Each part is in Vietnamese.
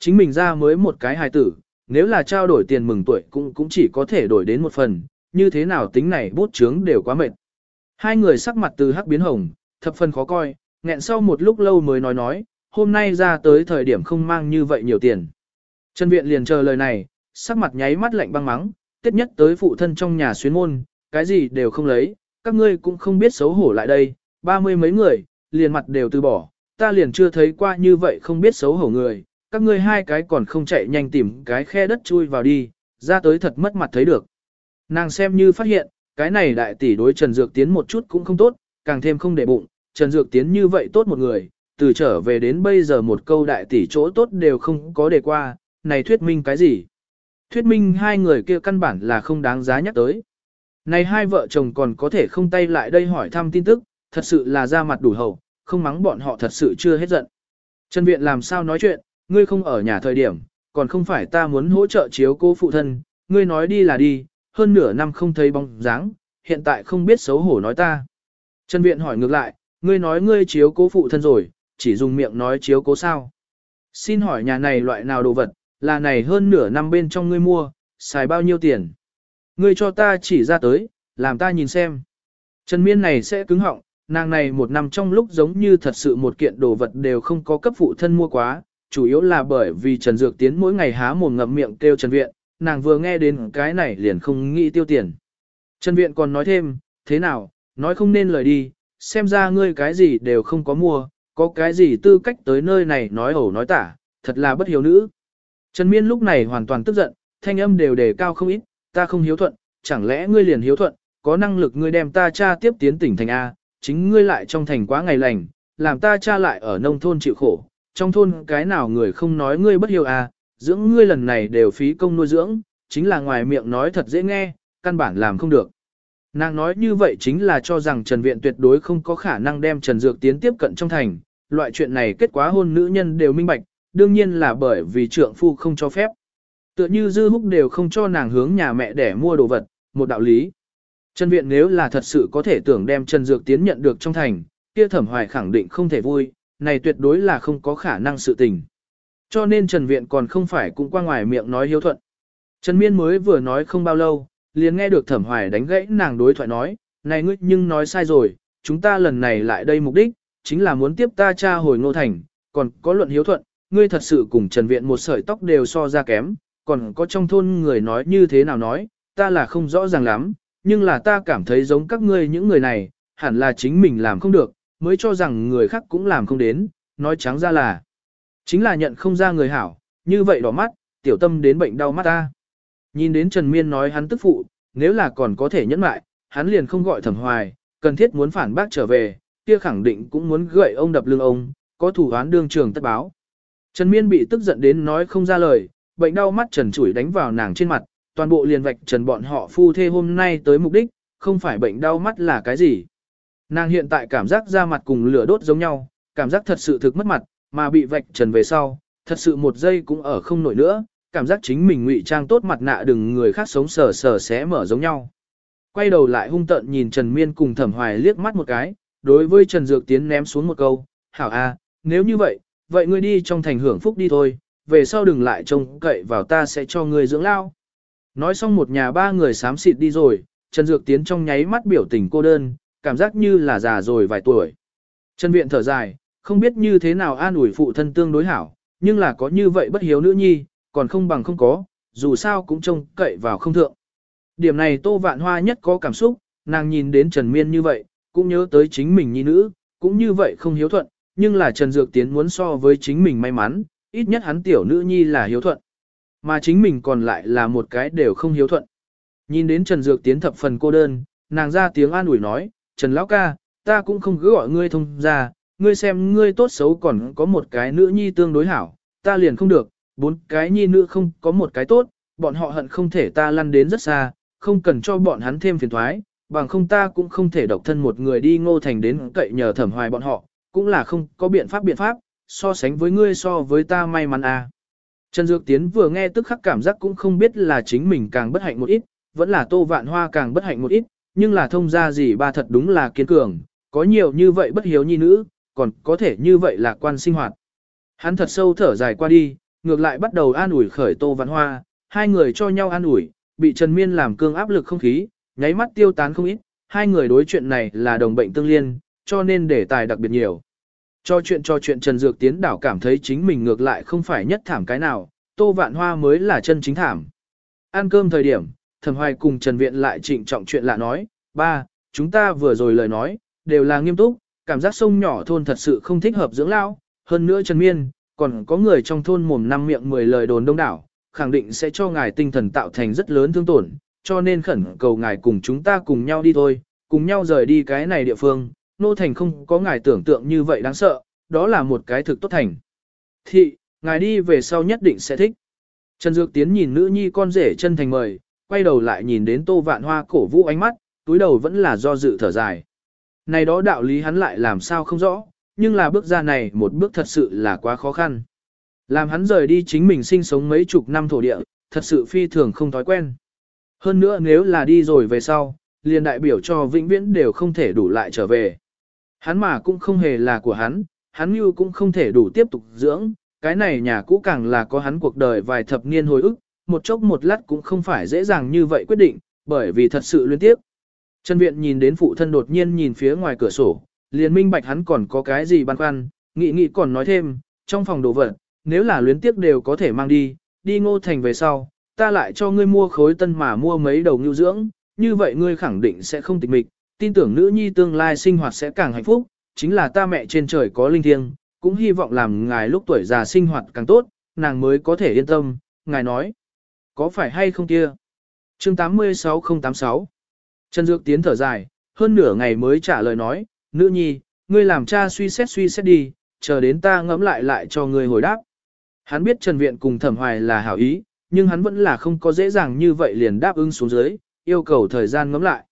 Chính mình ra mới một cái hài tử, nếu là trao đổi tiền mừng tuổi cũng cũng chỉ có thể đổi đến một phần, như thế nào tính này bút chướng đều quá mệt. Hai người sắc mặt từ hắc biến hồng, thập phần khó coi, nghẹn sau một lúc lâu mới nói nói, hôm nay ra tới thời điểm không mang như vậy nhiều tiền. Trần Viện liền chờ lời này, sắc mặt nháy mắt lạnh băng mắng, tiết nhất tới phụ thân trong nhà xuyến môn, cái gì đều không lấy, các ngươi cũng không biết xấu hổ lại đây, ba mươi mấy người, liền mặt đều từ bỏ, ta liền chưa thấy qua như vậy không biết xấu hổ người, các ngươi hai cái còn không chạy nhanh tìm cái khe đất chui vào đi, ra tới thật mất mặt thấy được. Nàng xem như phát hiện, cái này đại tỷ đối Trần Dược Tiến một chút cũng không tốt, càng thêm không để bụng, Trần Dược Tiến như vậy tốt một người, từ trở về đến bây giờ một câu đại tỷ chỗ tốt đều không có đề qua, này thuyết minh cái gì? Thuyết minh hai người kia căn bản là không đáng giá nhắc tới. Này hai vợ chồng còn có thể không tay lại đây hỏi thăm tin tức, thật sự là ra mặt đủ hầu, không mắng bọn họ thật sự chưa hết giận. Trần Viện làm sao nói chuyện, ngươi không ở nhà thời điểm, còn không phải ta muốn hỗ trợ chiếu cô phụ thân, ngươi nói đi là đi, hơn nửa năm không thấy bóng dáng, hiện tại không biết xấu hổ nói ta. Trần Viện hỏi ngược lại, ngươi nói ngươi chiếu cố phụ thân rồi, chỉ dùng miệng nói chiếu cố sao. Xin hỏi nhà này loại nào đồ vật, là này hơn nửa năm bên trong ngươi mua, xài bao nhiêu tiền. Ngươi cho ta chỉ ra tới, làm ta nhìn xem. Trần Miên này sẽ cứng họng, nàng này một năm trong lúc giống như thật sự một kiện đồ vật đều không có cấp phụ thân mua quá, chủ yếu là bởi vì Trần Dược Tiến mỗi ngày há mồm ngậm miệng kêu Trần Viện, nàng vừa nghe đến cái này liền không nghĩ tiêu tiền. Trần Viện còn nói thêm, thế nào, nói không nên lời đi, xem ra ngươi cái gì đều không có mua, có cái gì tư cách tới nơi này nói ẩu nói tả, thật là bất hiếu nữ. Trần Miên lúc này hoàn toàn tức giận, thanh âm đều đề cao không ít, ta không hiếu thuận, chẳng lẽ ngươi liền hiếu thuận, có năng lực ngươi đem ta cha tiếp tiến tỉnh thành A, chính ngươi lại trong thành quá ngày lành, làm ta cha lại ở nông thôn chịu khổ, trong thôn cái nào người không nói ngươi bất hiếu à dưỡng ngươi lần này đều phí công nuôi dưỡng, chính là ngoài miệng nói thật dễ nghe, căn bản làm không được. Nàng nói như vậy chính là cho rằng Trần Viện tuyệt đối không có khả năng đem Trần Dược tiến tiếp cận trong thành, loại chuyện này kết quả hôn nữ nhân đều minh bạch, đương nhiên là bởi vì trượng phu không cho phép. Tựa như dư húc đều không cho nàng hướng nhà mẹ để mua đồ vật, một đạo lý. Trần Viện nếu là thật sự có thể tưởng đem Trần Dược tiến nhận được trong thành, kia thẩm hoài khẳng định không thể vui, này tuyệt đối là không có khả năng sự tình. Cho nên Trần Viện còn không phải cũng qua ngoài miệng nói hiếu thuận. Trần Miên mới vừa nói không bao lâu, liền nghe được thẩm hoài đánh gãy nàng đối thoại nói, này ngươi nhưng nói sai rồi, chúng ta lần này lại đây mục đích, chính là muốn tiếp ta cha hồi ngô thành, còn có luận hiếu thuận, ngươi thật sự cùng Trần Viện một sợi tóc đều so ra kém, còn có trong thôn người nói như thế nào nói, ta là không rõ ràng lắm, nhưng là ta cảm thấy giống các ngươi những người này, hẳn là chính mình làm không được, mới cho rằng người khác cũng làm không đến, nói trắng ra là, chính là nhận không ra người hảo, như vậy đỏ mắt, tiểu tâm đến bệnh đau mắt ta. Nhìn đến Trần Miên nói hắn tức phụ, nếu là còn có thể nhẫn mại, hắn liền không gọi thẩm hoài, cần thiết muốn phản bác trở về, kia khẳng định cũng muốn gậy ông đập lưng ông, có thủ án đương trường tất báo. Trần Miên bị tức giận đến nói không ra lời, bệnh đau mắt Trần chủi đánh vào nàng trên mặt, toàn bộ liền vạch Trần bọn họ phu thê hôm nay tới mục đích, không phải bệnh đau mắt là cái gì. Nàng hiện tại cảm giác da mặt cùng lửa đốt giống nhau, cảm giác thật sự thực mất mặt, mà bị vạch Trần về sau, thật sự một giây cũng ở không nổi nữa, cảm giác chính mình ngụy trang tốt mặt nạ đừng người khác sống sờ sờ sẽ mở giống nhau. Quay đầu lại hung tợn nhìn Trần Miên cùng Thẩm Hoài liếc mắt một cái, đối với Trần Dược Tiến ném xuống một câu, hảo a, nếu như vậy, vậy ngươi đi trong thành hưởng phúc đi thôi, về sau đừng lại trông cậy vào ta sẽ cho ngươi dưỡng lao. Nói xong một nhà ba người xám xịt đi rồi, Trần Dược Tiến trong nháy mắt biểu tình cô đơn, cảm giác như là già rồi vài tuổi. Trần Viện thở dài, không biết như thế nào an ủi phụ thân tương đối hảo, nhưng là có như vậy bất hiếu nữ nhi, còn không bằng không có, dù sao cũng trông cậy vào không thượng. Điểm này Tô Vạn Hoa nhất có cảm xúc, nàng nhìn đến Trần Miên như vậy, cũng nhớ tới chính mình nhi nữ, cũng như vậy không hiếu thuận, nhưng là Trần Dược Tiến muốn so với chính mình may mắn, ít nhất hắn tiểu nữ nhi là hiếu thuận. Mà chính mình còn lại là một cái đều không hiếu thuận. Nhìn đến Trần Dược Tiến thập phần cô đơn, nàng ra tiếng an ủi nói, Trần Lão ca, ta cũng không cứ gọi ngươi thông ra, ngươi xem ngươi tốt xấu còn có một cái nữ nhi tương đối hảo, ta liền không được, bốn cái nhi nữ không có một cái tốt, bọn họ hận không thể ta lăn đến rất xa, không cần cho bọn hắn thêm phiền thoái, bằng không ta cũng không thể độc thân một người đi ngô thành đến cậy nhờ thẩm hoài bọn họ, cũng là không có biện pháp biện pháp, so sánh với ngươi so với ta may mắn à. Trần Dược Tiến vừa nghe tức khắc cảm giác cũng không biết là chính mình càng bất hạnh một ít, vẫn là tô vạn hoa càng bất hạnh một ít, nhưng là thông ra gì ba thật đúng là kiên cường, có nhiều như vậy bất hiếu nhi nữ, còn có thể như vậy là quan sinh hoạt. Hắn thật sâu thở dài qua đi, ngược lại bắt đầu an ủi khởi Tô Vạn Hoa, hai người cho nhau an ủi, bị Trần Miên làm cương áp lực không khí, nháy mắt tiêu tán không ít, hai người đối chuyện này là đồng bệnh tương liên, cho nên đề tài đặc biệt nhiều. Cho chuyện cho chuyện Trần Dược Tiến đảo cảm thấy chính mình ngược lại không phải nhất thảm cái nào, Tô Vạn Hoa mới là chân chính thảm. Ăn cơm thời điểm, Thẩm Hoài cùng Trần Viện lại trịnh trọng chuyện lạ nói, ba, chúng ta vừa rồi lời nói, đều là nghiêm túc, cảm giác sông nhỏ thôn thật sự không thích hợp dưỡng lao, hơn nữa Trần Miên, còn có người trong thôn mồm năm miệng mười lời đồn đông đảo, khẳng định sẽ cho ngài tinh thần tạo thành rất lớn thương tổn, cho nên khẩn cầu ngài cùng chúng ta cùng nhau đi thôi, cùng nhau rời đi cái này địa phương, nô thành không có ngài tưởng tượng như vậy đáng sợ, đó là một cái thực tốt thành. Thị, ngài đi về sau nhất định sẽ thích. Trần Dược Tiến nhìn nữ nhi con rể chân thành mời, quay đầu lại nhìn đến tô vạn hoa cổ vũ ánh mắt, túi đầu vẫn là do dự thở dài. Này đó đạo lý hắn lại làm sao không rõ, nhưng là bước ra này một bước thật sự là quá khó khăn. Làm hắn rời đi chính mình sinh sống mấy chục năm thổ địa, thật sự phi thường không thói quen. Hơn nữa nếu là đi rồi về sau, liền đại biểu cho vĩnh viễn đều không thể đủ lại trở về. Hắn mà cũng không hề là của hắn, hắn như cũng không thể đủ tiếp tục dưỡng, cái này nhà cũ càng là có hắn cuộc đời vài thập niên hồi ức, một chốc một lát cũng không phải dễ dàng như vậy quyết định, bởi vì thật sự liên tiếp. Trần Viện nhìn đến phụ thân đột nhiên nhìn phía ngoài cửa sổ, liền minh bạch hắn còn có cái gì băn khoăn, nghĩ nghĩ còn nói thêm, trong phòng đồ vật, nếu là luyến tiếc đều có thể mang đi, đi ngô thành về sau, ta lại cho ngươi mua khối tân mà mua mấy đầu ngưu dưỡng, như vậy ngươi khẳng định sẽ không tịch mịch, tin tưởng nữ nhi tương lai sinh hoạt sẽ càng hạnh phúc, chính là ta mẹ trên trời có linh thiêng, cũng hy vọng làm ngài lúc tuổi già sinh hoạt càng tốt, nàng mới có thể yên tâm, ngài nói, có phải hay không kia? Chương 86086 Trần Dược Tiến thở dài, hơn nửa ngày mới trả lời nói, nữ nhi, ngươi làm cha suy xét suy xét đi, chờ đến ta ngẫm lại lại cho ngươi hồi đáp. Hắn biết Trần Viện cùng Thẩm Hoài là hảo ý, nhưng hắn vẫn là không có dễ dàng như vậy liền đáp ứng xuống dưới, yêu cầu thời gian ngẫm lại.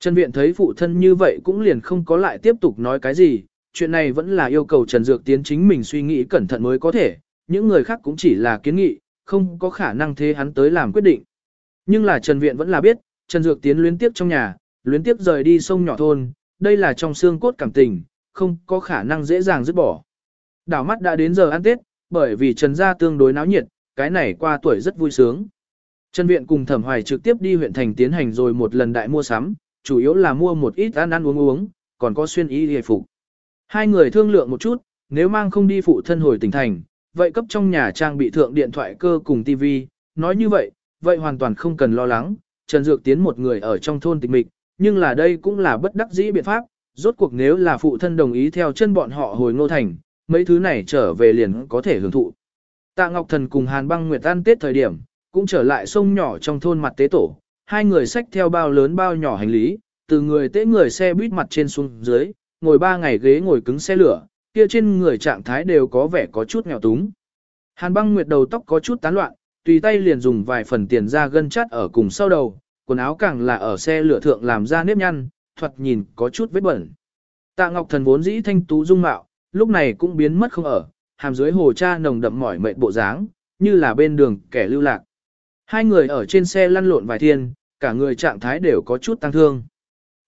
Trần Viện thấy phụ thân như vậy cũng liền không có lại tiếp tục nói cái gì, chuyện này vẫn là yêu cầu Trần Dược Tiến chính mình suy nghĩ cẩn thận mới có thể, những người khác cũng chỉ là kiến nghị, không có khả năng thế hắn tới làm quyết định. Nhưng là Trần Viện vẫn là biết, Trần Dược Tiến luyến tiếp trong nhà, luyến tiếp rời đi sông nhỏ thôn, đây là trong xương cốt cảm tình, không có khả năng dễ dàng dứt bỏ. Đảo mắt đã đến giờ ăn Tết, bởi vì Trần gia tương đối náo nhiệt, cái này qua tuổi rất vui sướng. Trần Viện cùng Thẩm Hoài trực tiếp đi huyện thành tiến hành rồi một lần đại mua sắm, chủ yếu là mua một ít ăn ăn uống uống, còn có xuyên y hề phục. Hai người thương lượng một chút, nếu mang không đi phụ thân hồi tỉnh thành, vậy cấp trong nhà trang bị thượng điện thoại cơ cùng tivi nói như vậy, vậy hoàn toàn không cần lo lắng, Trần Dược Tiến một người ở trong thôn tịch mịch, nhưng là đây cũng là bất đắc dĩ biện pháp, rốt cuộc nếu là phụ thân đồng ý theo chân bọn họ hồi ngô thành, mấy thứ này trở về liền có thể hưởng thụ. Tạ Ngọc Thần cùng Hàn Băng Nguyệt ăn Tết thời điểm, cũng trở lại sông nhỏ trong thôn mặt tế tổ, hai người xách theo bao lớn bao nhỏ hành lý, từ người tế người xe buýt mặt trên xuống dưới, ngồi ba ngày ghế ngồi cứng xe lửa, kia trên người trạng thái đều có vẻ có chút nghèo túng. Hàn Băng Nguyệt đầu tóc có chút tán loạn, tùy tay liền dùng vài phần tiền ra gân chắt ở cùng sau đầu, quần áo càng là ở xe lửa thượng làm ra nếp nhăn, thuật nhìn có chút vết bẩn. Tạ Ngọc Thần vốn dĩ thanh tú dung mạo, lúc này cũng biến mất không ở, hàm dưới hồ cha nồng đậm mỏi mệt bộ dáng, như là bên đường kẻ lưu lạc. Hai người ở trên xe lăn lộn vài thiên, cả người trạng thái đều có chút tăng thương.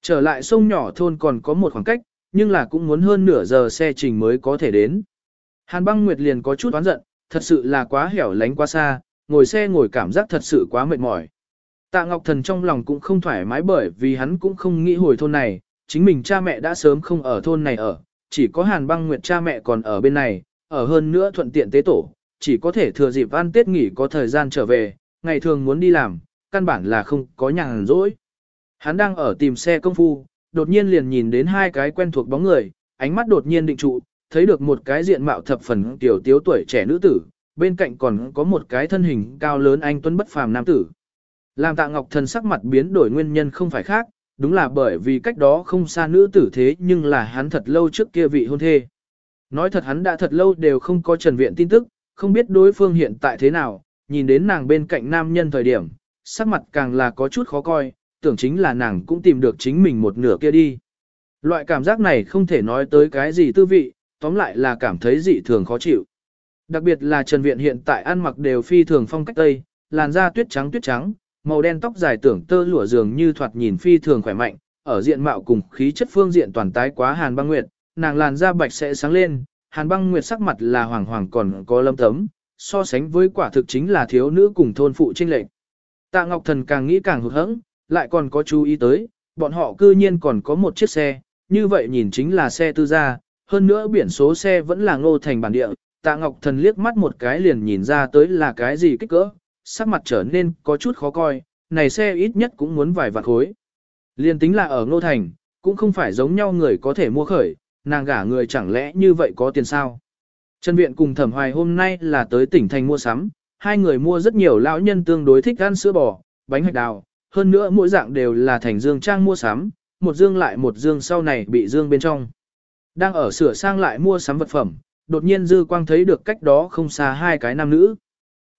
Trở lại sông nhỏ thôn còn có một khoảng cách, nhưng là cũng muốn hơn nửa giờ xe trình mới có thể đến. Hàn băng nguyệt liền có chút oán giận, thật sự là quá hẻo lánh quá xa, ngồi xe ngồi cảm giác thật sự quá mệt mỏi. Tạ Ngọc Thần trong lòng cũng không thoải mái bởi vì hắn cũng không nghĩ hồi thôn này, chính mình cha mẹ đã sớm không ở thôn này ở, chỉ có Hàn băng nguyệt cha mẹ còn ở bên này, ở hơn nữa thuận tiện tế tổ, chỉ có thể thừa dịp ăn Tết nghỉ có thời gian trở về, ngày thường muốn đi làm, căn bản là không có nhàn rỗi. Hắn đang ở tìm xe công phu, đột nhiên liền nhìn đến hai cái quen thuộc bóng người, ánh mắt đột nhiên định trụ, thấy được một cái diện mạo thập phần tiểu tiếu tuổi trẻ nữ tử, bên cạnh còn có một cái thân hình cao lớn anh tuấn bất phàm nam tử. Làm tạ ngọc thần sắc mặt biến đổi nguyên nhân không phải khác, đúng là bởi vì cách đó không xa nữ tử thế nhưng là hắn thật lâu trước kia vị hôn thê. Nói thật hắn đã thật lâu đều không có trần viện tin tức, không biết đối phương hiện tại thế nào, nhìn đến nàng bên cạnh nam nhân thời điểm, sắc mặt càng là có chút khó coi, tưởng chính là nàng cũng tìm được chính mình một nửa kia đi. Loại cảm giác này không thể nói tới cái gì tư vị, tóm lại là cảm thấy dị thường khó chịu. Đặc biệt là Trần Viện hiện tại ăn mặc đều phi thường phong cách Tây, làn da tuyết trắng tuyết trắng, màu đen tóc dài tưởng tơ lụa dường như thoạt nhìn phi thường khỏe mạnh, ở diện mạo cùng khí chất phương diện toàn tái quá Hàn Băng Nguyệt, nàng làn da bạch sẽ sáng lên, Hàn Băng Nguyệt sắc mặt là hoàng hoàng còn có lâm tấm, so sánh với quả thực chính là thiếu nữ cùng thôn phụ trinh lệnh. Tạ Ngọc Thần càng nghĩ càng hụt hẫng, lại còn có chú ý tới, bọn họ cư nhiên còn có một chiếc xe, như vậy nhìn chính là xe tư gia, hơn nữa biển số xe vẫn là ngô thành bản địa. Tạ Ngọc Thần liếc mắt một cái liền nhìn ra tới là cái gì kích cỡ, sắc mặt trở nên có chút khó coi, này xe ít nhất cũng muốn vài vạn khối. Liên tính là ở ngô thành, cũng không phải giống nhau người có thể mua khởi, nàng gả người chẳng lẽ như vậy có tiền sao. Trần Viện cùng Thẩm Hoài hôm nay là tới tỉnh thành mua sắm, hai người mua rất nhiều lão nhân tương đối thích ăn sữa bò, bánh hạch đào, hơn nữa mỗi dạng đều là thành dương trang mua sắm, một dương lại một dương sau này bị dương bên trong. Đang ở sửa sang lại mua sắm vật phẩm, đột nhiên dư quang thấy được cách đó không xa hai cái nam nữ.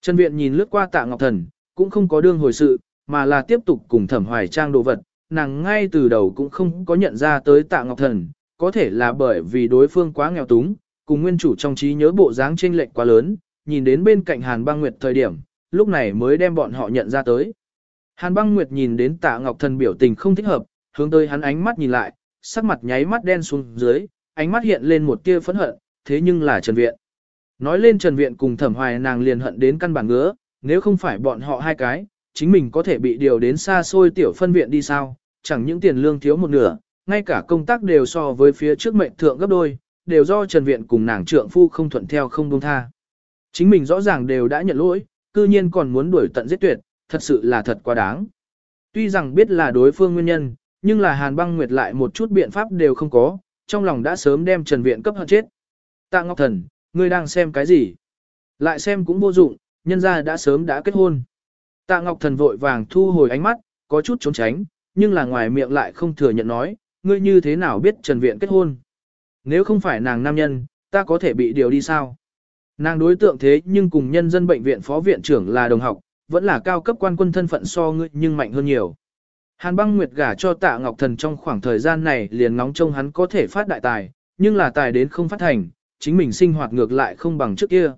Trần Viện nhìn lướt qua tạ Ngọc Thần, cũng không có đương hồi sự, mà là tiếp tục cùng thẩm hoài trang đồ vật, nàng ngay từ đầu cũng không có nhận ra tới tạ Ngọc Thần, có thể là bởi vì đối phương quá nghèo túng, cùng nguyên chủ trong trí nhớ bộ dáng chênh lệch quá lớn, nhìn đến bên cạnh Hàn Băng Nguyệt thời điểm, lúc này mới đem bọn họ nhận ra tới. Hàn Băng Nguyệt nhìn đến Tạ Ngọc Thần biểu tình không thích hợp, hướng tới hắn ánh mắt nhìn lại, sắc mặt nháy mắt đen xuống dưới, ánh mắt hiện lên một tia phẫn hận, thế nhưng là Trần Viện. Nói lên Trần Viện cùng Thẩm Hoài nàng liền hận đến căn bản ngứa, nếu không phải bọn họ hai cái, chính mình có thể bị điều đến xa xôi tiểu phân viện đi sao, chẳng những tiền lương thiếu một nửa, ngay cả công tác đều so với phía trước mệnh thượng gấp đôi, đều do Trần Viện cùng nàng trượng phu không thuận theo không buông tha. Chính mình rõ ràng đều đã nhận lỗi, cư nhiên còn muốn đuổi tận giết tuyệt, thật sự là thật quá đáng. Tuy rằng biết là đối phương nguyên nhân, nhưng là Hàn băng nguyệt lại một chút biện pháp đều không có, trong lòng đã sớm đem Trần Viện cấp hận chết. Tạ Ngọc Thần, ngươi đang xem cái gì? Lại xem cũng vô dụng, nhân gia đã sớm đã kết hôn. Tạ Ngọc Thần vội vàng thu hồi ánh mắt, có chút trốn tránh, nhưng là ngoài miệng lại không thừa nhận nói, ngươi như thế nào biết Trần Viện kết hôn? Nếu không phải nàng nam nhân, ta có thể bị điều đi sao? Nàng đối tượng thế nhưng cùng nhân dân bệnh viện phó viện trưởng là đồng học, vẫn là cao cấp quan quân thân phận so ngươi nhưng mạnh hơn nhiều. Hàn băng nguyệt gả cho tạ Ngọc Thần trong khoảng thời gian này liền ngóng trông hắn có thể phát đại tài, nhưng là tài đến không phát thành, chính mình sinh hoạt ngược lại không bằng trước kia.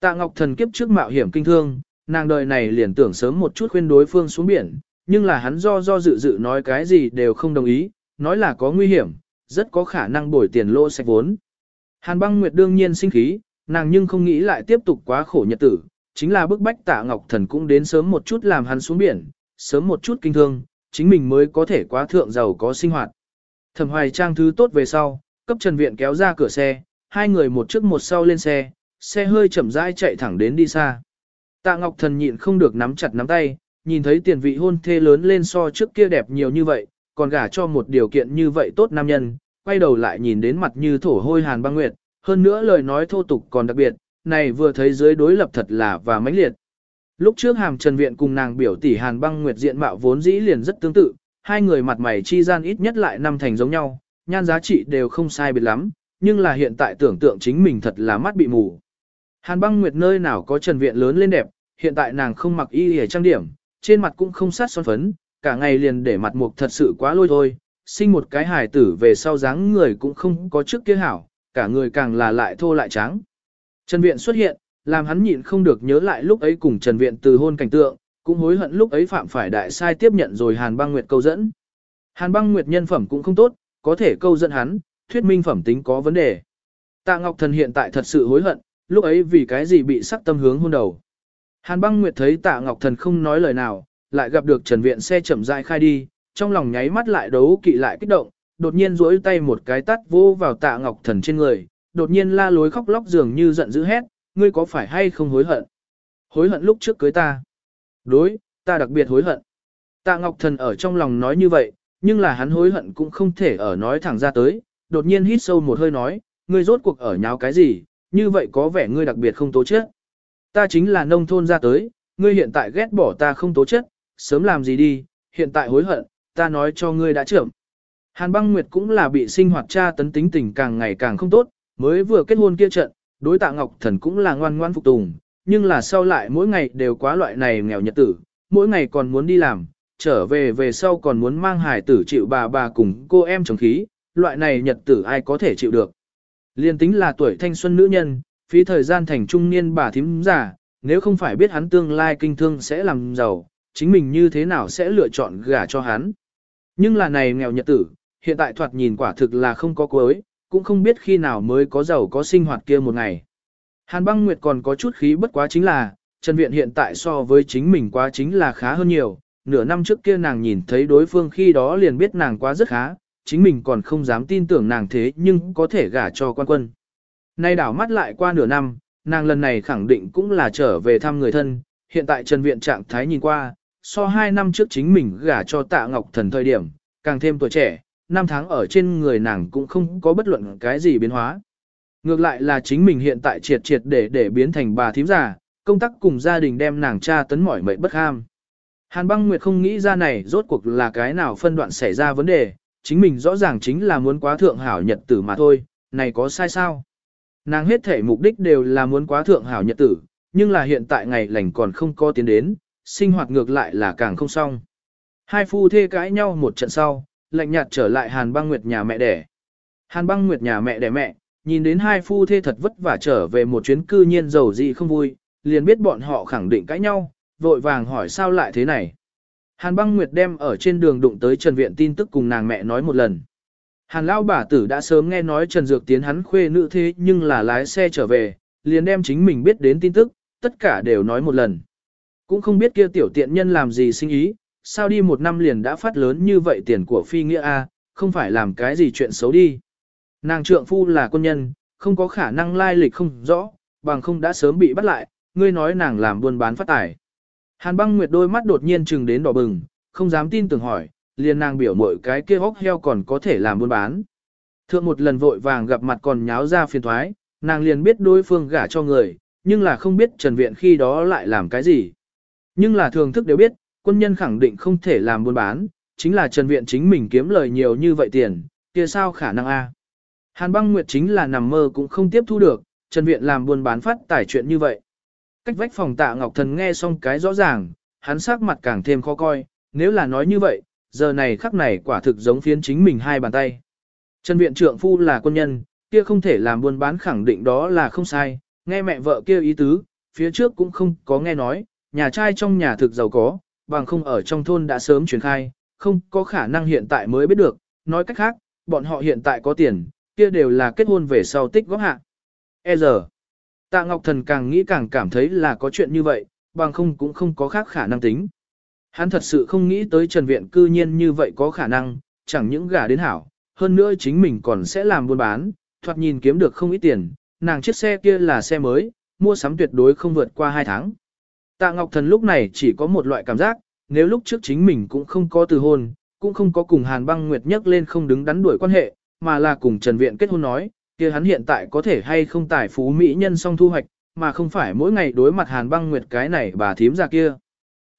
Tạ Ngọc Thần kiếp trước mạo hiểm kinh thương, nàng đời này liền tưởng sớm một chút khuyên đối phương xuống biển, nhưng là hắn do do dự dự nói cái gì đều không đồng ý, nói là có nguy hiểm, rất có khả năng bồi tiền lô sạch vốn. Hàn băng nguyệt đương nhiên sinh khí, nàng nhưng không nghĩ lại tiếp tục quá khổ nhật tử, chính là bức bách tạ ngọc thần cũng đến sớm một chút làm hắn xuống biển, sớm một chút kinh thương, chính mình mới có thể quá thượng giàu có sinh hoạt. Thẩm hoài trang thứ tốt về sau, cấp trần viện kéo ra cửa xe, hai người một trước một sau lên xe, xe hơi chậm rãi chạy thẳng đến đi xa. Tạ Ngọc Thần nhịn không được nắm chặt nắm tay, nhìn thấy tiền vị hôn thê lớn lên so trước kia đẹp nhiều như vậy, còn gả cho một điều kiện như vậy tốt nam nhân, quay đầu lại nhìn đến mặt như thổ hôi hàn băng nguyệt, hơn nữa lời nói thô tục còn đặc biệt, này vừa thấy dưới đối lập thật là và mãnh liệt. Lúc trước hàm trần viện cùng nàng biểu tỷ hàn băng nguyệt diện mạo vốn dĩ liền rất tương tự, hai người mặt mày chi gian ít nhất lại năm thành giống nhau, nhan giá trị đều không sai biệt lắm, nhưng là hiện tại tưởng tượng chính mình thật là mắt bị mù. Hàn băng nguyệt nơi nào có trần viện lớn lên đẹp, hiện tại nàng không mặc y hề trang điểm, trên mặt cũng không sát son phấn, cả ngày liền để mặt mục thật sự quá lôi thôi, sinh một cái hài tử về sau dáng người cũng không có trước kia hảo, cả người càng là lại thô lại trắng. Trần Viện xuất hiện, làm hắn nhịn không được nhớ lại lúc ấy cùng Trần Viện từ hôn cảnh tượng, cũng hối hận lúc ấy phạm phải đại sai tiếp nhận rồi Hàn Băng Nguyệt câu dẫn. Hàn Băng Nguyệt nhân phẩm cũng không tốt, có thể câu dẫn hắn, thuyết minh phẩm tính có vấn đề. Tạ Ngọc Thần hiện tại thật sự hối hận, lúc ấy vì cái gì bị sắc tâm hướng hôn đầu. Hàn Băng Nguyệt thấy Tạ Ngọc Thần không nói lời nào, lại gặp được Trần Viện xe chậm rãi khai đi, trong lòng nháy mắt lại đấu kỵ lại kích động, đột nhiên duỗi tay một cái tát vô vào tạ ngọc thần trên người, đột nhiên la lối khóc lóc dường như giận dữ hét, ngươi có phải hay không hối hận? Hối hận lúc trước cưới ta. Đối, ta đặc biệt hối hận. Tạ ngọc thần ở trong lòng nói như vậy, nhưng là hắn hối hận cũng không thể ở nói thẳng ra tới, đột nhiên hít sâu một hơi nói, ngươi rốt cuộc ở nháo cái gì, như vậy có vẻ ngươi đặc biệt không tố chất. Ta chính là nông thôn ra tới, ngươi hiện tại ghét bỏ ta không tố chất, sớm làm gì đi, hiện tại hối hận, ta nói cho ngươi đã trưởng. Hàn băng nguyệt cũng là bị sinh hoạt cha tấn tính tình càng ngày càng không tốt, mới vừa kết hôn kia trận, đối tạ ngọc thần cũng là ngoan ngoan phục tùng, nhưng là sau lại mỗi ngày đều quá loại này nghèo nhật tử, mỗi ngày còn muốn đi làm, trở về về sau còn muốn mang hải tử chịu bà bà cùng cô em chồng khí, loại này nhật tử ai có thể chịu được. Liên tính là tuổi thanh xuân nữ nhân, phí thời gian thành trung niên bà thím giả, nếu không phải biết hắn tương lai kinh thương sẽ làm giàu, chính mình như thế nào sẽ lựa chọn gả cho hắn. Nhưng là này nghèo nhật tử, hiện tại thoạt nhìn quả thực là không có cuối, cũng không biết khi nào mới có giàu có sinh hoạt kia một ngày. Hàn băng nguyệt còn có chút khí bất quá chính là, Trần Viện hiện tại so với chính mình quá chính là khá hơn nhiều, nửa năm trước kia nàng nhìn thấy đối phương khi đó liền biết nàng quá rất khá, chính mình còn không dám tin tưởng nàng thế nhưng có thể gả cho quan quân. Nay đảo mắt lại qua nửa năm, nàng lần này khẳng định cũng là trở về thăm người thân, hiện tại Trần Viện trạng thái nhìn qua, so hai năm trước chính mình gả cho tạ ngọc thần thời điểm, càng thêm tuổi trẻ, năm tháng ở trên người nàng cũng không có bất luận cái gì biến hóa. Ngược lại là chính mình hiện tại triệt triệt để để biến thành bà thím già, công tác cùng gia đình đem nàng cha tấn mỏi mệt bất ham. Hàn băng nguyệt không nghĩ ra này rốt cuộc là cái nào phân đoạn xảy ra vấn đề, chính mình rõ ràng chính là muốn quá thượng hảo nhật tử mà thôi, này có sai sao? Nàng hết thể mục đích đều là muốn quá thượng hảo nhật tử, nhưng là hiện tại ngày lành còn không có tiến đến, sinh hoạt ngược lại là càng không xong. Hai phu thê cãi nhau một trận sau, lạnh nhạt trở lại Hàn băng nguyệt nhà mẹ đẻ. Hàn băng nguyệt nhà mẹ đẻ mẹ, nhìn đến hai phu thê thật vất vả trở về một chuyến cư nhiên giàu gì không vui, liền biết bọn họ khẳng định cãi nhau, vội vàng hỏi sao lại thế này. Hàn băng nguyệt đem ở trên đường đụng tới Trần Viện tin tức cùng nàng mẹ nói một lần. Hàn lao bà tử đã sớm nghe nói Trần Dược tiến hắn khuê nữ thế nhưng là lái xe trở về, liền đem chính mình biết đến tin tức, tất cả đều nói một lần. Cũng không biết kia tiểu tiện nhân làm gì sinh ý, sao đi một năm liền đã phát lớn như vậy tiền của phi nghĩa A, không phải làm cái gì chuyện xấu đi. Nàng trượng phu là quân nhân, không có khả năng lai lịch không rõ, bằng không đã sớm bị bắt lại, ngươi nói nàng làm buôn bán phát tài. Hàn băng nguyệt đôi mắt đột nhiên trừng đến đỏ bừng, không dám tin tưởng hỏi, liền nàng biểu mội cái kia hốc heo còn có thể làm buôn bán. Thượng một lần vội vàng gặp mặt còn nháo ra phiền thoái, nàng liền biết đối phương gả cho người, nhưng là không biết Trần Viện khi đó lại làm cái gì. Nhưng là thường thức đều biết, quân nhân khẳng định không thể làm buôn bán, chính là Trần Viện chính mình kiếm lời nhiều như vậy tiền, kia sao khả năng a? Hàn băng nguyệt chính là nằm mơ cũng không tiếp thu được, Trần Viện làm buôn bán phát tài chuyện như vậy. Cách vách phòng tạ Ngọc Thần nghe xong cái rõ ràng, hắn sắc mặt càng thêm khó coi, nếu là nói như vậy, giờ này khắc này quả thực giống phiến chính mình hai bàn tay. Trần Viện trưởng phu là quân nhân, kia không thể làm buôn bán khẳng định đó là không sai, nghe mẹ vợ kia ý tứ, phía trước cũng không có nghe nói, nhà trai trong nhà thực giàu có, bằng không ở trong thôn đã sớm truyền khai, không có khả năng hiện tại mới biết được, nói cách khác, bọn họ hiện tại có tiền, kia đều là kết hôn về sau tích góp hạ. E giờ, Tạ Ngọc Thần càng nghĩ càng cảm thấy là có chuyện như vậy, bằng không cũng không có khác khả năng tính. Hắn thật sự không nghĩ tới Trần Viện cư nhiên như vậy có khả năng, chẳng những gả đến hảo, hơn nữa chính mình còn sẽ làm buôn bán, thoạt nhìn kiếm được không ít tiền, nàng chiếc xe kia là xe mới, mua sắm tuyệt đối không vượt qua 2 tháng. Tạ Ngọc Thần lúc này chỉ có một loại cảm giác, nếu lúc trước chính mình cũng không có từ hôn, cũng không có cùng Hàn băng nguyệt nhắc lên không đứng đắn đuổi quan hệ, mà là cùng Trần Viện kết hôn nói, kia hắn hiện tại có thể hay không tài phú mỹ nhân song thu hoạch, mà không phải mỗi ngày đối mặt Hàn băng nguyệt cái này bà thím ra kia.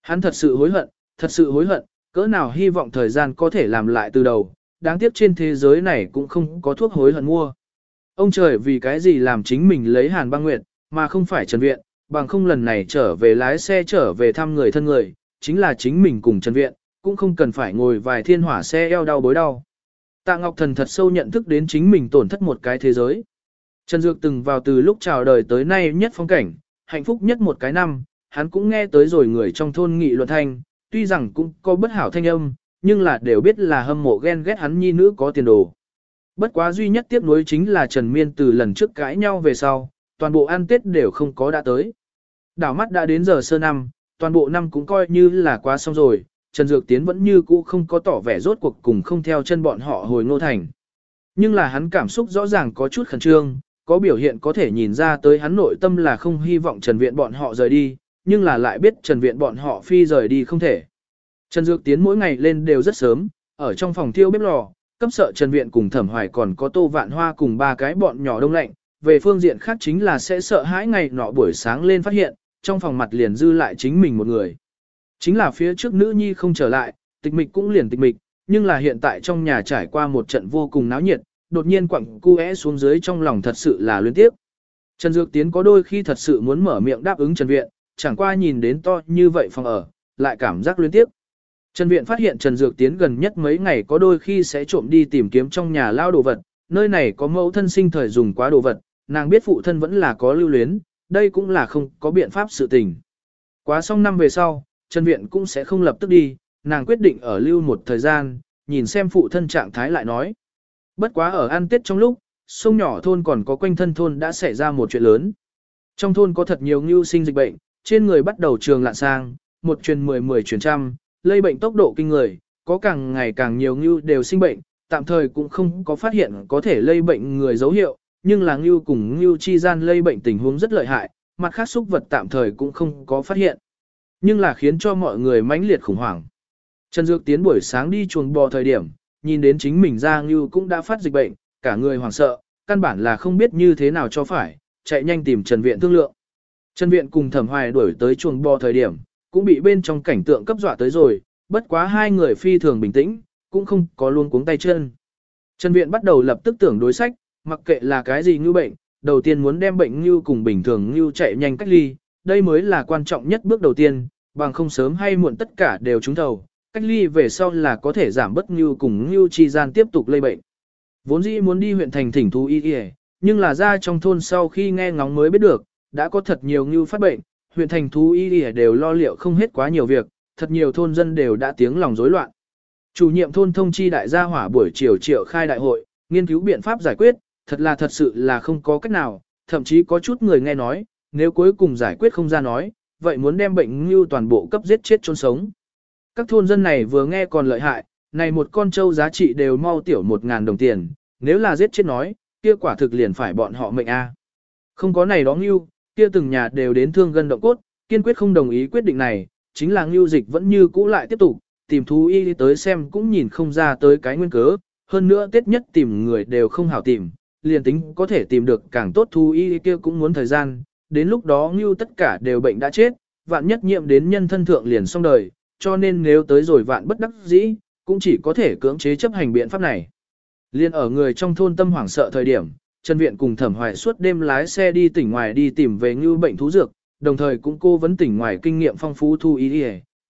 Hắn thật sự hối hận, thật sự hối hận, cỡ nào hy vọng thời gian có thể làm lại từ đầu, đáng tiếc trên thế giới này cũng không có thuốc hối hận mua. Ông trời vì cái gì làm chính mình lấy Hàn băng nguyệt, mà không phải Trần Viện, bằng không lần này trở về lái xe trở về thăm người thân người, chính là chính mình cùng Trần Viện, cũng không cần phải ngồi vài thiên hỏa xe eo đau bối đau. Tạ Ngọc Thần thật sâu nhận thức đến chính mình tổn thất một cái thế giới. Trần Dược từng vào từ lúc chào đời tới nay nhất phong cảnh, hạnh phúc nhất một cái năm, hắn cũng nghe tới rồi người trong thôn nghị luận thanh, tuy rằng cũng có bất hảo thanh âm, nhưng là đều biết là hâm mộ ghen ghét hắn nhi nữ có tiền đồ. Bất quá duy nhất tiếc nuối chính là Trần Miên từ lần trước cãi nhau về sau, toàn bộ ăn Tết đều không có đã tới. Đảo mắt đã đến giờ sơ năm, toàn bộ năm cũng coi như là quá xong rồi, Trần Dược Tiến vẫn như cũ không có tỏ vẻ rốt cuộc cùng không theo chân bọn họ hồi ngô thành. Nhưng là hắn cảm xúc rõ ràng có chút khẩn trương, có biểu hiện có thể nhìn ra tới hắn nội tâm là không hy vọng Trần Viện bọn họ rời đi, nhưng là lại biết Trần Viện bọn họ phi rời đi không thể. Trần Dược Tiến mỗi ngày lên đều rất sớm, ở trong phòng thiêu bếp lò, cấp sợ Trần Viện cùng Thẩm Hoài còn có Tô Vạn Hoa cùng ba cái bọn nhỏ đông lạnh, về phương diện khác chính là sẽ sợ hãi ngày nọ buổi sáng lên phát hiện, trong phòng mặt liền dư lại chính mình một người. Chính là phía trước nữ nhi không trở lại, tịch mịch cũng liền tịch mịch, nhưng là hiện tại trong nhà trải qua một trận vô cùng náo nhiệt, đột nhiên quặng cu é xuống dưới trong lòng thật sự là luyến tiếp. Trần Dược Tiến có đôi khi thật sự muốn mở miệng đáp ứng Trần Viện, chẳng qua nhìn đến to như vậy phòng ở, lại cảm giác luyến tiếp. Trần Viện phát hiện Trần Dược Tiến gần nhất mấy ngày có đôi khi sẽ trộm đi tìm kiếm trong nhà lao đồ vật, nơi này có mẫu thân sinh thời dùng quá đồ vật, nàng biết phụ thân vẫn là có lưu luyến, đây cũng là không có biện pháp sự tình. Quá xong năm về sau, Trần Viện cũng sẽ không lập tức đi, nàng quyết định ở lưu một thời gian, nhìn xem phụ thân trạng thái lại nói. Bất quá ở ăn tết trong lúc, sông nhỏ thôn còn có quanh thân thôn đã xảy ra một chuyện lớn. Trong thôn có thật nhiều ngưu sinh dịch bệnh, trên người bắt đầu trường lạn sang, một truyền mười mười truyền trăm, lây bệnh tốc độ kinh người, có càng ngày càng nhiều ngưu đều sinh bệnh, tạm thời cũng không có phát hiện có thể lây bệnh người dấu hiệu, nhưng là ngưu cùng ngưu chi gian lây bệnh tình huống rất lợi hại, mặt khác xúc vật tạm thời cũng không có phát hiện. Nhưng là khiến cho mọi người mãnh liệt khủng hoảng. Trần Dược tiến buổi sáng đi chuồng bò thời điểm, nhìn đến chính mình ra ngưu cũng đã phát dịch bệnh, cả người hoảng sợ, căn bản là không biết như thế nào cho phải, chạy nhanh tìm Trần Viện thương lượng. Trần Viện cùng Thẩm Hoài đuổi tới chuồng bò thời điểm, cũng bị bên trong cảnh tượng cấp dọa tới rồi, bất quá hai người phi thường bình tĩnh, cũng không có luôn cuống tay chân. Trần Viện bắt đầu lập tức tưởng đối sách, mặc kệ là cái gì ngưu bệnh, đầu tiên muốn đem bệnh ngưu cùng bình thường ngưu chạy nhanh cách ly, đây mới là quan trọng nhất bước đầu tiên, bằng không sớm hay muộn tất cả đều trúng thầu, cách ly về sau là có thể giảm bất ngưu cùng ngưu chi gian tiếp tục lây bệnh. Vốn dĩ muốn đi huyện thành thỉnh thú y y, nhưng là ra trong thôn sau khi nghe ngóng mới biết được, đã có thật nhiều ngưu phát bệnh, huyện thành thú y y đều lo liệu không hết quá nhiều việc, thật nhiều thôn dân đều đã tiếng lòng rối loạn. Chủ nhiệm thôn thông chi đại gia hỏa buổi chiều triệu khai đại hội, nghiên cứu biện pháp giải quyết, thật là thật sự là không có cách nào, thậm chí có chút người nghe nói, nếu cuối cùng giải quyết không ra nói, vậy muốn đem bệnh như toàn bộ cấp giết chết chôn sống. Các thôn dân này vừa nghe còn lợi hại, này một con trâu giá trị đều mau tiểu một ngàn đồng tiền, nếu là giết chết nói, kia quả thực liền phải bọn họ mệnh a. Không có này đó ngưu, kia từng nhà đều đến thương gân động cốt, kiên quyết không đồng ý quyết định này, chính là ngưu dịch vẫn như cũ lại tiếp tục, tìm thú y tới xem cũng nhìn không ra tới cái nguyên cớ, hơn nữa tết nhất tìm người đều không hảo tìm, liền tính có thể tìm được càng tốt thú y kia cũng muốn thời gian, đến lúc đó ngưu tất cả đều bệnh đã chết, vạn nhất nhiệm đến nhân thân thượng liền xong đời, cho nên nếu tới rồi vạn bất đắc dĩ, cũng chỉ có thể cưỡng chế chấp hành biện pháp này. Liên ở người trong thôn tâm hoảng sợ thời điểm, Trần Viện cùng Thẩm Hoài suốt đêm lái xe đi tỉnh ngoài đi tìm về ngưu bệnh thú dược, đồng thời cũng cô vấn tỉnh ngoài kinh nghiệm phong phú thu ý đi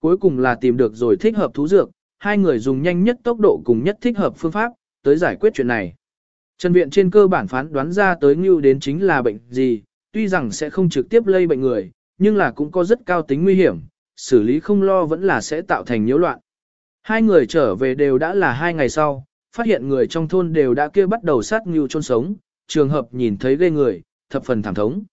cuối cùng là tìm được rồi thích hợp thú dược, hai người dùng nhanh nhất tốc độ cùng nhất thích hợp phương pháp, tới giải quyết chuyện này. Trần Viện trên cơ bản phán đoán ra tới ngưu đến chính là bệnh gì, tuy rằng sẽ không trực tiếp lây bệnh người, nhưng là cũng có rất cao tính nguy hiểm, xử lý không lo vẫn là sẽ tạo thành nhiễu loạn. Hai người trở về đều đã là hai ngày sau, phát hiện người trong thôn đều đã kia bắt đầu sát ngưu chôn sống, trường hợp nhìn thấy ghê người, thập phần thảm thống.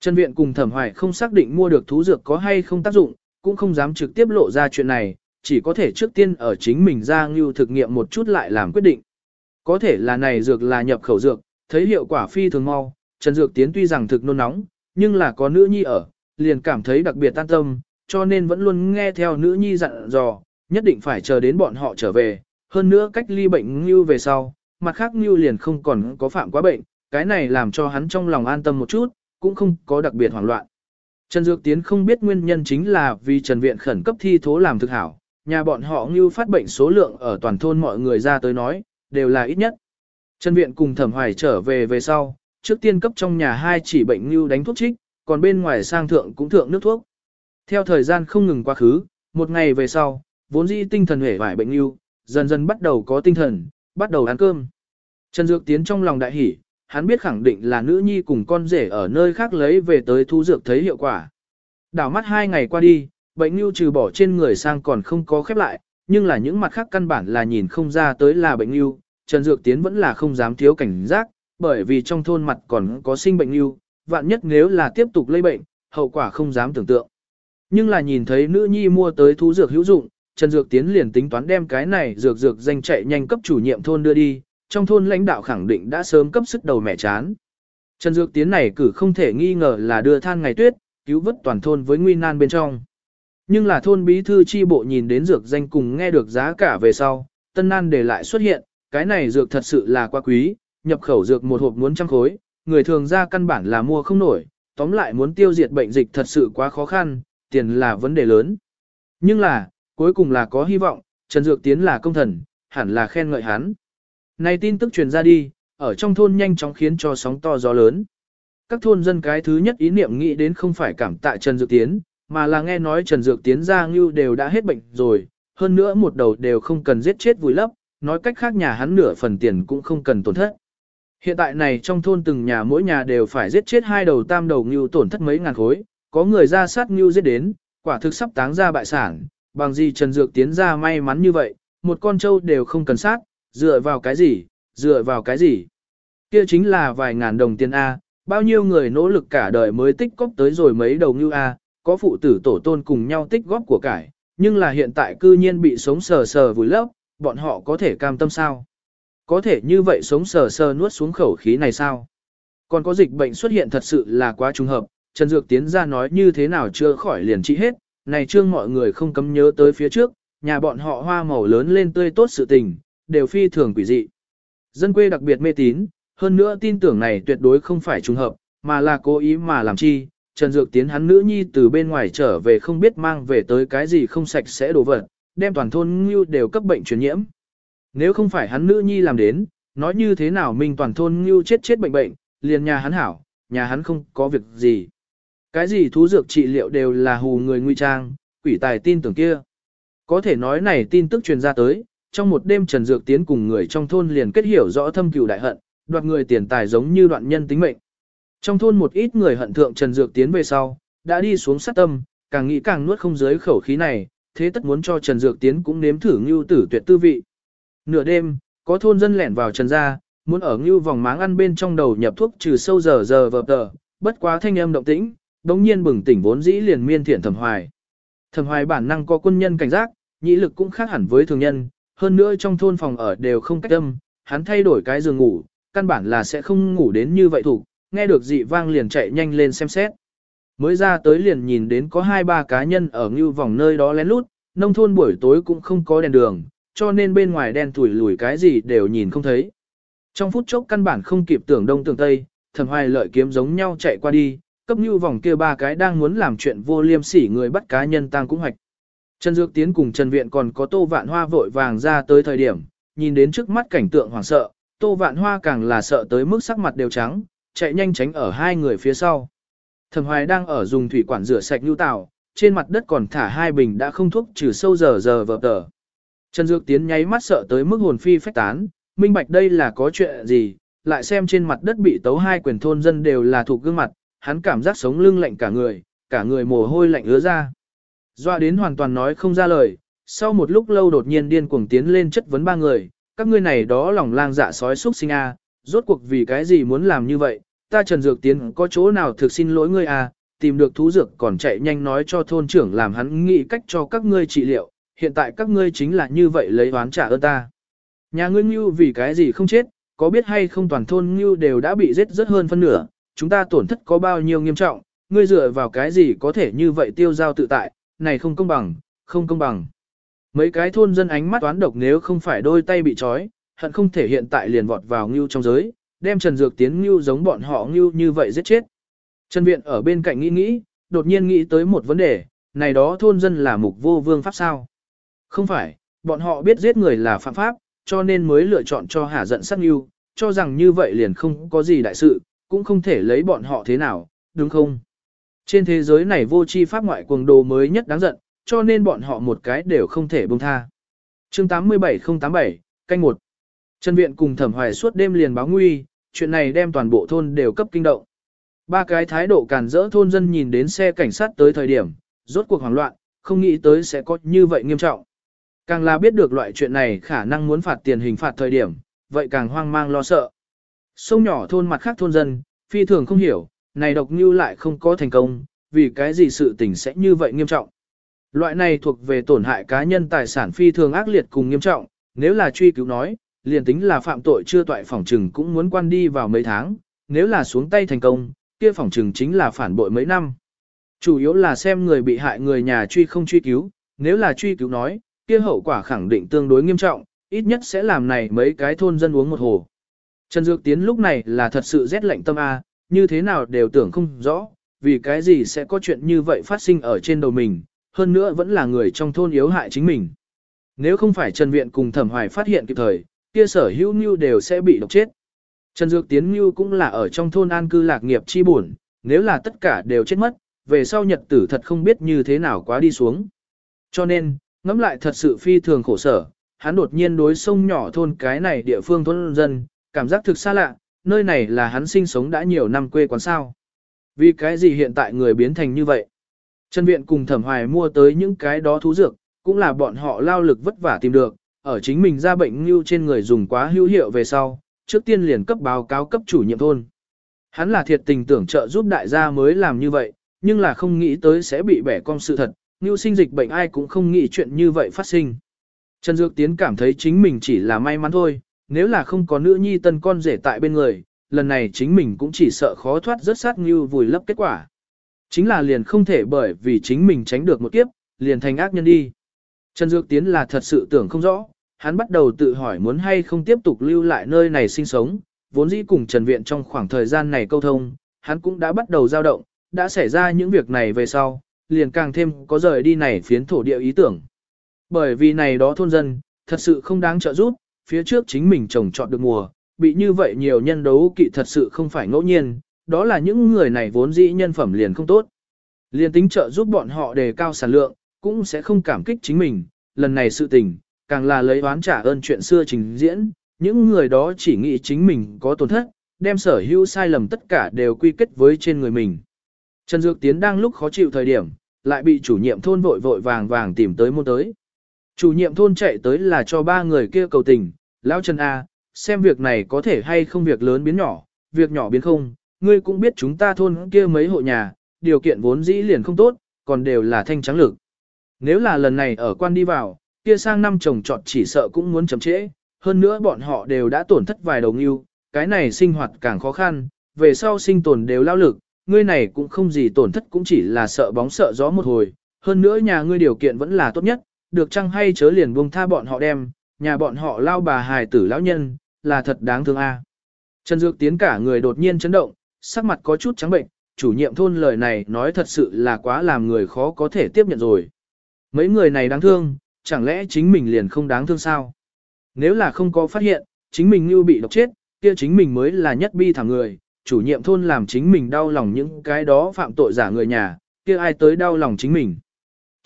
Trần Viện cùng Thẩm Hoài không xác định mua được thú dược có hay không tác dụng, cũng không dám trực tiếp lộ ra chuyện này, chỉ có thể trước tiên ở chính mình ra ngưu thực nghiệm một chút lại làm quyết định. Có thể là này dược là nhập khẩu dược, thấy hiệu quả phi thường mau, Trần Dược Tiến tuy rằng thực nôn nóng, nhưng là có nữ nhi ở, liền cảm thấy đặc biệt an tâm, cho nên vẫn luôn nghe theo nữ nhi dặn dò, nhất định phải chờ đến bọn họ trở về, hơn nữa cách ly bệnh ngưu về sau, mặt khác ngưu liền không còn có phạm quá bệnh, cái này làm cho hắn trong lòng an tâm một chút, cũng không có đặc biệt hoảng loạn. Trần Dược Tiến không biết nguyên nhân chính là vì Trần Viện khẩn cấp thi thố làm thực hảo, nhà bọn họ như phát bệnh số lượng ở toàn thôn mọi người ra tới nói, đều là ít nhất. Trần Viện cùng Thẩm Hoài trở về về sau, trước tiên cấp trong nhà hai chỉ bệnh như đánh thuốc trích, còn bên ngoài sang thượng cũng thượng nước thuốc. Theo thời gian không ngừng quá khứ, một ngày về sau, vốn dĩ tinh thần hể vải bệnh như, dần dần bắt đầu có tinh thần, bắt đầu ăn cơm. Trần Dược Tiến trong lòng đại hỉ, hắn biết khẳng định là nữ nhi cùng con rể ở nơi khác lấy về tới thu dược thấy hiệu quả. Đảo mắt hai ngày qua đi, bệnh lưu trừ bỏ trên người sang còn không có khép lại, nhưng là những mặt khác căn bản là nhìn không ra tới là bệnh lưu. Trần Dược Tiến vẫn là không dám thiếu cảnh giác, bởi vì trong thôn mặt còn có sinh bệnh lưu, vạn nhất nếu là tiếp tục lây bệnh, hậu quả không dám tưởng tượng. Nhưng là nhìn thấy nữ nhi mua tới thú dược hữu dụng, Trần Dược Tiến liền tính toán đem cái này dược dược danh chạy nhanh cấp chủ nhiệm thôn đưa đi, trong thôn lãnh đạo khẳng định đã sớm cấp sức đầu mẹ chán. Trần Dược Tiến này cử không thể nghi ngờ là đưa than ngày tuyết, cứu vớt toàn thôn với nguy nan bên trong. Nhưng là thôn bí thư chi bộ nhìn đến dược danh cùng nghe được giá cả về sau, tân nan để lại xuất hiện, cái này dược thật sự là quá quý, nhập khẩu dược một hộp muốn trăm khối, người thường ra căn bản là mua không nổi, tóm lại muốn tiêu diệt bệnh dịch thật sự quá khó khăn, tiền là vấn đề lớn. Nhưng là, cuối cùng là có hy vọng, Trần Dược Tiến là công thần, hẳn là khen ngợi hắn. Này tin tức truyền ra đi, ở trong thôn nhanh chóng khiến cho sóng to gió lớn. Các thôn dân cái thứ nhất ý niệm nghĩ đến không phải cảm tạ Trần Dược Tiến, mà là nghe nói Trần Dược Tiến ra ngưu đều đã hết bệnh rồi, hơn nữa một đầu đều không cần giết chết vùi lấp, nói cách khác nhà hắn nửa phần tiền cũng không cần tổn thất. Hiện tại này trong thôn từng nhà mỗi nhà đều phải giết chết hai đầu tam đầu ngưu tổn thất mấy ngàn khối, có người ra sát ngưu giết đến, quả thực sắp táng ra bại sản, bằng gì Trần Dược tiến ra may mắn như vậy, một con trâu đều không cần sát, dựa vào cái gì, dựa vào cái gì. Kia chính là vài ngàn đồng tiền A, bao nhiêu người nỗ lực cả đời mới tích góp tới rồi mấy đầu như A, có phụ tử tổ tôn cùng nhau tích góp của cải, nhưng là hiện tại cư nhiên bị sống sờ sờ vùi lấp, bọn họ có thể cam tâm sao? Có thể như vậy sống sờ sờ nuốt xuống khẩu khí này sao? Còn có dịch bệnh xuất hiện thật sự là quá trùng hợp, Trần Dược tiến ra nói như thế nào chưa khỏi liền trị hết, này trương mọi người không cấm nhớ tới phía trước, nhà bọn họ hoa màu lớn lên tươi tốt sự tình, đều phi thường quỷ dị. Dân quê đặc biệt mê tín, hơn nữa tin tưởng này tuyệt đối không phải trùng hợp, mà là cố ý mà làm chi. Trần Dược tiến hắn nữ nhi từ bên ngoài trở về không biết mang về tới cái gì không sạch sẽ đổ vật, đem toàn thôn ngưu đều cấp bệnh truyền nhiễm. Nếu không phải hắn nữ nhi làm đến, nói như thế nào mình toàn thôn ngưu chết chết bệnh bệnh, liền nhà hắn hảo, nhà hắn không có việc gì. Cái gì thú dược trị liệu đều là hù người nguy trang, quỷ tài tin tưởng kia. Có thể nói này tin tức truyền ra tới, trong một đêm Trần Dược Tiến cùng người trong thôn liền kết hiểu rõ thâm cừu đại hận, đoạt người tiền tài giống như đoạn nhân tính mệnh. Trong thôn một ít người hận thượng Trần Dược Tiến về sau, đã đi xuống sát tâm, càng nghĩ càng nuốt không dưới khẩu khí này, thế tất muốn cho Trần Dược Tiến cũng nếm thử ngưu tử tuyệt tư vị. Nửa đêm, có thôn dân lẻn vào Trần gia, muốn ở ngưu vòng máng ăn bên trong đầu nhập thuốc trừ sâu giờ giờ vợp tờ, bất quá thanh âm động tĩnh, đống nhiên bừng tỉnh vốn dĩ liền miên thiện thẩm hoài. Thẩm hoài bản năng có quân nhân cảnh giác, nhĩ lực cũng khác hẳn với thường nhân, hơn nữa trong thôn phòng ở đều không cách âm, hắn thay đổi cái giường ngủ, căn bản là sẽ không ngủ đến như vậy thủ, nghe được dị vang liền chạy nhanh lên xem xét. Mới ra tới liền nhìn đến có hai ba cá nhân ở ngưu vòng nơi đó lén lút, nông thôn buổi tối cũng không có đèn đường, cho nên bên ngoài đen tủi lùi cái gì đều nhìn không thấy. Trong phút chốc căn bản không kịp tưởng đông tưởng tây, thầm hoài lợi kiếm giống nhau chạy qua đi, cấp ngưu vòng kia ba cái đang muốn làm chuyện vô liêm sỉ người bắt cá nhân tăng cũng hoạch. Trần Dược Tiến cùng Trần Viện còn có Tô Vạn Hoa vội vàng ra tới thời điểm, nhìn đến trước mắt cảnh tượng hoảng sợ, Tô Vạn Hoa càng là sợ tới mức sắc mặt đều trắng, chạy nhanh tránh ở hai người phía sau. Thẩm Hoài đang ở dùng thủy quản rửa sạch lưu tảo, trên mặt đất còn thả hai bình đã không thuốc trừ sâu giờ giờ vợp tờ. Trần Dược Tiến nháy mắt sợ tới mức hồn phi phách tán, minh bạch đây là có chuyện gì, lại xem trên mặt đất bị tấu hai quyền thôn dân đều là thuộc gương mặt, hắn cảm giác sống lưng lạnh cả người, cả người mồ hôi lạnh ứa ra. Doa đến hoàn toàn nói không ra lời, sau một lúc lâu đột nhiên điên cuồng tiến lên chất vấn ba người, các ngươi này đó lòng lang dạ sói xúc sinh a, rốt cuộc vì cái gì muốn làm như vậy, ta Trần Dược Tiến có chỗ nào thực xin lỗi ngươi a, tìm được thú dược còn chạy nhanh nói cho thôn trưởng làm hắn nghĩ cách cho các ngươi trị liệu, hiện tại các ngươi chính là như vậy lấy oán trả ơn ta. Nhà ngươi Ngưu vì cái gì không chết, có biết hay không toàn thôn Ngưu đều đã bị giết rất hơn phân nửa, chúng ta tổn thất có bao nhiêu nghiêm trọng, ngươi dựa vào cái gì có thể như vậy tiêu giao tự tại, này không công bằng, không công bằng. Mấy cái thôn dân ánh mắt toán độc nếu không phải đôi tay bị trói, hận không thể hiện tại liền vọt vào ngưu trong giới, đem Trần Dược tiến ngưu giống bọn họ ngưu như vậy giết chết. Trần Viện ở bên cạnh nghĩ nghĩ, đột nhiên nghĩ tới một vấn đề, này đó thôn dân là mục vô vương pháp sao? Không phải, bọn họ biết giết người là phạm pháp, cho nên mới lựa chọn cho hả giận sát ngưu, cho rằng như vậy liền không có gì đại sự, cũng không thể lấy bọn họ thế nào, đúng không? Trên thế giới này vô chi pháp ngoại cuồng đồ mới nhất đáng giận, cho nên bọn họ một cái đều không thể buông tha. Chương 87087, canh 1. Trần Viện cùng Thẩm Hoài suốt đêm liền báo nguy, chuyện này đem toàn bộ thôn đều cấp kinh động. Ba cái thái độ càn rỡ thôn dân nhìn đến xe cảnh sát tới thời điểm, rốt cuộc hoảng loạn, không nghĩ tới sẽ có như vậy nghiêm trọng. Càng là biết được loại chuyện này khả năng muốn phạt tiền hình phạt thời điểm, vậy càng hoang mang lo sợ. Sông nhỏ thôn mặt khác thôn dân, phi thường không hiểu, này độc như lại không có thành công, vì cái gì sự tình sẽ như vậy nghiêm trọng. Loại này thuộc về tổn hại cá nhân tài sản phi thường ác liệt cùng nghiêm trọng, nếu là truy cứu nói, liền tính là phạm tội chưa toại phỏng trừng cũng muốn quan đi vào mấy tháng, nếu là xuống tay thành công, kia phỏng trừng chính là phản bội mấy năm. Chủ yếu là xem người bị hại người nhà truy không truy cứu, nếu là truy cứu nói, kia hậu quả khẳng định tương đối nghiêm trọng, ít nhất sẽ làm này mấy cái thôn dân uống một hồ. Trần Dược Tiến lúc này là thật sự rét lạnh tâm A, như thế nào đều tưởng không rõ, vì cái gì sẽ có chuyện như vậy phát sinh ở trên đầu mình, hơn nữa vẫn là người trong thôn yếu hại chính mình. Nếu không phải Trần Viện cùng Thẩm Hoài phát hiện kịp thời, kia sở hữu Nhu đều sẽ bị độc chết. Trần Dược Tiến Nhu cũng là ở trong thôn an cư lạc nghiệp chi buồn, nếu là tất cả đều chết mất, về sau nhật tử thật không biết như thế nào quá đi xuống. Cho nên, ngẫm lại thật sự phi thường khổ sở, hắn đột nhiên đối sông nhỏ thôn cái này địa phương thôn dân, cảm giác thực xa lạ, nơi này là hắn sinh sống đã nhiều năm quê quán sao. Vì cái gì hiện tại người biến thành như vậy? Trần Viện cùng Thẩm Hoài mua tới những cái đó thú dược, cũng là bọn họ lao lực vất vả tìm được, ở chính mình ra bệnh như trên người dùng quá hữu hiệu về sau, trước tiên liền cấp báo cáo cấp chủ nhiệm thôn. Hắn là thiệt tình tưởng trợ giúp đại gia mới làm như vậy, nhưng là không nghĩ tới sẽ bị bẻ cong sự thật, như sinh dịch bệnh ai cũng không nghĩ chuyện như vậy phát sinh. Trần Dược Tiến cảm thấy chính mình chỉ là may mắn thôi, nếu là không có nữ nhi tân con rể tại bên người, lần này chính mình cũng chỉ sợ khó thoát rất sát như vùi lấp kết quả. Chính là liền không thể bởi vì chính mình tránh được một kiếp, liền thành ác nhân đi. Trần Dược Tiến là thật sự tưởng không rõ, hắn bắt đầu tự hỏi muốn hay không tiếp tục lưu lại nơi này sinh sống, vốn dĩ cùng Trần Viện trong khoảng thời gian này câu thông, hắn cũng đã bắt đầu dao động, đã xảy ra những việc này về sau, liền càng thêm có rời đi này phiến thổ địa ý tưởng. Bởi vì này đó thôn dân, thật sự không đáng trợ giúp, phía trước chính mình trồng trọt được mùa, bị như vậy nhiều nhân đấu kỵ thật sự không phải ngẫu nhiên, đó là những người này vốn dĩ nhân phẩm liền không tốt. Liền tính trợ giúp bọn họ đề cao sản lượng, cũng sẽ không cảm kích chính mình, lần này sự tình, càng là lấy oán trả ơn chuyện xưa trình diễn, những người đó chỉ nghĩ chính mình có tổn thất, đem sở hữu sai lầm tất cả đều quy kết với trên người mình. Trần Dược Tiến đang lúc khó chịu thời điểm, lại bị chủ nhiệm thôn vội vội vàng vàng tìm tới môn tới. Chủ nhiệm thôn chạy tới là cho ba người kia cầu tình, Lão Trần A, xem việc này có thể hay không việc lớn biến nhỏ, việc nhỏ biến không, ngươi cũng biết chúng ta thôn kia mấy hộ nhà, điều kiện vốn dĩ liền không tốt, còn đều là thanh trắng lực. Nếu là lần này ở quan đi vào, kia sang năm trồng trọt chỉ sợ cũng muốn chậm trễ, hơn nữa bọn họ đều đã tổn thất vài đồng yêu, cái này sinh hoạt càng khó khăn, về sau sinh tồn đều lao lực, ngươi này cũng không gì tổn thất cũng chỉ là sợ bóng sợ gió một hồi, hơn nữa nhà ngươi điều kiện vẫn là tốt nhất, được chăng hay chớ liền buông tha bọn họ đem, nhà bọn họ lao bà hài tử lão nhân, là thật đáng thương a. À. Trần Dược Tiến cả người đột nhiên chấn động, sắc mặt có chút trắng bệnh, chủ nhiệm thôn lời này nói thật sự là quá làm người khó có thể tiếp nhận rồi. Mấy người này đáng thương, chẳng lẽ chính mình liền không đáng thương sao? Nếu là không có phát hiện, chính mình như bị độc chết, kia chính mình mới là nhất bi thảm người, chủ nhiệm thôn làm chính mình đau lòng những cái đó phạm tội giả người nhà, kia ai tới đau lòng chính mình.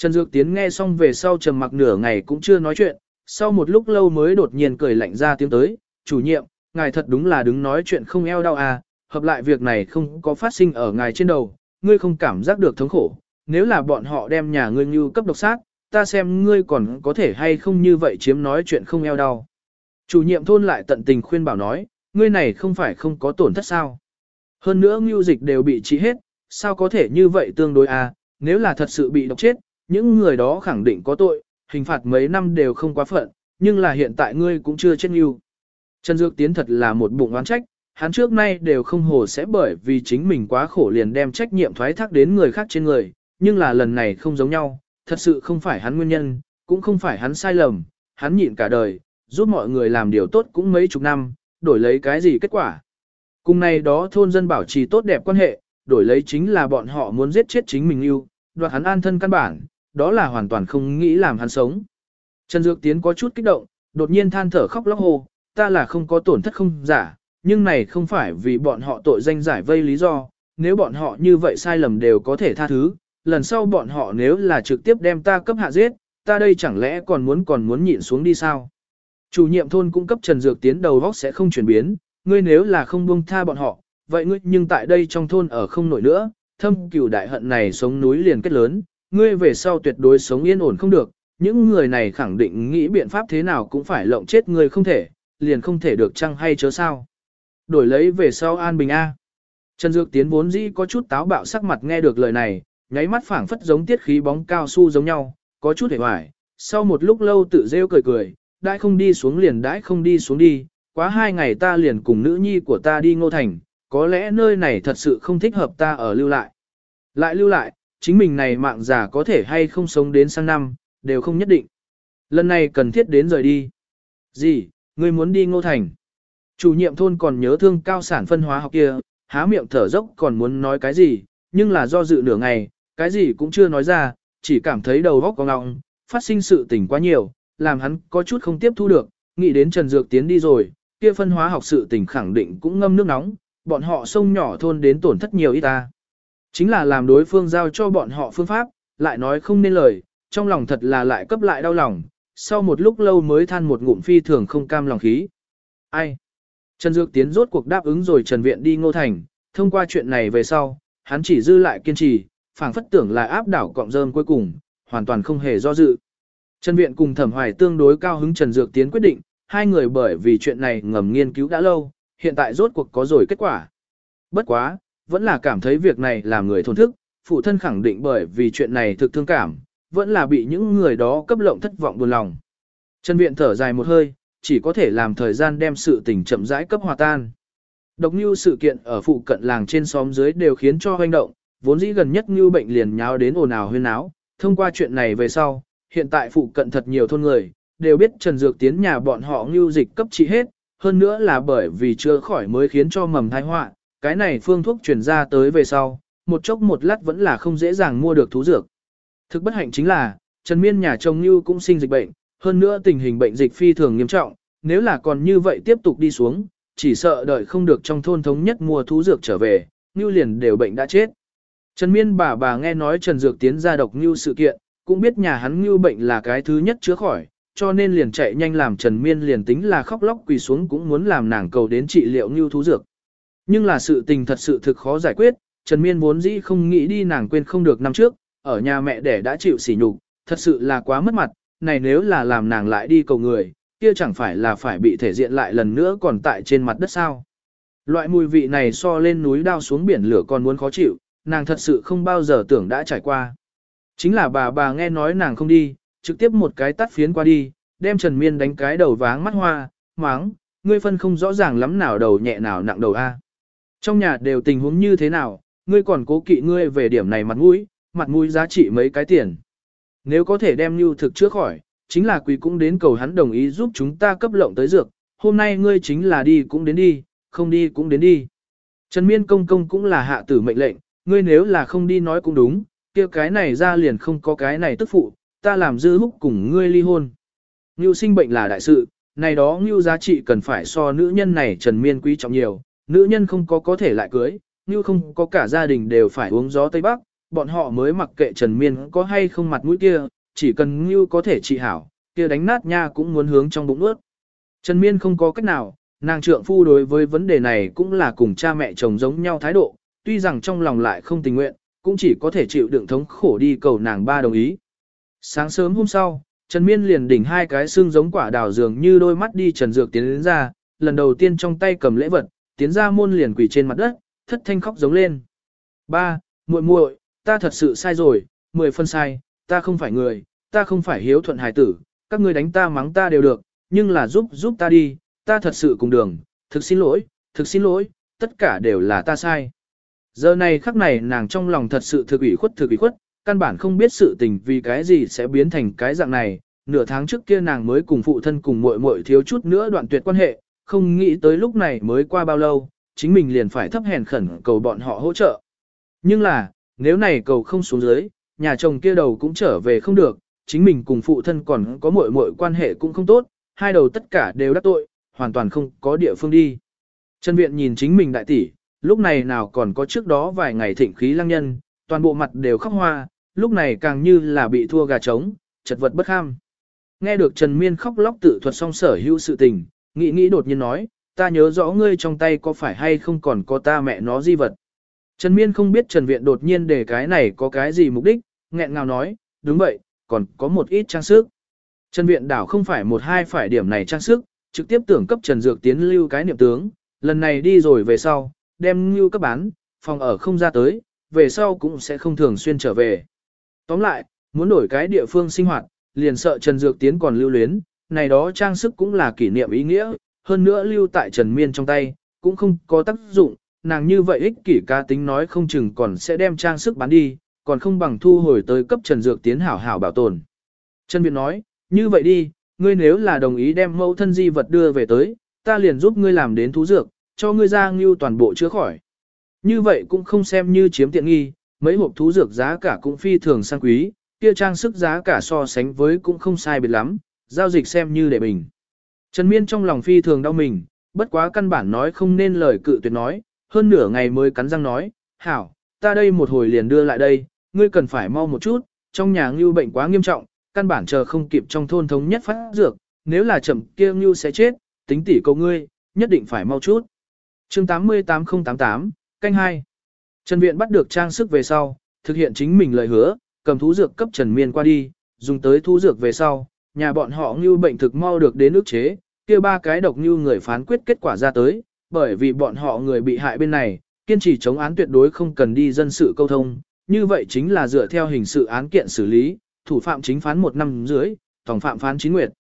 Trần Dược Tiến nghe xong về sau trầm mặc nửa ngày cũng chưa nói chuyện, sau một lúc lâu mới đột nhiên cười lạnh ra tiếng tới, chủ nhiệm, ngài thật đúng là đứng nói chuyện không eo đau à, hợp lại việc này không có phát sinh ở ngài trên đầu, ngươi không cảm giác được thống khổ, nếu là bọn họ đem nhà ngươi như cấp độc sát, ta xem ngươi còn có thể hay không như vậy chiếm nói chuyện không eo đau. Chủ nhiệm thôn lại tận tình khuyên bảo nói, ngươi này không phải không có tổn thất sao. Hơn nữa ngưu dịch đều bị trị hết, sao có thể như vậy tương đối à, nếu là thật sự bị độc chết, những người đó khẳng định có tội, hình phạt mấy năm đều không quá phận, nhưng là hiện tại ngươi cũng chưa chết yêu. Trần Dược Tiến thật là một bụng oán trách, hắn trước nay đều không hồ sẽ bởi vì chính mình quá khổ liền đem trách nhiệm thoái thác đến người khác trên người, nhưng là lần này không giống nhau, thật sự không phải hắn nguyên nhân, cũng không phải hắn sai lầm, hắn nhịn cả đời, giúp mọi người làm điều tốt cũng mấy chục năm, đổi lấy cái gì kết quả. Cùng này đó thôn dân bảo trì tốt đẹp quan hệ, đổi lấy chính là bọn họ muốn giết chết chính mình yêu, đoạt hắn an thân căn bản, đó là hoàn toàn không nghĩ làm hắn sống. Trần Dược Tiến có chút kích động, đột nhiên than thở khóc lóc hồ, ta là không có tổn thất không giả, nhưng này không phải vì bọn họ tội danh giải vây lý do, nếu bọn họ như vậy sai lầm đều có thể tha thứ, lần sau bọn họ nếu là trực tiếp đem ta cấp hạ giết, ta đây chẳng lẽ còn muốn còn muốn nhịn xuống đi sao? Chủ nhiệm thôn cung cấp Trần Dược Tiến đầu góc sẽ không chuyển biến, ngươi nếu là không buông tha bọn họ, vậy ngươi nhưng tại đây trong thôn ở không nổi nữa, thâm cửu đại hận này sống núi liền kết lớn, ngươi về sau tuyệt đối sống yên ổn không được, những người này khẳng định nghĩ biện pháp thế nào cũng phải lộng chết ngươi không thể, liền không thể được chăng hay chớ sao. Đổi lấy về sau an bình A. Trần Dược Tiến vốn dĩ có chút táo bạo sắc mặt nghe được lời này, nháy mắt phảng phất giống tiết khí bóng cao su giống nhau, có chút hề hoài, sau một lúc lâu tự rêu cười cười, đãi không đi xuống liền đãi không đi xuống đi, quá hai ngày ta liền cùng nữ nhi của ta đi ngô thành, có lẽ nơi này thật sự không thích hợp ta ở lưu lại. Lại lưu lại, chính mình này mạng già có thể hay không sống đến sang năm, đều không nhất định. Lần này cần thiết đến rời đi. Gì, ngươi muốn đi ngô thành? Chủ nhiệm thôn còn nhớ thương cao sản phân hóa học kia, há miệng thở dốc còn muốn nói cái gì, nhưng là do dự nửa ngày, cái gì cũng chưa nói ra, chỉ cảm thấy đầu óc có ngọng, phát sinh sự tình quá nhiều, làm hắn có chút không tiếp thu được, nghĩ đến Trần Dược tiến đi rồi, kia phân hóa học sự tình khẳng định cũng ngâm nước nóng, bọn họ sông nhỏ thôn đến tổn thất nhiều ít ta. Chính là làm đối phương giao cho bọn họ phương pháp, lại nói không nên lời, trong lòng thật là lại cấp lại đau lòng, sau một lúc lâu mới than một ngụm phi thường không cam lòng khí. Ai? Trần Dược Tiến rốt cuộc đáp ứng rồi Trần Viện đi Ngô Thành, thông qua chuyện này về sau, hắn chỉ dư lại kiên trì, phảng phất tưởng là áp đảo cọng rơm cuối cùng, hoàn toàn không hề do dự. Trần Viện cùng Thẩm Hoài tương đối cao hứng Trần Dược Tiến quyết định, hai người bởi vì chuyện này ngầm nghiên cứu đã lâu, hiện tại rốt cuộc có rồi kết quả. Bất quá, vẫn là cảm thấy việc này làm người thổn thức, phụ thân khẳng định bởi vì chuyện này thực thương cảm, vẫn là bị những người đó cấp lộng thất vọng buồn lòng. Trần Viện thở dài một hơi, chỉ có thể làm thời gian đem sự tình chậm rãi cấp hòa tan. Độc như sự kiện ở phụ cận làng trên xóm dưới đều khiến cho hoành động, vốn dĩ gần nhất như bệnh liền nháo đến ồn ào huyên náo. Thông qua chuyện này về sau, hiện tại phụ cận thật nhiều thôn người, đều biết Trần Dược tiến nhà bọn họ ngưu dịch cấp trị hết, hơn nữa là bởi vì chưa khỏi mới khiến cho mầm thai họa, cái này phương thuốc truyền ra tới về sau, một chốc một lát vẫn là không dễ dàng mua được thú dược. Thực bất hạnh chính là, Trần Miên nhà chồng Như cũng sinh dịch bệnh, hơn nữa tình hình bệnh dịch phi thường nghiêm trọng, nếu là còn như vậy tiếp tục đi xuống, chỉ sợ đợi không được trong thôn thống nhất mua thú dược trở về, Như liền đều bệnh đã chết. Trần Miên bà bà nghe nói Trần Dược tiến ra độc Như sự kiện, cũng biết nhà hắn Như bệnh là cái thứ nhất chữa khỏi, cho nên liền chạy nhanh làm Trần Miên liền tính là khóc lóc quỳ xuống cũng muốn làm nàng cầu đến trị liệu Như thú dược. Nhưng là sự tình thật sự thực khó giải quyết, Trần Miên vốn dĩ không nghĩ đi nàng quên không được năm trước, ở nhà mẹ đẻ đã chịu sỉ nhục, thật sự là quá mất mặt, này nếu là làm nàng lại đi cầu người, kia chẳng phải là phải bị thể diện lại lần nữa còn tại trên mặt đất sao. Loại mùi vị này so lên núi đao xuống biển lửa còn muốn khó chịu, nàng thật sự không bao giờ tưởng đã trải qua. Chính là bà bà nghe nói nàng không đi, trực tiếp một cái tắt phiến qua đi, đem Trần Miên đánh cái đầu váng mắt hoa, máng, ngươi phân không rõ ràng lắm nào đầu nhẹ nào nặng đầu a. Trong nhà đều tình huống như thế nào, ngươi còn cố kỵ ngươi về điểm này mặt mũi, mặt mũi giá trị mấy cái tiền. Nếu có thể đem lưu thực chữa khỏi, chính là quý cũng đến cầu hắn đồng ý giúp chúng ta cấp lộng tới dược, hôm nay ngươi chính là đi cũng đến đi, không đi cũng đến đi. Trần Miên công công cũng là hạ tử mệnh lệnh, ngươi nếu là không đi nói cũng đúng, kia cái này ra liền không có cái này tức phụ, ta làm dư húc cùng ngươi ly hôn. Ngưu sinh bệnh là đại sự, này đó ngưu giá trị cần phải so nữ nhân này Trần Miên quý trọng nhiều, nữ nhân không có có thể lại cưới, như không có cả gia đình đều phải uống gió Tây Bắc, bọn họ mới mặc kệ Trần Miên có hay không mặt mũi kia, chỉ cần như có thể trị hảo, kia đánh nát nha cũng muốn hướng trong bụng nuốt. Trần Miên không có cách nào, nàng trượng phu đối với vấn đề này cũng là cùng cha mẹ chồng giống nhau thái độ, tuy rằng trong lòng lại không tình nguyện, cũng chỉ có thể chịu đựng thống khổ đi cầu nàng ba đồng ý. Sáng sớm hôm sau, Trần Miên liền đỉnh hai cái xương giống quả đào dường như đôi mắt đi Trần Dược tiến đến ra, lần đầu tiên trong tay cầm lễ vật, tiến ra môn liền quỳ trên mặt đất, thất thanh khóc giống lên. Ba, muội muội, ta thật sự sai rồi, mười phân sai, ta không phải người, ta không phải hiếu thuận hài tử, các ngươi đánh ta mắng ta đều được, nhưng là giúp giúp ta đi, ta thật sự cùng đường, thực xin lỗi, thực xin lỗi, tất cả đều là ta sai. Giờ này khắc này nàng trong lòng thật sự thực ủy khuất thực ủy khuất, căn bản không biết sự tình vì cái gì sẽ biến thành cái dạng này, nửa tháng trước kia nàng mới cùng phụ thân cùng muội muội thiếu chút nữa đoạn tuyệt quan hệ, không nghĩ tới lúc này mới qua bao lâu, chính mình liền phải thấp hèn khẩn cầu bọn họ hỗ trợ. Nhưng là, nếu này cầu không xuống dưới, nhà chồng kia đầu cũng trở về không được, chính mình cùng phụ thân còn có muội muội quan hệ cũng không tốt, hai đầu tất cả đều đắc tội, hoàn toàn không có địa phương đi. Trần Viện nhìn chính mình đại tỷ, lúc này nào còn có trước đó vài ngày thịnh khí lăng nhân, toàn bộ mặt đều khóc hoa, lúc này càng như là bị thua gà trống, chật vật bất ham. Nghe được Trần Miên khóc lóc tự thuật xong sở hữu sự tình, nghĩ nghĩ đột nhiên nói, ta nhớ rõ ngươi trong tay có phải hay không còn có ta mẹ nó di vật. Trần Miên không biết Trần Viện đột nhiên để cái này có cái gì mục đích, nghẹn ngào nói, đúng vậy, còn có một ít trang sức. Trần Viện đảo không phải một hai phải điểm này trang sức, trực tiếp tưởng cấp Trần Dược tiến lưu cái niệm tướng, lần này đi rồi về sau, đem lưu cấp bán, phòng ở không ra tới, về sau cũng sẽ không thường xuyên trở về. Tóm lại, muốn đổi cái địa phương sinh hoạt, liền sợ Trần Dược tiến còn lưu luyến, này đó trang sức cũng là kỷ niệm ý nghĩa, hơn nữa lưu tại Trần Miên trong tay, cũng không có tác dụng, nàng như vậy ích kỷ ca tính nói không chừng còn sẽ đem trang sức bán đi, còn không bằng thu hồi tới cấp Trần Dược tiến hảo hảo bảo tồn. Trần Việt nói, như vậy đi, ngươi nếu là đồng ý đem mẫu thân di vật đưa về tới, ta liền giúp ngươi làm đến thú dược, cho ngươi ra ngưu toàn bộ chữa khỏi. Như vậy cũng không xem như chiếm tiện nghi, mấy hộp thú dược giá cả cũng phi thường sang quý, kia trang sức giá cả so sánh với cũng không sai biệt lắm, giao dịch xem như để bình. Trần Miên trong lòng phi thường đau mình, bất quá căn bản nói không nên lời cự tuyệt nói, hơn nửa ngày mới cắn răng nói, hảo, ta đây một hồi liền đưa lại đây, ngươi cần phải mau một chút, trong nhà ngưu bệnh quá nghiêm trọng, căn bản chờ không kịp trong thôn thống nhất phát dược, nếu là chậm kia ngưu sẽ chết, tính tỉ cầu ngươi, nhất định phải mau chút. chương 88088, canh 2. Trần Viện bắt được trang sức về sau, thực hiện chính mình lời hứa, cầm thú dược cấp Trần Miên qua đi, dùng tới thú dược về sau, nhà bọn họ ngưu bệnh thực mau được đến ức chế, kia ba cái độc như người phán quyết kết quả ra tới, bởi vì bọn họ người bị hại bên này, kiên trì chống án tuyệt đối không cần đi dân sự câu thông, như vậy chính là dựa theo hình sự án kiện xử lý, thủ phạm chính phán một năm dưới, tổng phạm phán chín nguyệt.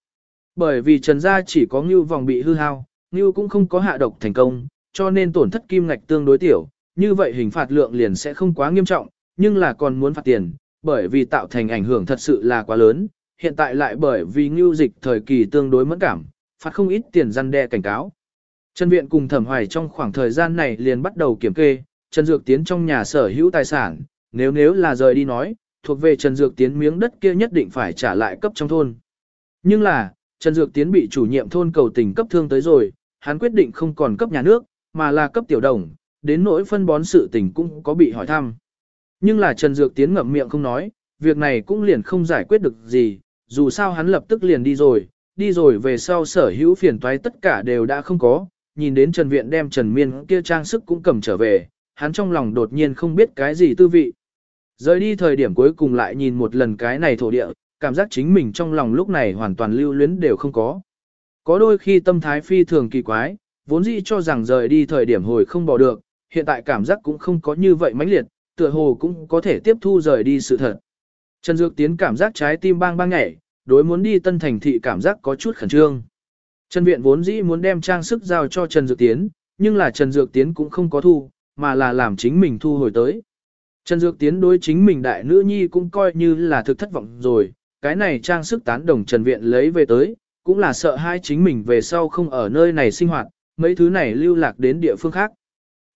Bởi vì Trần Gia chỉ có ngưu vòng bị hư hao, ngưu cũng không có hạ độc thành công, cho nên tổn thất kim ngạch tương đối tiểu, như vậy hình phạt lượng liền sẽ không quá nghiêm trọng, nhưng là còn muốn phạt tiền, bởi vì tạo thành ảnh hưởng thật sự là quá lớn, hiện tại lại bởi vì ngưu dịch thời kỳ tương đối mẫn cảm, phạt không ít tiền răn đe cảnh cáo. Trần Viện cùng Thẩm Hoài trong khoảng thời gian này liền bắt đầu kiểm kê, Trần Dược Tiến trong nhà sở hữu tài sản, nếu nếu là rời đi nói, thuộc về Trần Dược Tiến miếng đất kia nhất định phải trả lại cấp trong thôn. Nhưng là, Trần Dược Tiến bị chủ nhiệm thôn cầu tình cấp thương tới rồi, hắn quyết định không còn cấp nhà nước, mà là cấp tiểu đồng, đến nỗi phân bón sự tình cũng có bị hỏi thăm. Nhưng là Trần Dược Tiến ngậm miệng không nói, việc này cũng liền không giải quyết được gì, dù sao hắn lập tức liền đi rồi, đi rồi về sau sở hữu phiền toái tất cả đều đã không có, nhìn đến Trần Viện đem Trần Miên kia trang sức cũng cầm trở về, hắn trong lòng đột nhiên không biết cái gì tư vị. Rời đi thời điểm cuối cùng lại nhìn một lần cái này thổ địa, cảm giác chính mình trong lòng lúc này hoàn toàn lưu luyến đều không có. Có đôi khi tâm thái phi thường kỳ quái, vốn dĩ cho rằng rời đi thời điểm hồi không bỏ được, hiện tại cảm giác cũng không có như vậy mãnh liệt, tựa hồ cũng có thể tiếp thu rời đi sự thật. Trần Dược Tiến cảm giác trái tim bang bang nhảy, đối muốn đi tân thành thị cảm giác có chút khẩn trương. Trần Viện vốn dĩ muốn đem trang sức giao cho Trần Dược Tiến, nhưng là Trần Dược Tiến cũng không có thu, mà là làm chính mình thu hồi tới. Trần Dược Tiến đối chính mình đại nữ nhi cũng coi như là thực thất vọng rồi, cái này trang sức tán đồng Trần Viện lấy về tới, cũng là sợ hai chính mình về sau không ở nơi này sinh hoạt, mấy thứ này lưu lạc đến địa phương khác.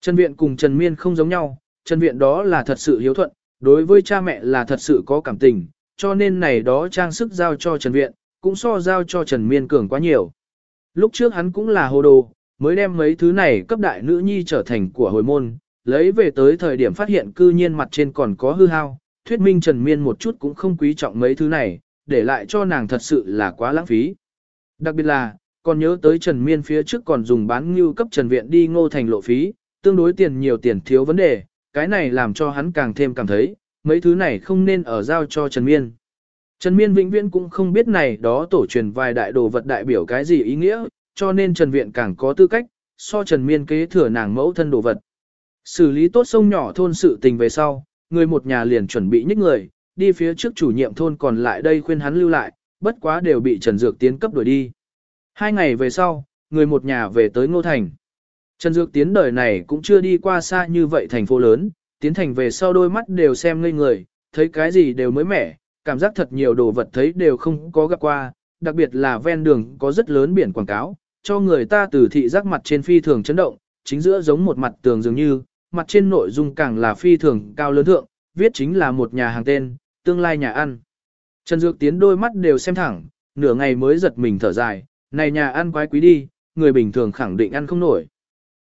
Trần Viện cùng Trần Miên không giống nhau, Trần Viện đó là thật sự hiếu thuận, đối với cha mẹ là thật sự có cảm tình, cho nên này đó trang sức giao cho Trần Viện, cũng so giao cho Trần Miên cường quá nhiều. Lúc trước hắn cũng là hồ đồ, mới đem mấy thứ này cấp đại nữ nhi trở thành của hồi môn, lấy về tới thời điểm phát hiện cư nhiên mặt trên còn có hư hao, thuyết minh Trần Miên một chút cũng không quý trọng mấy thứ này, để lại cho nàng thật sự là quá lãng phí. Đặc biệt là, còn nhớ tới Trần Miên phía trước còn dùng bán ngưu cấp Trần Viện đi ngô thành lộ phí, tương đối tiền nhiều tiền thiếu vấn đề, cái này làm cho hắn càng thêm cảm thấy, mấy thứ này không nên ở giao cho Trần Miên. Trần Miên vĩnh viễn cũng không biết này đó tổ truyền vài đại đồ vật đại biểu cái gì ý nghĩa, cho nên Trần Viện càng có tư cách, so Trần Miên kế thừa nàng mẫu thân đồ vật. Xử lý tốt sông nhỏ thôn sự tình về sau, người một nhà liền chuẩn bị nhích người, đi phía trước chủ nhiệm thôn còn lại đây khuyên hắn lưu lại, bất quá đều bị Trần Dược Tiến cấp đuổi đi. Hai ngày về sau, người một nhà về tới Ngô Thành. Trần Dược Tiến đời này cũng chưa đi qua xa như vậy thành phố lớn, tiến thành về sau đôi mắt đều xem ngây người, thấy cái gì đều mới mẻ, cảm giác thật nhiều đồ vật thấy đều không có gặp qua, đặc biệt là ven đường có rất lớn biển quảng cáo, cho người ta từ thị giác mặt trên phi thường chấn động, chính giữa giống một mặt tường dường như, mặt trên nội dung càng là phi thường cao lớn thượng, viết chính là một nhà hàng tên, tương lai nhà ăn. Trần Dược Tiến đôi mắt đều xem thẳng, nửa ngày mới giật mình thở dài, này nhà ăn quái quý đi, người bình thường khẳng định ăn không nổi.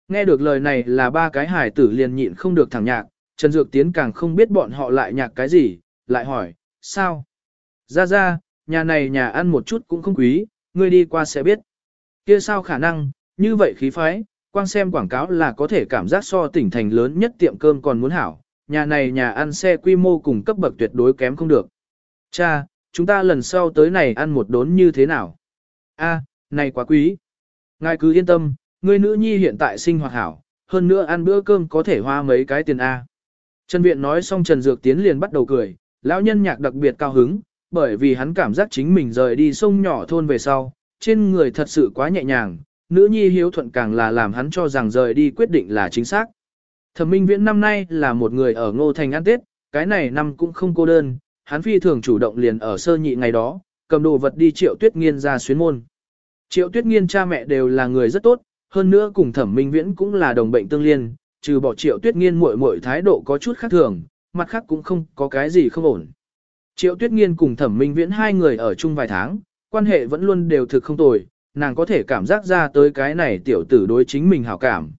Nghe được lời này là ba cái hải tử liền nhịn không được thẳng nhạc, Trần Dược Tiến càng không biết bọn họ lại nhạc cái gì, lại hỏi, sao? Ra ra, nhà này nhà ăn một chút cũng không quý, ngươi đi qua sẽ biết. Kia sao khả năng, như vậy khí phái, quang xem quảng cáo là có thể cảm giác so tỉnh thành lớn nhất tiệm cơm còn muốn hảo, nhà này nhà ăn xe quy mô cùng cấp bậc tuyệt đối kém không được. Cha, chúng ta lần sau tới này ăn một đốn như thế nào? A, này quá quý. Ngài cứ yên tâm, người nữ nhi hiện tại sinh hoạt hảo, hơn nữa ăn bữa cơm có thể hoa mấy cái tiền A. Trần Viện nói xong Trần Dược Tiến liền bắt đầu cười, lão nhân nhạc đặc biệt cao hứng, bởi vì hắn cảm giác chính mình rời đi sông nhỏ thôn về sau, trên người thật sự quá nhẹ nhàng, nữ nhi hiếu thuận càng là làm hắn cho rằng rời đi quyết định là chính xác. Thẩm Minh Viễn năm nay là một người ở Ngô Thành ăn Tết, cái này năm cũng không cô đơn, hắn phi thường chủ động liền ở sơ nhị ngày đó, cầm đồ vật đi Triệu Tuyết Nghiên ra xuyến môn. Triệu Tuyết Nghiên cha mẹ đều là người rất tốt, hơn nữa cùng Thẩm Minh Viễn cũng là đồng bệnh tương liên, trừ bỏ Triệu Tuyết Nghiên muội muội thái độ có chút khác thường, mặt khác cũng không có cái gì không ổn. Triệu Tuyết Nghiên cùng Thẩm Minh Viễn hai người ở chung vài tháng, quan hệ vẫn luôn đều thực không tồi, nàng có thể cảm giác ra tới cái này tiểu tử đối chính mình hảo cảm.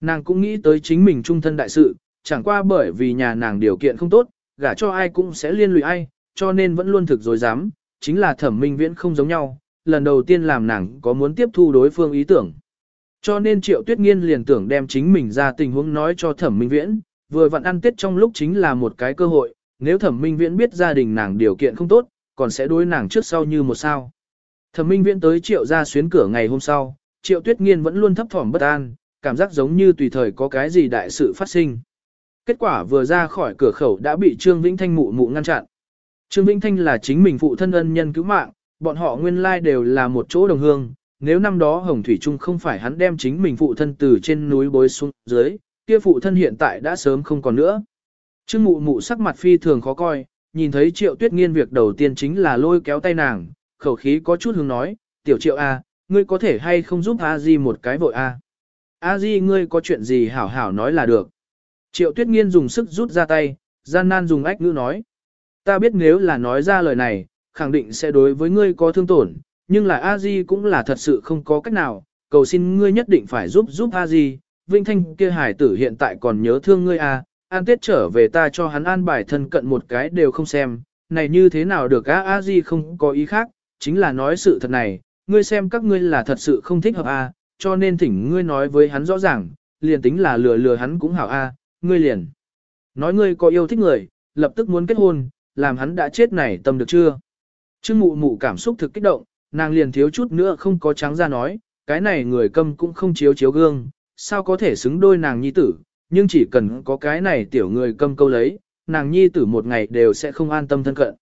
Nàng cũng nghĩ tới chính mình trung thân đại sự, chẳng qua bởi vì nhà nàng điều kiện không tốt, gả cho ai cũng sẽ liên lụy ai, cho nên vẫn luôn thực dối dám, chính là thẩm minh viễn không giống nhau, lần đầu tiên làm nàng có muốn tiếp thu đối phương ý tưởng. Cho nên triệu tuyết nghiên liền tưởng đem chính mình ra tình huống nói cho thẩm minh viễn, vừa vặn ăn tết trong lúc chính là một cái cơ hội, nếu thẩm minh viễn biết gia đình nàng điều kiện không tốt, còn sẽ đối nàng trước sau như một sao. Thẩm minh viễn tới triệu ra xuyến cửa ngày hôm sau, triệu tuyết nghiên vẫn luôn thấp thỏm bất an, cảm giác giống như tùy thời có cái gì đại sự phát sinh. Kết quả vừa ra khỏi cửa khẩu đã bị Trương Vĩnh Thanh mụ mụ ngăn chặn. Trương Vĩnh Thanh là chính mình phụ thân ân nhân cứu mạng, bọn họ nguyên lai đều là một chỗ đồng hương, nếu năm đó Hồng Thủy Trung không phải hắn đem chính mình phụ thân từ trên núi bối xuống dưới, kia phụ thân hiện tại đã sớm không còn nữa. Trương mụ mụ sắc mặt phi thường khó coi, nhìn thấy triệu tuyết nghiên việc đầu tiên chính là lôi kéo tay nàng, khẩu khí có chút hướng nói, tiểu triệu A, ngươi có thể hay không giúp A Di một cái vội A. A Di ngươi có chuyện gì hảo hảo nói là được. Triệu tuyết nghiên dùng sức rút ra tay, gian nan dùng ách ngữ nói. Ta biết nếu là nói ra lời này, khẳng định sẽ đối với ngươi có thương tổn, nhưng là A Di cũng là thật sự không có cách nào, cầu xin ngươi nhất định phải giúp giúp A Di. Vinh Thanh kia hải tử hiện tại còn nhớ thương ngươi A, an tết trở về ta cho hắn an bài thân cận một cái đều không xem, này như thế nào được A A Di không có ý khác, chính là nói sự thật này, ngươi xem các ngươi là thật sự không thích hợp A, cho nên thỉnh ngươi nói với hắn rõ ràng, liền tính là lừa lừa hắn cũng hảo A, ngươi liền. Nói ngươi có yêu thích người, lập tức muốn kết hôn, làm hắn đã chết này tâm được chưa? Trương mụ mụ cảm xúc thực kích động, nàng liền thiếu chút nữa không có trắng ra nói, cái này người câm cũng không chiếu chiếu gương, sao có thể xứng đôi nàng nhi tử, nhưng chỉ cần có cái này tiểu người câm câu lấy, nàng nhi tử một ngày đều sẽ không an tâm thân cận.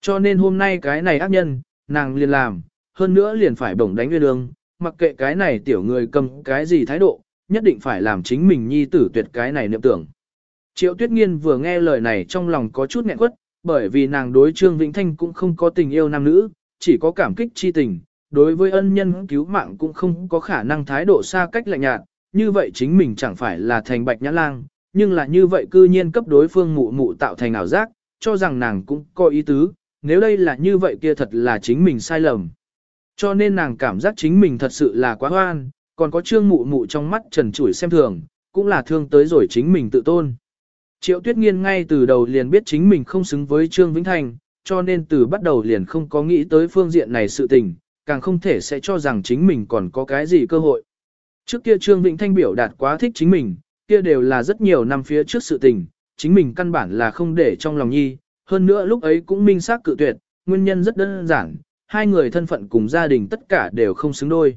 Cho nên hôm nay cái này ác nhân, nàng liền làm, hơn nữa liền phải bổng đánh nguyên đường, mặc kệ cái này tiểu người câm cái gì thái độ, nhất định phải làm chính mình nhi tử tuyệt cái này niệm tưởng. Triệu Tuyết Nghiên vừa nghe lời này trong lòng có chút nghẹn quất, bởi vì nàng đối Trương Vĩnh Thanh cũng không có tình yêu nam nữ, chỉ có cảm kích chi tình, đối với ân nhân cứu mạng cũng không có khả năng thái độ xa cách lạnh nhạt, như vậy chính mình chẳng phải là thành bạch nhã lang, nhưng là như vậy cư nhiên cấp đối phương mụ mụ tạo thành ảo giác, cho rằng nàng cũng có ý tứ, nếu đây là như vậy kia thật là chính mình sai lầm. Cho nên nàng cảm giác chính mình thật sự là quá hoan, còn có trương mụ mụ trong mắt trần trụi xem thường, cũng là thương tới rồi chính mình tự tôn. Triệu Tuyết Nghiên ngay từ đầu liền biết chính mình không xứng với Trương Vĩnh Thành, cho nên từ bắt đầu liền không có nghĩ tới phương diện này sự tình, càng không thể sẽ cho rằng chính mình còn có cái gì cơ hội. Trước kia Trương Vĩnh Thanh biểu đạt quá thích chính mình, kia đều là rất nhiều năm phía trước sự tình, chính mình căn bản là không để trong lòng nhi, hơn nữa lúc ấy cũng minh xác cự tuyệt, nguyên nhân rất đơn giản, hai người thân phận cùng gia đình tất cả đều không xứng đôi.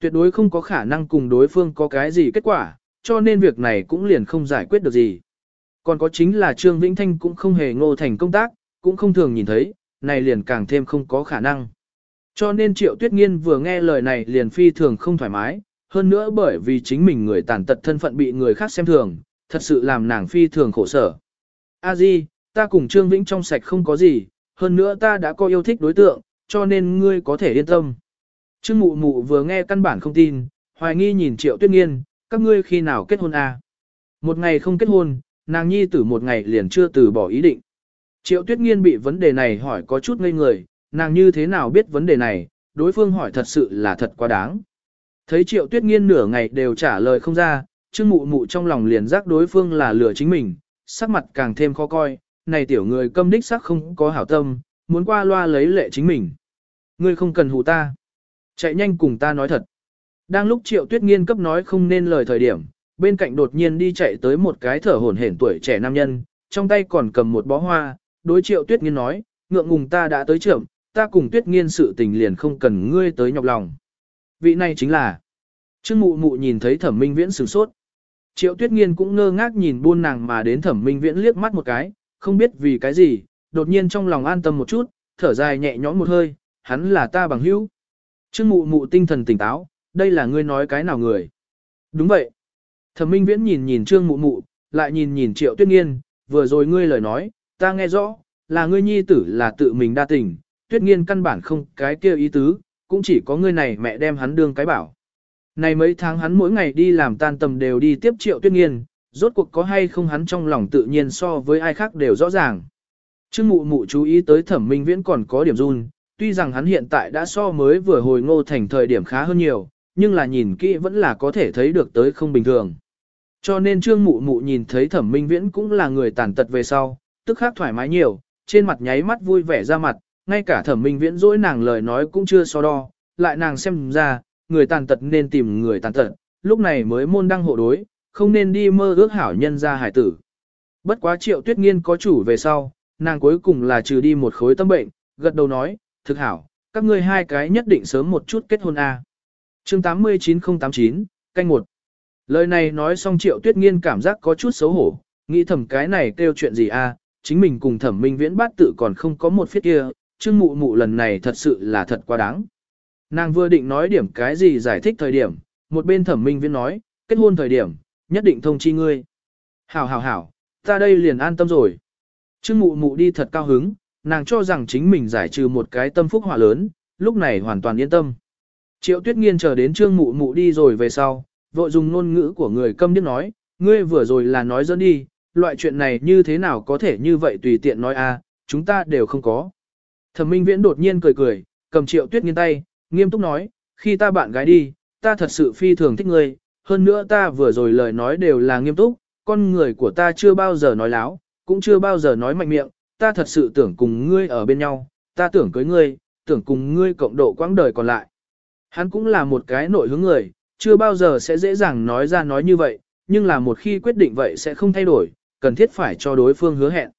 Tuyệt đối không có khả năng cùng đối phương có cái gì kết quả, cho nên việc này cũng liền không giải quyết được gì. Còn có chính là Trương Vĩnh Thanh cũng không hề ngô thành công tác, cũng không thường nhìn thấy, này liền càng thêm không có khả năng. Cho nên Triệu Tuyết Nghiên vừa nghe lời này liền phi thường không thoải mái, hơn nữa bởi vì chính mình người tàn tật thân phận bị người khác xem thường, thật sự làm nàng phi thường khổ sở. A Di, ta cùng Trương Vĩnh trong sạch không có gì, hơn nữa ta đã có yêu thích đối tượng, cho nên ngươi có thể yên tâm. Trương Mụ Mụ vừa nghe căn bản không tin, hoài nghi nhìn Triệu Tuyết Nghiên, các ngươi khi nào kết hôn à? Một ngày không kết hôn, nàng nhi tử một ngày liền chưa từ bỏ ý định. Triệu Tuyết Nghiên bị vấn đề này hỏi có chút ngây người, nàng như thế nào biết vấn đề này, đối phương hỏi thật sự là thật quá đáng. Thấy triệu tuyết nghiên nửa ngày đều trả lời không ra, trương mụ mụ trong lòng liền giác đối phương là lừa chính mình, sắc mặt càng thêm khó coi, này tiểu người câm đích sắc không có hảo tâm, muốn qua loa lấy lệ chính mình. Ngươi không cần hù ta. Chạy nhanh cùng ta nói thật. Đang lúc triệu tuyết nghiên cấp nói không nên lời thời điểm, bên cạnh đột nhiên đi chạy tới một cái thở hổn hển tuổi trẻ nam nhân, trong tay còn cầm một bó hoa, đối triệu tuyết nghiên nói, ngượng ngùng ta đã tới trưởng, ta cùng tuyết nghiên sự tình liền không cần ngươi tới nhọc lòng. Vị này chính là Trương mụ mụ nhìn thấy thẩm minh viễn sửng sốt. Triệu tuyết nghiên cũng ngơ ngác nhìn buôn nàng mà đến thẩm minh viễn liếc mắt một cái, không biết vì cái gì, đột nhiên trong lòng an tâm một chút, thở dài nhẹ nhõm một hơi, hắn là ta bằng hữu. Trương mụ mụ tinh thần tỉnh táo, đây là ngươi nói cái nào người. Đúng vậy. Thẩm minh viễn nhìn nhìn trương mụ mụ, lại nhìn nhìn triệu tuyết nghiên, vừa rồi ngươi lời nói, ta nghe rõ, là ngươi nhi tử là tự mình đa tình, tuyết nghiên căn bản không cái kia ý tứ, cũng chỉ có ngươi này mẹ đem hắn đương cái bảo. Này mấy tháng hắn mỗi ngày đi làm tan tầm đều đi tiếp triệu tuyết nghiên, rốt cuộc có hay không hắn trong lòng tự nhiên so với ai khác đều rõ ràng. Trương mụ mụ chú ý tới thẩm minh viễn còn có điểm run, tuy rằng hắn hiện tại đã so mới vừa hồi ngô thành thời điểm khá hơn nhiều, nhưng là nhìn kỹ vẫn là có thể thấy được tới không bình thường. Cho nên trương mụ mụ nhìn thấy thẩm minh viễn cũng là người tàn tật về sau, tức khác thoải mái nhiều, trên mặt nháy mắt vui vẻ ra mặt, ngay cả thẩm minh viễn dỗi nàng lời nói cũng chưa so đo, lại nàng xem ra, người tàn tật nên tìm người tàn tật, lúc này mới môn đăng hộ đối, không nên đi mơ ước hảo nhân ra hải tử. Bất quá triệu tuyết nghiên có chủ về sau, nàng cuối cùng là trừ đi một khối tâm bệnh, gật đầu nói, thực hảo, các ngươi hai cái nhất định sớm một chút kết hôn A. chương 89089, canh một Lời này nói xong triệu tuyết nghiên cảm giác có chút xấu hổ, nghĩ thầm cái này kêu chuyện gì a? Chính mình cùng thẩm minh viễn bát tự còn không có một phiết kia, chương mụ mụ lần này thật sự là thật quá đáng. Nàng vừa định nói điểm cái gì giải thích thời điểm, một bên thẩm minh viễn nói, kết hôn thời điểm, nhất định thông chi ngươi. Hảo hảo hảo, ta đây liền an tâm rồi. Trương mụ mụ đi thật cao hứng, nàng cho rằng chính mình giải trừ một cái tâm phúc hỏa lớn, lúc này hoàn toàn yên tâm. Triệu tuyết nghiên chờ đến trương mụ mụ đi rồi về sau, vội dùng ngôn ngữ của người câm điếc nói, ngươi vừa rồi là nói dẫn đi, loại chuyện này như thế nào có thể như vậy tùy tiện nói a, chúng ta đều không có. Thẩm Minh Viễn đột nhiên cười cười, cầm Triệu Tuyết nghiêng tay, nghiêm túc nói, khi ta bạn gái đi, ta thật sự phi thường thích ngươi, hơn nữa ta vừa rồi lời nói đều là nghiêm túc, con người của ta chưa bao giờ nói láo, cũng chưa bao giờ nói mạnh miệng, ta thật sự tưởng cùng ngươi ở bên nhau, ta tưởng cưới ngươi, tưởng cùng ngươi cộng độ quãng đời còn lại. Hắn cũng là một cái nội hướng người, chưa bao giờ sẽ dễ dàng nói ra nói như vậy, nhưng là một khi quyết định vậy sẽ không thay đổi, cần thiết phải cho đối phương hứa hẹn.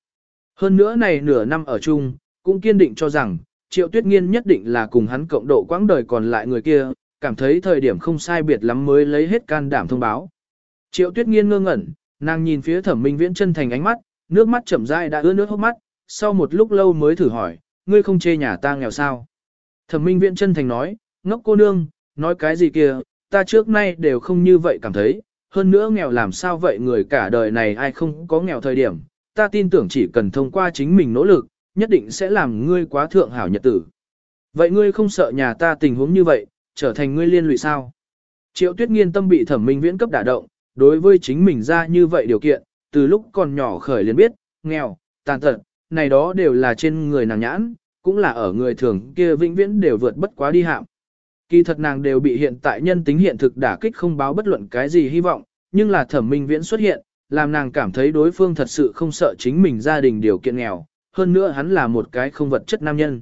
Hơn nữa này nửa năm ở chung, cũng kiên định cho rằng, Triệu Tuyết Nghiên nhất định là cùng hắn cộng độ quãng đời còn lại người kia, cảm thấy thời điểm không sai biệt lắm mới lấy hết can đảm thông báo. Triệu Tuyết Nghiên ngơ ngẩn, nàng nhìn phía Thẩm Minh Viễn chân thành ánh mắt, nước mắt chậm rãi đã ướt nước hốc mắt, sau một lúc lâu mới thử hỏi, ngươi không chê nhà ta nghèo sao? Thẩm Minh Viễn chân thành nói, ngốc cô nương, nói cái gì kia, ta trước nay đều không như vậy cảm thấy, hơn nữa nghèo làm sao vậy người cả đời này ai không có nghèo thời điểm, ta tin tưởng chỉ cần thông qua chính mình nỗ lực, nhất định sẽ làm ngươi quá thượng hảo nhật tử. Vậy ngươi không sợ nhà ta tình huống như vậy, trở thành ngươi liên lụy sao? Triệu tuyết nghiên tâm bị thẩm minh viễn cấp đả động, đối với chính mình ra như vậy điều kiện, từ lúc còn nhỏ khởi liền biết, nghèo, tàn tật, này đó đều là trên người nàng nhãn, cũng là ở người thường kia vĩnh viễn đều vượt bất quá đi hạm. Kỳ thật nàng đều bị hiện tại nhân tính hiện thực đả kích không báo bất luận cái gì hy vọng, nhưng là thẩm minh viễn xuất hiện, làm nàng cảm thấy đối phương thật sự không sợ chính mình gia đình điều kiện nghèo, hơn nữa hắn là một cái không vật chất nam nhân.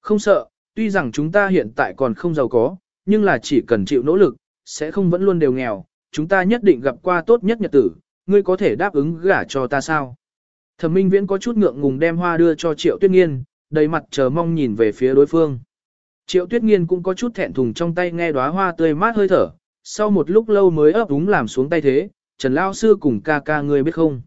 Không sợ, tuy rằng chúng ta hiện tại còn không giàu có, nhưng là chỉ cần chịu nỗ lực, sẽ không vẫn luôn đều nghèo, chúng ta nhất định gặp qua tốt nhất nhật tử, ngươi có thể đáp ứng gả cho ta sao? Thẩm Minh Viễn có chút ngượng ngùng đem hoa đưa cho Triệu Tuyết Nghiên, đầy mặt chờ mong nhìn về phía đối phương. Triệu Tuyết Nghiên cũng có chút thẹn thùng trong tay nghe đóa hoa tươi mát hơi thở, sau một lúc lâu mới ấp úng làm xuống tay thế, Trần Lao Sư cùng ca ca ngươi biết không?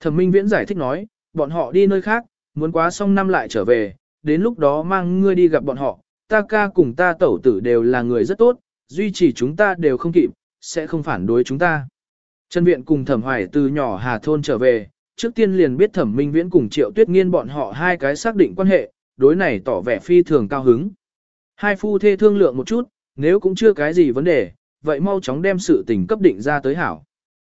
Thẩm Minh Viễn giải thích nói, bọn họ đi nơi khác, muốn quá xong năm lại trở về, đến lúc đó mang ngươi đi gặp bọn họ, ta ca cùng ta tẩu tử đều là người rất tốt, duy trì chúng ta đều không kịp, sẽ không phản đối chúng ta. Trần Viện cùng Thẩm Hoài từ nhỏ Hà Thôn trở về, trước tiên liền biết Thẩm Minh Viễn cùng Triệu Tuyết Nghiên bọn họ hai cái xác định quan hệ, đối này tỏ vẻ phi thường cao hứng. Hai phu thê thương lượng một chút, nếu cũng chưa cái gì vấn đề, vậy mau chóng đem sự tình cấp định ra tới hảo.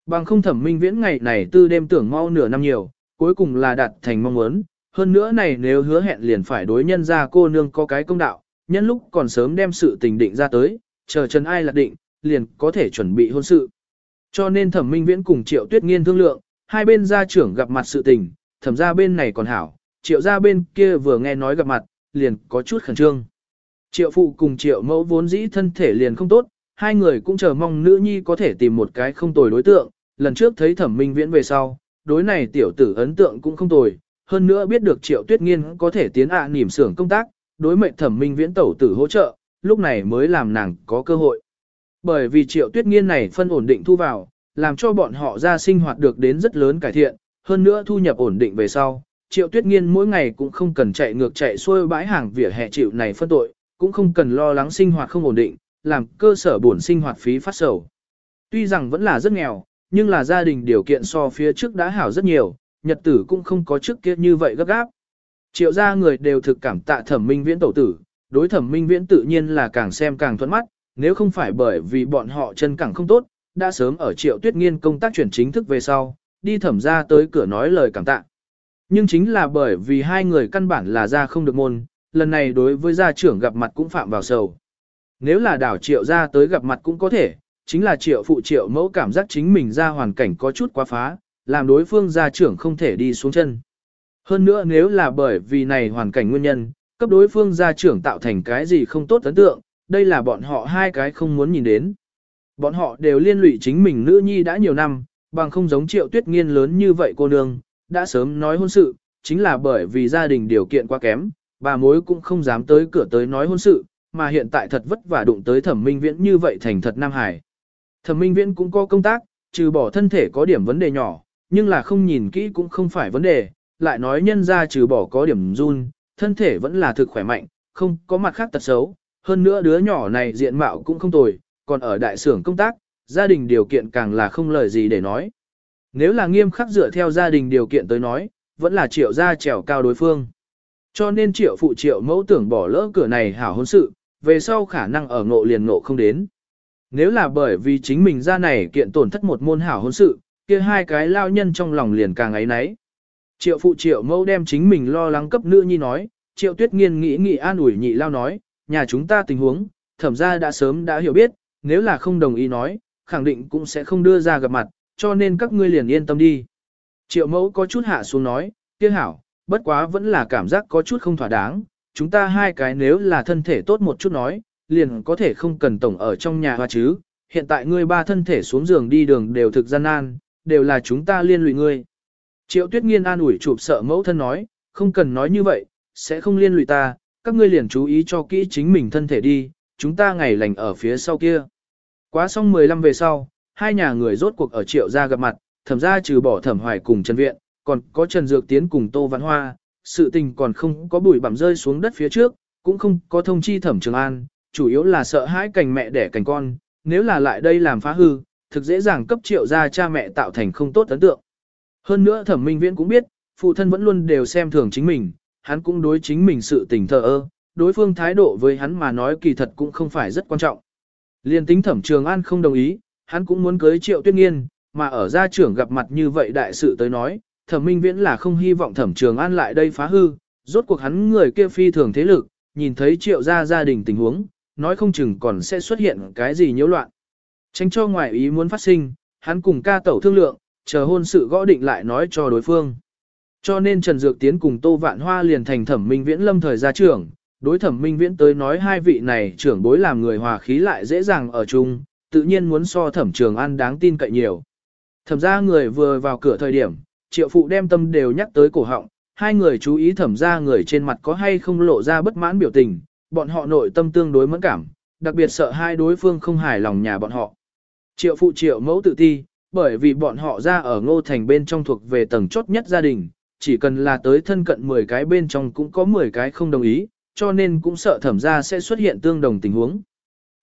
Bằng không Thẩm Minh Viễn ngày này tư đêm tưởng mau nửa năm nhiều, cuối cùng là đạt thành mong muốn, hơn nữa này nếu hứa hẹn liền phải đối nhân ra cô nương có cái công đạo, nhân lúc còn sớm đem sự tình định ra tới, chờ chân ai là định, liền có thể chuẩn bị hôn sự. Cho nên thẩm minh viễn cùng triệu tuyết nghiên thương lượng, hai bên gia trưởng gặp mặt sự tình, thẩm ra bên này còn hảo, triệu ra bên kia vừa nghe nói gặp mặt, liền có chút khẩn trương. Triệu phụ cùng triệu mẫu vốn dĩ thân thể liền không tốt, hai người cũng chờ mong nữ nhi có thể tìm một cái không tồi đối tượng, lần trước thấy thẩm minh viễn về sau, đối này tiểu tử ấn tượng cũng không tồi, hơn nữa biết được triệu tuyết nghiên có thể tiến ạ à nỉm xưởng công tác, đối mệnh thẩm minh viễn tẩu tử hỗ trợ, lúc này mới làm nàng có cơ hội. Bởi vì triệu tuyết nghiên này phân ổn định thu vào, làm cho bọn họ ra sinh hoạt được đến rất lớn cải thiện, hơn nữa thu nhập ổn định về sau. Triệu tuyết nghiên mỗi ngày cũng không cần chạy ngược chạy xuôi bãi hàng vỉa hè chịu này phân tội, cũng không cần lo lắng sinh hoạt không ổn định, làm cơ sở bổn sinh hoạt phí phát sầu. Tuy rằng vẫn là rất nghèo, nhưng là gia đình điều kiện so phía trước đã hảo rất nhiều, nhật tử cũng không có trước kia như vậy gấp gáp. Triệu gia người đều thực cảm tạ thẩm minh viễn tổ tử, đối thẩm minh viễn tự nhiên là càng xem càng thuận mắt, nếu không phải bởi vì bọn họ chân càng không tốt, đã sớm ở triệu tuyết nghiên công tác chuyển chính thức về sau, đi thẩm ra tới cửa nói lời cảm tạ. Nhưng chính là bởi vì hai người căn bản là ra không được môn, lần này đối với gia trưởng gặp mặt cũng phạm vào sầu. Nếu là đảo triệu ra tới gặp mặt cũng có thể, chính là triệu phụ triệu mẫu cảm giác chính mình ra hoàn cảnh có chút quá phá, làm đối phương gia trưởng không thể đi xuống chân. Hơn nữa nếu là bởi vì này hoàn cảnh nguyên nhân, cấp đối phương gia trưởng tạo thành cái gì không tốt ấn tượng, đây là bọn họ hai cái không muốn nhìn đến. Bọn họ đều liên lụy chính mình nữ nhi đã nhiều năm, bằng không giống triệu tuyết nghiên lớn như vậy cô nương, đã sớm nói hôn sự, chính là bởi vì gia đình điều kiện quá kém, bà mối cũng không dám tới cửa tới nói hôn sự, mà hiện tại thật vất vả đụng tới thẩm minh viễn như vậy thành thật Nam Hải. Thẩm minh viễn cũng có công tác, trừ bỏ thân thể có điểm vấn đề nhỏ, nhưng là không nhìn kỹ cũng không phải vấn đề, lại nói nhân ra trừ bỏ có điểm run, thân thể vẫn là thực khỏe mạnh, không có mặt khác tật xấu, hơn nữa đứa nhỏ này diện mạo cũng không tồi, còn ở đại xưởng công tác, gia đình điều kiện càng là không lời gì để nói. Nếu là nghiêm khắc dựa theo gia đình điều kiện tới nói, vẫn là triệu gia trèo cao đối phương. Cho nên triệu phụ triệu mẫu tưởng bỏ lỡ cửa này hảo hôn sự, về sau khả năng ở ngộ liền ngộ không đến. Nếu là bởi vì chính mình ra này kiện tổn thất một môn hảo hôn sự, kia hai cái lao nhân trong lòng liền càng ấy nấy. Triệu phụ triệu mẫu đem chính mình lo lắng cấp nữ nhi nói, triệu tuyết nghiên nghĩ nghĩ an ủi nhị lao nói, nhà chúng ta tình huống, thẩm ra đã sớm đã hiểu biết, nếu là không đồng ý nói, khẳng định cũng sẽ không đưa ra gặp mặt, cho nên các ngươi liền yên tâm đi. Triệu mẫu có chút hạ xuống nói, kia hảo, bất quá vẫn là cảm giác có chút không thỏa đáng, chúng ta hai cái nếu là thân thể tốt một chút nói, liền có thể không cần tổng ở trong nhà hoa chứ, hiện tại ngươi ba thân thể xuống giường đi đường đều thực gian nan, đều là chúng ta liên lụy ngươi. Triệu tuyết nghiên an ủi chụp sợ mẫu thân nói, không cần nói như vậy, sẽ không liên lụy ta, các ngươi liền chú ý cho kỹ chính mình thân thể đi, chúng ta ngày lành ở phía sau kia. Quá xong 15 về sau, hai nhà người rốt cuộc ở triệu gia gặp mặt, thẩm ra trừ bỏ thẩm hoài cùng Trần Viện, còn có Trần Dược Tiến cùng Tô Văn Hoa, sự tình còn không có bụi bặm rơi xuống đất phía trước, cũng không có thông chi thẩm Trường An, chủ yếu là sợ hãi cành mẹ đẻ cành con, nếu là lại đây làm phá hư, thực dễ dàng cấp triệu gia cha mẹ tạo thành không tốt ấn tượng. Hơn nữa thẩm minh viễn cũng biết, phụ thân vẫn luôn đều xem thường chính mình, hắn cũng đối chính mình sự tình thờ ơ, đối phương thái độ với hắn mà nói kỳ thật cũng không phải rất quan trọng. Liên tính thẩm trường an không đồng ý, hắn cũng muốn cưới triệu tuyết nghiên, mà ở gia trưởng gặp mặt như vậy đại sự tới nói, thẩm minh viễn là không hy vọng thẩm trường an lại đây phá hư, rốt cuộc hắn người kia phi thường thế lực, nhìn thấy triệu gia gia đình tình huống, nói không chừng còn sẽ xuất hiện cái gì nhiễu loạn. Tránh cho ngoại ý muốn phát sinh, hắn cùng ca tẩu thương lượng, chờ hôn sự gõ định lại nói cho đối phương. Cho nên Trần Dược Tiến cùng Tô Vạn Hoa liền thành thẩm minh viễn lâm thời gia trưởng, đối thẩm minh viễn tới nói hai vị này trưởng bối làm người hòa khí lại dễ dàng ở chung, tự nhiên muốn so thẩm trường an đáng tin cậy nhiều. Thẩm ra người vừa vào cửa thời điểm, triệu phụ đem tâm đều nhắc tới cổ họng, hai người chú ý thẩm ra người trên mặt có hay không lộ ra bất mãn biểu tình, bọn họ nội tâm tương đối mẫn cảm, đặc biệt sợ hai đối phương không hài lòng nhà bọn họ. Triệu phụ triệu mẫu tự ti, bởi vì bọn họ ra ở ngô thành bên trong thuộc về tầng chốt nhất gia đình, chỉ cần là tới thân cận 10 cái bên trong cũng có 10 cái không đồng ý, cho nên cũng sợ thẩm ra sẽ xuất hiện tương đồng tình huống.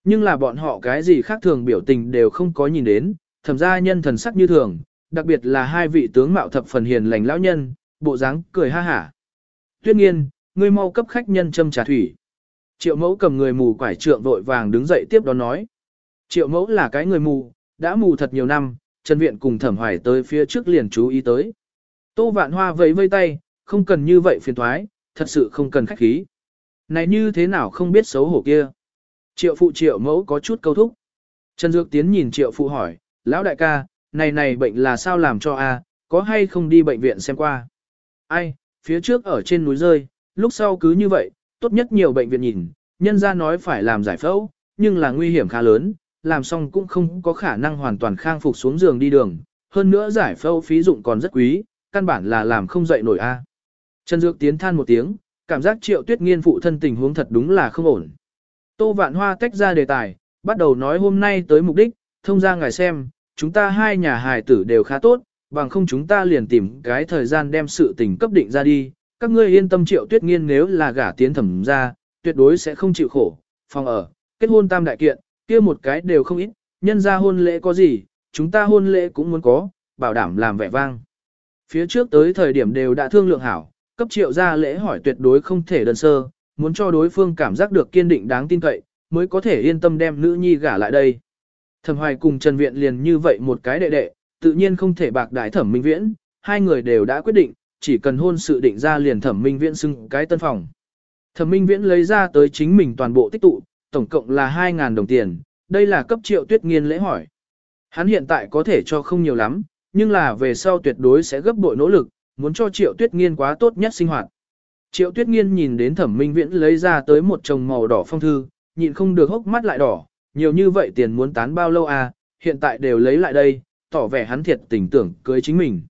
Nhưng là bọn họ cái gì khác thường biểu tình đều không có nhìn đến, thẩm ra nhân thần sắc như thường, đặc biệt là hai vị tướng mạo thập phần hiền lành lão nhân, bộ dáng cười ha hả. Tuyết nghiên, ngươi mau cấp khách nhân châm trà thủy. Triệu mẫu cầm người mù quải trượng vội vàng đứng dậy tiếp đó nói. Triệu mẫu là cái người mù, đã mù thật nhiều năm, Trần Viện cùng thẩm hoài tới phía trước liền chú ý tới. Tô vạn hoa vẫy vây tay, không cần như vậy phiền thoái, thật sự không cần khách khí. Này như thế nào không biết xấu hổ kia. Triệu phụ triệu mẫu có chút câu thúc. Trần Dược Tiến nhìn triệu phụ hỏi, lão đại ca, này này bệnh là sao làm cho a? có hay không đi bệnh viện xem qua. Ai, phía trước ở trên núi rơi, lúc sau cứ như vậy, tốt nhất nhiều bệnh viện nhìn, nhân ra nói phải làm giải phẫu, nhưng là nguy hiểm khá lớn, làm xong cũng không có khả năng hoàn toàn khang phục xuống giường đi đường, hơn nữa giải phẫu phí dụng còn rất quý, căn bản là làm không dậy nổi a. Trần Dược Tiến than một tiếng, cảm giác Triệu Tuyết Nghiên phụ thân tình huống thật đúng là không ổn. Tô Vạn Hoa tách ra đề tài, bắt đầu nói hôm nay tới mục đích, thông ra ngài xem, chúng ta hai nhà hài tử đều khá tốt, bằng không chúng ta liền tìm cái thời gian đem sự tình cấp định ra đi. Các ngươi yên tâm Triệu Tuyết Nghiên nếu là gả tiến thẩm ra, tuyệt đối sẽ không chịu khổ, phòng ở, kết hôn tam đại kiện, kia một cái đều không ít, nhân ra hôn lễ có gì, chúng ta hôn lễ cũng muốn có, bảo đảm làm vẻ vang. Phía trước tới thời điểm đều đã thương lượng hảo, cấp triệu ra lễ hỏi tuyệt đối không thể đơn sơ, muốn cho đối phương cảm giác được kiên định đáng tin cậy, mới có thể yên tâm đem nữ nhi gả lại đây. Thẩm Hoài cùng Trần Viện liền như vậy một cái đệ đệ, tự nhiên không thể bạc đại thẩm minh viễn, hai người đều đã quyết định, chỉ cần hôn sự định ra liền thẩm minh viễn xưng cái tân phòng. Thẩm minh viễn lấy ra tới chính mình toàn bộ tích tụ, tổng cộng là 2.000 đồng tiền, đây là cấp triệu tuyết nghiên lễ hỏi. Hắn hiện tại có thể cho không nhiều lắm, nhưng là về sau tuyệt đối sẽ gấp bội nỗ lực, muốn cho triệu tuyết nghiên quá tốt nhất sinh hoạt. Triệu tuyết nghiên nhìn đến thẩm minh viễn lấy ra tới một chồng màu đỏ phong thư, nhịn không được hốc mắt lại đỏ, nhiều như vậy tiền muốn tán bao lâu à, hiện tại đều lấy lại đây, tỏ vẻ hắn thiệt tình tưởng cưới chính mình.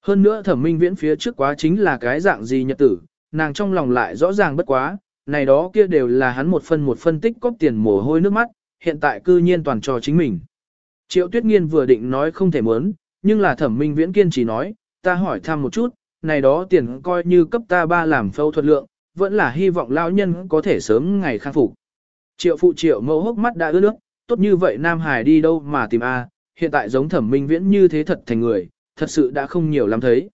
Hơn nữa thẩm minh viễn phía trước quá chính là cái dạng gì nhật tử, nàng trong lòng lại rõ ràng bất quá, này đó kia đều là hắn một phân một phân tích cóp tiền mồ hôi nước mắt, hiện tại cư nhiên toàn cho chính mình. Triệu Tuyết Nghiên vừa định nói không thể muốn, nhưng là thẩm minh viễn kiên chỉ nói, ta hỏi thăm một chút, này đó tiền coi như cấp ta ba làm phẫu thuật lượng, vẫn là hy vọng lão nhân có thể sớm ngày khang phục. Triệu phụ triệu mẫu hốc mắt đã ướt nước, tốt như vậy Nam Hải đi đâu mà tìm A, hiện tại giống thẩm minh viễn như thế thật thành người, thật sự đã không nhiều lắm thấy.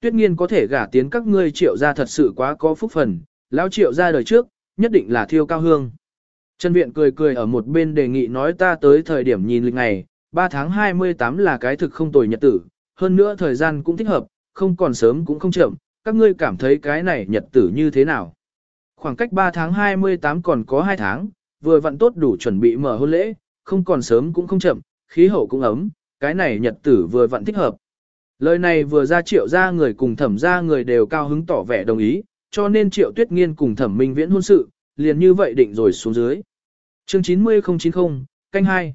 Tuyết nghiên có thể gả tiến các ngươi triệu ra thật sự quá có phúc phần, lão triệu ra đời trước, nhất định là thiêu cao hương. Trần Viện cười cười ở một bên đề nghị nói ta tới thời điểm nhìn lịch ngày, 3 tháng 28 là cái thực không tồi nhật tử, hơn nữa thời gian cũng thích hợp, không còn sớm cũng không chậm, các ngươi cảm thấy cái này nhật tử như thế nào. Khoảng cách 3 tháng 28 còn có 2 tháng, vừa vặn tốt đủ chuẩn bị mở hôn lễ, không còn sớm cũng không chậm, khí hậu cũng ấm, cái này nhật tử vừa vặn thích hợp. Lời này vừa ra triệu ra người cùng thẩm ra người đều cao hứng tỏ vẻ đồng ý, cho nên triệu tuyết nghiên cùng thẩm minh viễn hôn sự, liền như vậy định rồi xuống dưới. Chương 90090, canh 2.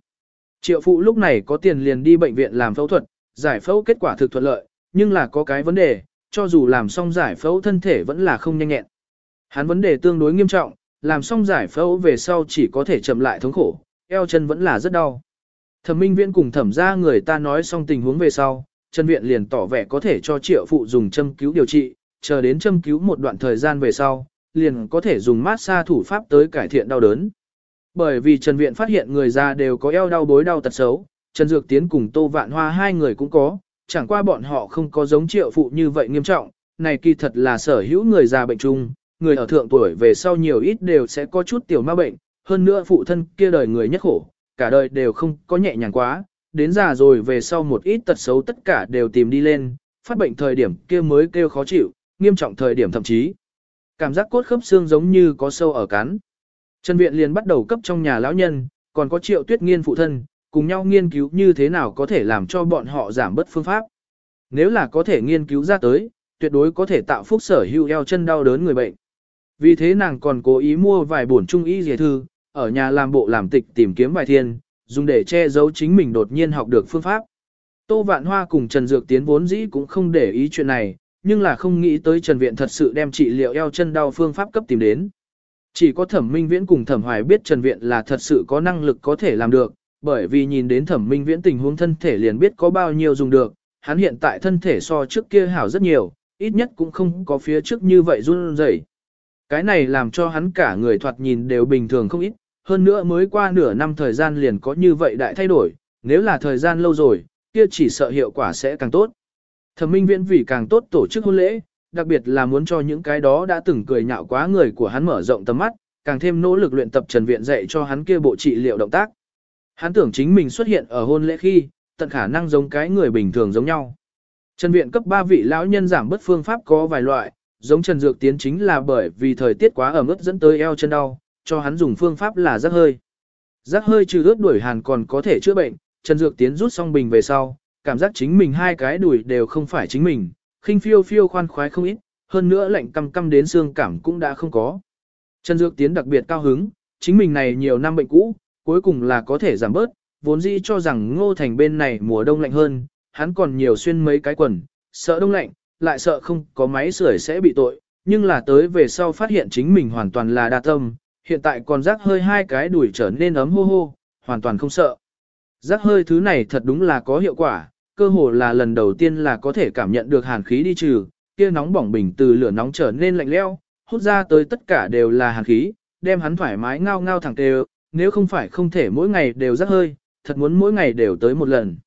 Triệu phụ lúc này có tiền liền đi bệnh viện làm phẫu thuật, giải phẫu kết quả thực thuận lợi, nhưng là có cái vấn đề, cho dù làm xong giải phẫu thân thể vẫn là không nhanh nhẹn. Hắn vấn đề tương đối nghiêm trọng, làm xong giải phẫu về sau chỉ có thể chậm lại thống khổ, eo chân vẫn là rất đau. Thẩm minh Viễn cùng thẩm ra người ta nói xong tình huống về sau, chân viện liền tỏ vẻ có thể cho triệu phụ dùng châm cứu điều trị, chờ đến châm cứu một đoạn thời gian về sau, liền có thể dùng mát xa thủ pháp tới cải thiện đau đớn. Bởi vì Trần Viện phát hiện người già đều có eo đau bối đau tật xấu, Trần Dược Tiến cùng Tô Vạn Hoa hai người cũng có, chẳng qua bọn họ không có giống triệu phụ như vậy nghiêm trọng, này kỳ thật là sở hữu người già bệnh chung, người ở thượng tuổi về sau nhiều ít đều sẽ có chút tiểu ma bệnh, hơn nữa phụ thân kia đời người nhất khổ, cả đời đều không có nhẹ nhàng quá, đến già rồi về sau một ít tật xấu tất cả đều tìm đi lên, phát bệnh thời điểm kia mới kêu khó chịu, nghiêm trọng thời điểm thậm chí cảm giác cốt khớp xương giống như có sâu ở cắn. Trần Viện liền bắt đầu cấp trong nhà lão nhân, còn có triệu tuyết nghiên phụ thân, cùng nhau nghiên cứu như thế nào có thể làm cho bọn họ giảm bớt phương pháp. Nếu là có thể nghiên cứu ra tới, tuyệt đối có thể tạo phúc sở hữu eo chân đau đớn người bệnh. Vì thế nàng còn cố ý mua vài bổn trung y dề thư, ở nhà làm bộ làm tịch tìm kiếm vài thiên, dùng để che giấu chính mình đột nhiên học được phương pháp. Tô Vạn Hoa cùng Trần Dược Tiến vốn dĩ cũng không để ý chuyện này, nhưng là không nghĩ tới Trần Viện thật sự đem trị liệu eo chân đau phương pháp cấp tìm đến. Chỉ có Thẩm Minh Viễn cùng Thẩm Hoài biết Trần Viện là thật sự có năng lực có thể làm được, bởi vì nhìn đến Thẩm Minh Viễn tình huống thân thể liền biết có bao nhiêu dùng được, hắn hiện tại thân thể so trước kia hảo rất nhiều, ít nhất cũng không có phía trước như vậy run rẩy. Cái này làm cho hắn cả người thoạt nhìn đều bình thường không ít, hơn nữa mới qua nửa năm thời gian liền có như vậy đại thay đổi, nếu là thời gian lâu rồi, kia chỉ sợ hiệu quả sẽ càng tốt. Thẩm Minh Viễn vì càng tốt tổ chức hôn lễ, đặc biệt là muốn cho những cái đó đã từng cười nhạo quá người của hắn mở rộng tầm mắt, càng thêm nỗ lực luyện tập Trần Viện dạy cho hắn kia bộ trị liệu động tác. Hắn tưởng chính mình xuất hiện ở hôn lễ khi, tận khả năng giống cái người bình thường giống nhau. Trần Viện cấp 3 vị lão nhân giảm bất phương pháp có vài loại, giống Trần Dược Tiến chính là bởi vì thời tiết quá ẩm ướt dẫn tới eo chân đau, cho hắn dùng phương pháp là rắc hơi. Rắc hơi trừ ướt đuổi hàn còn có thể chữa bệnh, Trần Dược Tiến rút xong bình về sau, cảm giác chính mình hai cái đùi đều không phải chính mình, khinh phiêu phiêu khoan khoái không ít, hơn nữa lạnh căm căm đến xương cảm cũng đã không có. Trần Dược Tiến đặc biệt cao hứng, chính mình này nhiều năm bệnh cũ, cuối cùng là có thể giảm bớt, vốn dĩ cho rằng ngô thành bên này mùa đông lạnh hơn, hắn còn nhiều xuyên mấy cái quần, sợ đông lạnh, lại sợ không có máy sưởi sẽ bị tội, nhưng là tới về sau phát hiện chính mình hoàn toàn là đa tâm, hiện tại còn rác hơi hai cái đuổi trở nên ấm hô hô, hoàn toàn không sợ. Rác hơi thứ này thật đúng là có hiệu quả, cơ hồ là lần đầu tiên là có thể cảm nhận được hàn khí đi trừ, kia nóng bỏng bình từ lửa nóng trở nên lạnh lẽo, hút ra tới tất cả đều là hàn khí, đem hắn thoải mái ngao ngao thẳng tê nếu không phải không thể mỗi ngày đều rác hơi, thật muốn mỗi ngày đều tới một lần.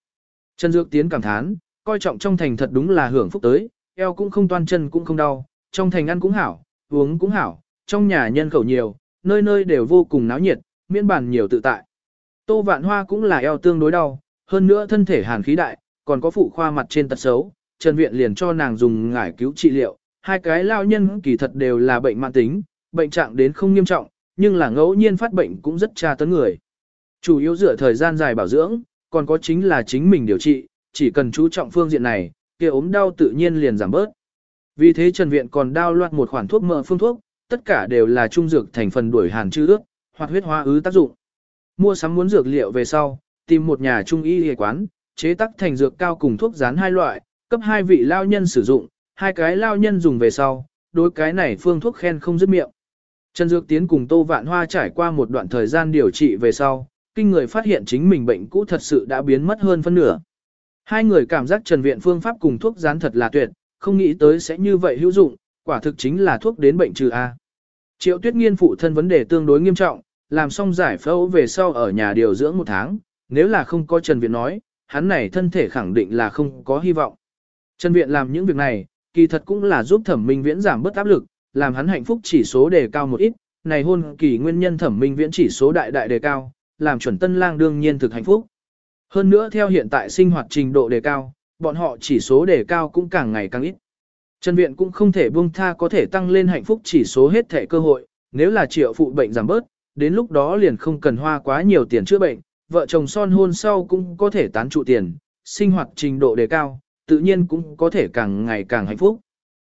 Trần Dược Tiến cảm thán, coi trọng trong thành thật đúng là hưởng phúc tới, eo cũng không toan chân cũng không đau, trong thành ăn cũng hảo, uống cũng hảo, trong nhà nhân khẩu nhiều, nơi nơi đều vô cùng náo nhiệt, miễn bàn nhiều tự tại. Tô Vạn Hoa cũng là eo tương đối đau, hơn nữa thân thể hàn khí đại, còn có phụ khoa mặt trên tật xấu, Trần Viện liền cho nàng dùng ngải cứu trị liệu, hai cái lao nhân kỳ thật đều là bệnh mạng tính, bệnh trạng đến không nghiêm trọng, nhưng là ngẫu nhiên phát bệnh cũng rất tra tấn người. Chủ yếu dựa thời gian dài bảo dưỡng, còn có chính là chính mình điều trị, chỉ cần chú trọng phương diện này, kia ốm đau tự nhiên liền giảm bớt. Vì thế Trần Viện còn đao loạt một khoản thuốc mỡ phương thuốc, tất cả đều là trung dược thành phần đuổi hàn chư ước, hoặc huyết hóa ứ tác dụng. Mua sắm muốn dược liệu về sau, tìm một nhà trung y y quán, chế tác thành dược cao cùng thuốc rán hai loại, cấp hai vị lao nhân sử dụng, hai cái lao nhân dùng về sau, đối cái này phương thuốc khen không dứt miệng. Trần Dược Tiến cùng Tô Vạn Hoa trải qua một đoạn thời gian điều trị về sau, kinh người phát hiện chính mình bệnh cũ thật sự đã biến mất hơn phân nửa. Hai người cảm giác Trần Viện phương pháp cùng thuốc gián thật là tuyệt, không nghĩ tới sẽ như vậy hữu dụng, quả thực chính là thuốc đến bệnh trừ A. Triệu Tuyết Nghiên phụ thân vấn đề tương đối nghiêm trọng, làm xong giải phẫu về sau ở nhà điều dưỡng một tháng, nếu là không có Trần Viện nói, hắn này thân thể khẳng định là không có hy vọng. Trần Viện làm những việc này, kỳ thật cũng là giúp thẩm minh viễn giảm bớt áp lực, làm hắn hạnh phúc chỉ số đề cao một ít, này hôn kỳ nguyên nhân thẩm minh viễn chỉ số đại đại đề cao, làm chuẩn tân lang đương nhiên thực hạnh phúc. Hơn nữa theo hiện tại sinh hoạt trình độ đề cao, bọn họ chỉ số đề cao cũng càng ngày càng ít. Trần Viện cũng không thể buông tha có thể tăng lên hạnh phúc chỉ số hết thể cơ hội, nếu là triệu phụ bệnh giảm bớt, đến lúc đó liền không cần hoa quá nhiều tiền chữa bệnh, vợ chồng son hôn sau cũng có thể tán trụ tiền, sinh hoạt trình độ đề cao, tự nhiên cũng có thể càng ngày càng hạnh phúc.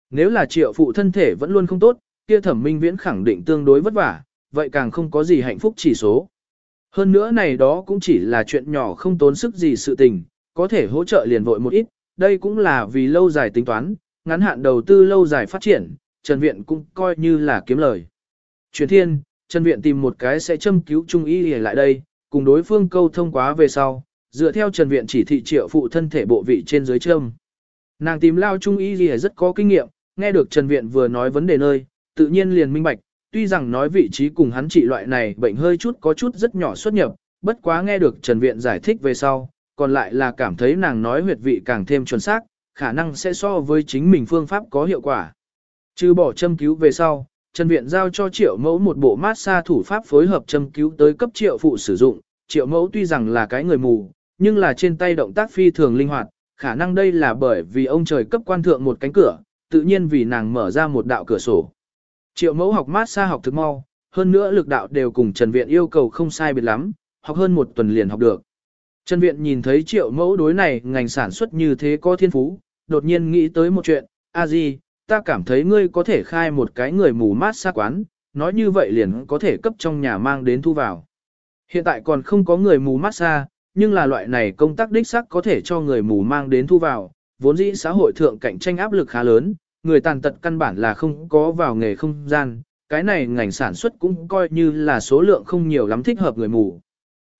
Nếu là triệu phụ thân thể vẫn luôn không tốt, kia thẩm minh viễn khẳng định tương đối vất vả, vậy càng không có gì hạnh phúc chỉ số. Hơn nữa này đó cũng chỉ là chuyện nhỏ không tốn sức gì sự tình, có thể hỗ trợ liền vội một ít, đây cũng là vì lâu dài tính toán, ngắn hạn đầu tư lâu dài phát triển, Trần Viện cũng coi như là kiếm lời. Chuyển thiên, Trần Viện tìm một cái sẽ châm cứu trung y lại đây, cùng đối phương câu thông quá về sau, dựa theo Trần Viện chỉ thị triệu phụ thân thể bộ vị trên dưới châm. Nàng tìm lao trung y gì rất có kinh nghiệm, nghe được Trần Viện vừa nói vấn đề nơi, tự nhiên liền minh bạch, tuy rằng nói vị trí cùng hắn trị loại này bệnh hơi chút có chút rất nhỏ xuất nhập, bất quá nghe được Trần Viện giải thích về sau, còn lại là cảm thấy nàng nói huyệt vị càng thêm chuẩn xác, khả năng sẽ so với chính mình phương pháp có hiệu quả. Trừ bỏ châm cứu về sau, Trần Viện giao cho triệu mẫu một bộ massage thủ pháp phối hợp châm cứu tới cấp triệu phụ sử dụng, triệu mẫu tuy rằng là cái người mù, nhưng là trên tay động tác phi thường linh hoạt, khả năng đây là bởi vì ông trời cấp quan thượng một cánh cửa, tự nhiên vì nàng mở ra một đạo cửa sổ. Triệu mẫu học massage học thực mau, hơn nữa lực đạo đều cùng Trần Viện yêu cầu không sai biệt lắm, học hơn một tuần liền học được. Trần Viện nhìn thấy triệu mẫu đối này ngành sản xuất như thế có thiên phú, đột nhiên nghĩ tới một chuyện, a di, ta cảm thấy ngươi có thể khai một cái người mù mát xa quán, nói như vậy liền có thể cấp trong nhà mang đến thu vào. Hiện tại còn không có người mù mát xa, nhưng là loại này công tác đích sắc có thể cho người mù mang đến thu vào, vốn dĩ xã hội thượng cạnh tranh áp lực khá lớn, người tàn tật căn bản là không có vào nghề không gian, cái này ngành sản xuất cũng coi như là số lượng không nhiều lắm thích hợp người mù.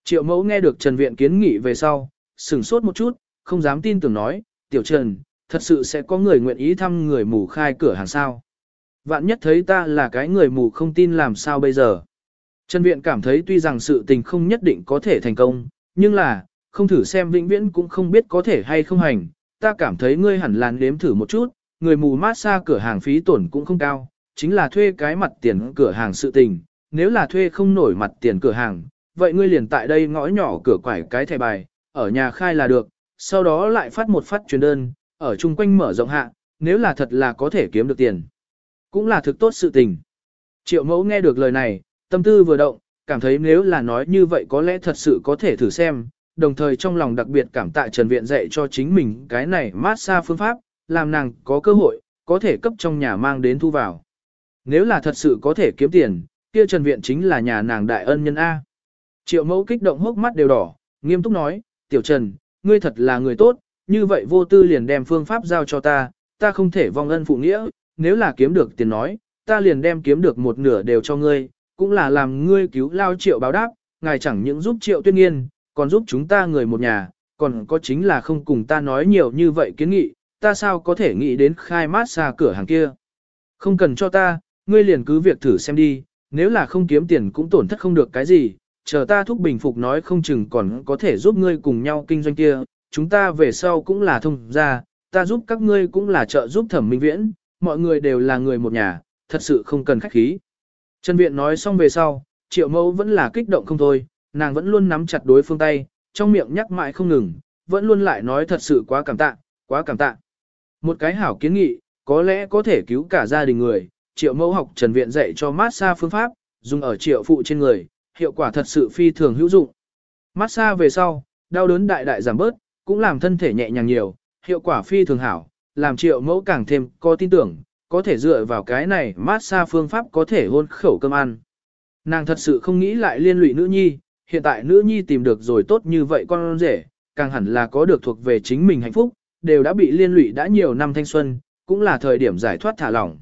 Triệu mẫu nghe được Trần Viện kiến nghị về sau, sửng sốt một chút, không dám tin tưởng nói, tiểu Trần, thật sự sẽ có người nguyện ý thăm người mù khai cửa hàng sao. Vạn nhất thấy ta là cái người mù không tin làm sao bây giờ. Trần Viện cảm thấy tuy rằng sự tình không nhất định có thể thành công, nhưng là, không thử xem vĩnh viễn cũng không biết có thể hay không hành. Ta cảm thấy ngươi hẳn là nếm thử một chút, người mù mát xa cửa hàng phí tổn cũng không cao, chính là thuê cái mặt tiền cửa hàng sự tình. Nếu là thuê không nổi mặt tiền cửa hàng, vậy ngươi liền tại đây ngõ nhỏ cửa quải cái thẻ bài, ở nhà khai là được, sau đó lại phát một phát truyền đơn, ở chung quanh mở rộng hạ, nếu là thật là có thể kiếm được tiền. Cũng là thực tốt sự tình. Triệu mẫu nghe được lời này, tâm tư vừa động, cảm thấy nếu là nói như vậy có lẽ thật sự có thể thử xem, đồng thời trong lòng đặc biệt cảm tạ Trần Viện dạy cho chính mình cái này mát xa phương pháp, làm nàng có cơ hội, có thể cấp trong nhà mang đến thu vào. Nếu là thật sự có thể kiếm tiền, kia Trần Viện chính là nhà nàng đại ân nhân A. Triệu mẫu kích động hốc mắt đều đỏ, nghiêm túc nói, Tiểu Trần, ngươi thật là người tốt, như vậy vô tư liền đem phương pháp giao cho ta, ta không thể vong ân phụ nghĩa, nếu là kiếm được tiền nói, ta liền đem kiếm được một nửa đều cho ngươi, cũng là làm ngươi cứu lao triệu báo đáp, ngài chẳng những giúp triệu tuyên nghiên, còn giúp chúng ta người một nhà, còn có chính là không cùng ta nói nhiều như vậy kiến nghị, ta sao có thể nghĩ đến khai mát xa cửa hàng kia. Không cần cho ta, ngươi liền cứ việc thử xem đi, nếu là không kiếm tiền cũng tổn thất không được cái gì, chờ ta thúc bình phục nói không chừng còn có thể giúp ngươi cùng nhau kinh doanh kia, chúng ta về sau cũng là thông gia, ta giúp các ngươi cũng là trợ giúp thẩm minh viễn, mọi người đều là người một nhà, thật sự không cần khách khí. Trần Viện nói xong về sau, triệu mẫu vẫn là kích động không thôi, nàng vẫn luôn nắm chặt đối phương tay, trong miệng nhắc mãi không ngừng, vẫn luôn lại nói thật sự quá cảm tạ, quá cảm tạ. Một cái hảo kiến nghị, có lẽ có thể cứu cả gia đình người, triệu mẫu học Trần Viện dạy cho massage phương pháp, dùng ở triệu phụ trên người, hiệu quả thật sự phi thường hữu dụng. Massage về sau, đau đớn đại đại giảm bớt, cũng làm thân thể nhẹ nhàng nhiều, hiệu quả phi thường hảo, làm triệu mẫu càng thêm có tin tưởng, có thể dựa vào cái này massage phương pháp có thể hôn khẩu cơm ăn. Nàng thật sự không nghĩ lại liên lụy nữ nhi, hiện tại nữ nhi tìm được rồi tốt như vậy con rể, càng hẳn là có được thuộc về chính mình hạnh phúc, đều đã bị liên lụy đã nhiều năm thanh xuân, cũng là thời điểm giải thoát thả lỏng.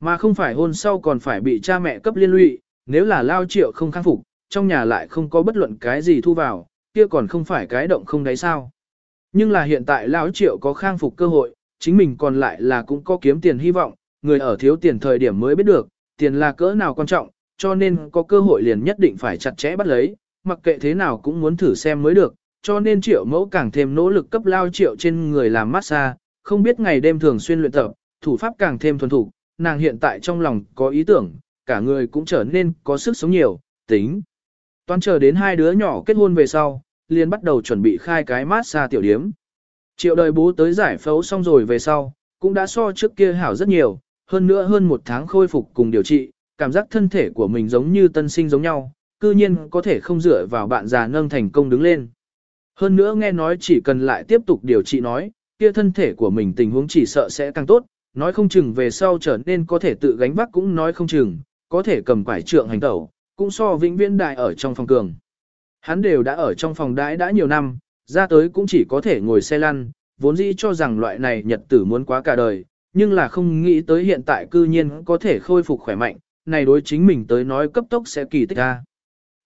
Mà không phải hôn sau còn phải bị cha mẹ cấp liên lụy, nếu là lao triệu không khắc phục, trong nhà lại không có bất luận cái gì thu vào, kia còn không phải cái động không đáy sao. Nhưng là hiện tại lão triệu có khang phục cơ hội, chính mình còn lại là cũng có kiếm tiền hy vọng, người ở thiếu tiền thời điểm mới biết được, tiền là cỡ nào quan trọng, cho nên có cơ hội liền nhất định phải chặt chẽ bắt lấy, mặc kệ thế nào cũng muốn thử xem mới được, cho nên triệu mẫu càng thêm nỗ lực cấp lao triệu trên người làm massage, không biết ngày đêm thường xuyên luyện tập, thủ pháp càng thêm thuần thục. nàng hiện tại trong lòng có ý tưởng, cả người cũng trở nên có sức sống nhiều, tính. Toán chờ đến hai đứa nhỏ kết hôn về sau, liền bắt đầu chuẩn bị khai cái massage tiểu điếm. Triệu đời bố tới giải phẫu xong rồi về sau, cũng đã so trước kia hảo rất nhiều, hơn nữa hơn một tháng khôi phục cùng điều trị, cảm giác thân thể của mình giống như tân sinh giống nhau, cư nhiên có thể không dựa vào bạn già nâng thành công đứng lên. Hơn nữa nghe nói chỉ cần lại tiếp tục điều trị nói, kia thân thể của mình tình huống chỉ sợ sẽ càng tốt, nói không chừng về sau trở nên có thể tự gánh vác cũng nói không chừng, có thể cầm quải trượng hành tẩu, cũng so vĩnh viễn đại ở trong phòng cường. Hắn đều đã ở trong phòng đãi đã nhiều năm, ra tới cũng chỉ có thể ngồi xe lăn, vốn dĩ cho rằng loại này nhật tử muốn quá cả đời, nhưng là không nghĩ tới hiện tại cư nhiên có thể khôi phục khỏe mạnh, này đối chính mình tới nói cấp tốc sẽ kỳ tích ra.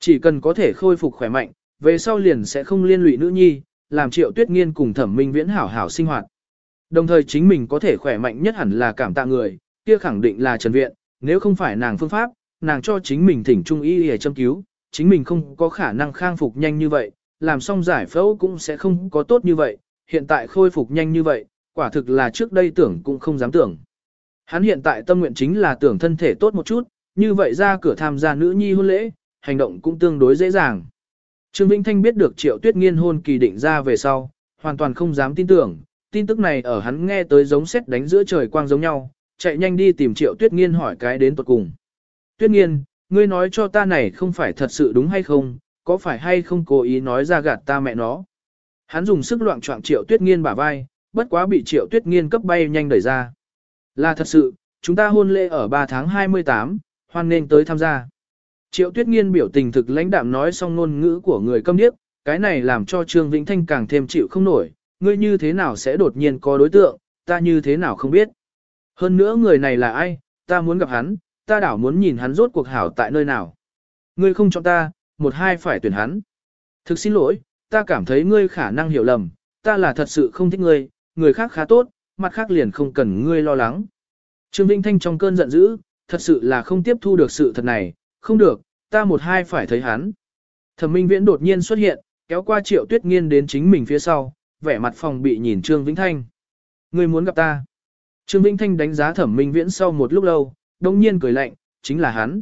Chỉ cần có thể khôi phục khỏe mạnh, về sau liền sẽ không liên lụy nữ nhi, làm triệu tuyết nghiên cùng thẩm minh viễn hảo hảo sinh hoạt. Đồng thời chính mình có thể khỏe mạnh nhất hẳn là cảm tạ người, kia khẳng định là Trần Viện, nếu không phải nàng phương pháp, nàng cho chính mình thỉnh trung y để châm cứu, chính mình không có khả năng khang phục nhanh như vậy, làm xong giải phẫu cũng sẽ không có tốt như vậy, hiện tại khôi phục nhanh như vậy, quả thực là trước đây tưởng cũng không dám tưởng. Hắn hiện tại tâm nguyện chính là tưởng thân thể tốt một chút, như vậy ra cửa tham gia nữ nhi hôn lễ, hành động cũng tương đối dễ dàng. Trương Vĩnh Thanh biết được Triệu Tuyết Nghiên hôn kỳ định ra về sau, hoàn toàn không dám tin tưởng, tin tức này ở hắn nghe tới giống xét đánh giữa trời quang giống nhau, chạy nhanh đi tìm Triệu Tuyết Nghiên hỏi cái đến tuột cùng. Tuyết Nghiên, ngươi nói cho ta này không phải thật sự đúng hay không, có phải hay không cố ý nói ra gạt ta mẹ nó. Hắn dùng sức loạn trọng Triệu Tuyết Nghiên bả vai, bất quá bị Triệu Tuyết Nghiên cấp bay nhanh đẩy ra. Là thật sự, chúng ta hôn lễ ở 3 tháng 28, hoan nên tới tham gia. Triệu Tuyết Nghiên biểu tình thực lãnh đạm nói xong ngôn ngữ của người câm điếc, cái này làm cho Trương Vĩnh Thanh càng thêm chịu không nổi, ngươi như thế nào sẽ đột nhiên có đối tượng, ta như thế nào không biết. Hơn nữa người này là ai, ta muốn gặp hắn, ta đảo muốn nhìn hắn rốt cuộc hảo tại nơi nào. Ngươi không chọn ta, một hai phải tuyển hắn. Thực xin lỗi, ta cảm thấy ngươi khả năng hiểu lầm, ta là thật sự không thích ngươi, người khác khá tốt, mặt khác liền không cần ngươi lo lắng. Trương Vĩnh Thanh trong cơn giận dữ, thật sự là không tiếp thu được sự thật này, không được, ta một hai phải thấy hắn. Thẩm Minh Viễn đột nhiên xuất hiện, kéo qua Triệu Tuyết Nghiên đến chính mình phía sau, vẻ mặt phòng bị nhìn Trương Vĩnh Thanh. Ngươi muốn gặp ta. Trương Vĩnh Thanh đánh giá Thẩm Minh Viễn sau một lúc lâu, đồng nhiên cười lạnh, chính là hắn.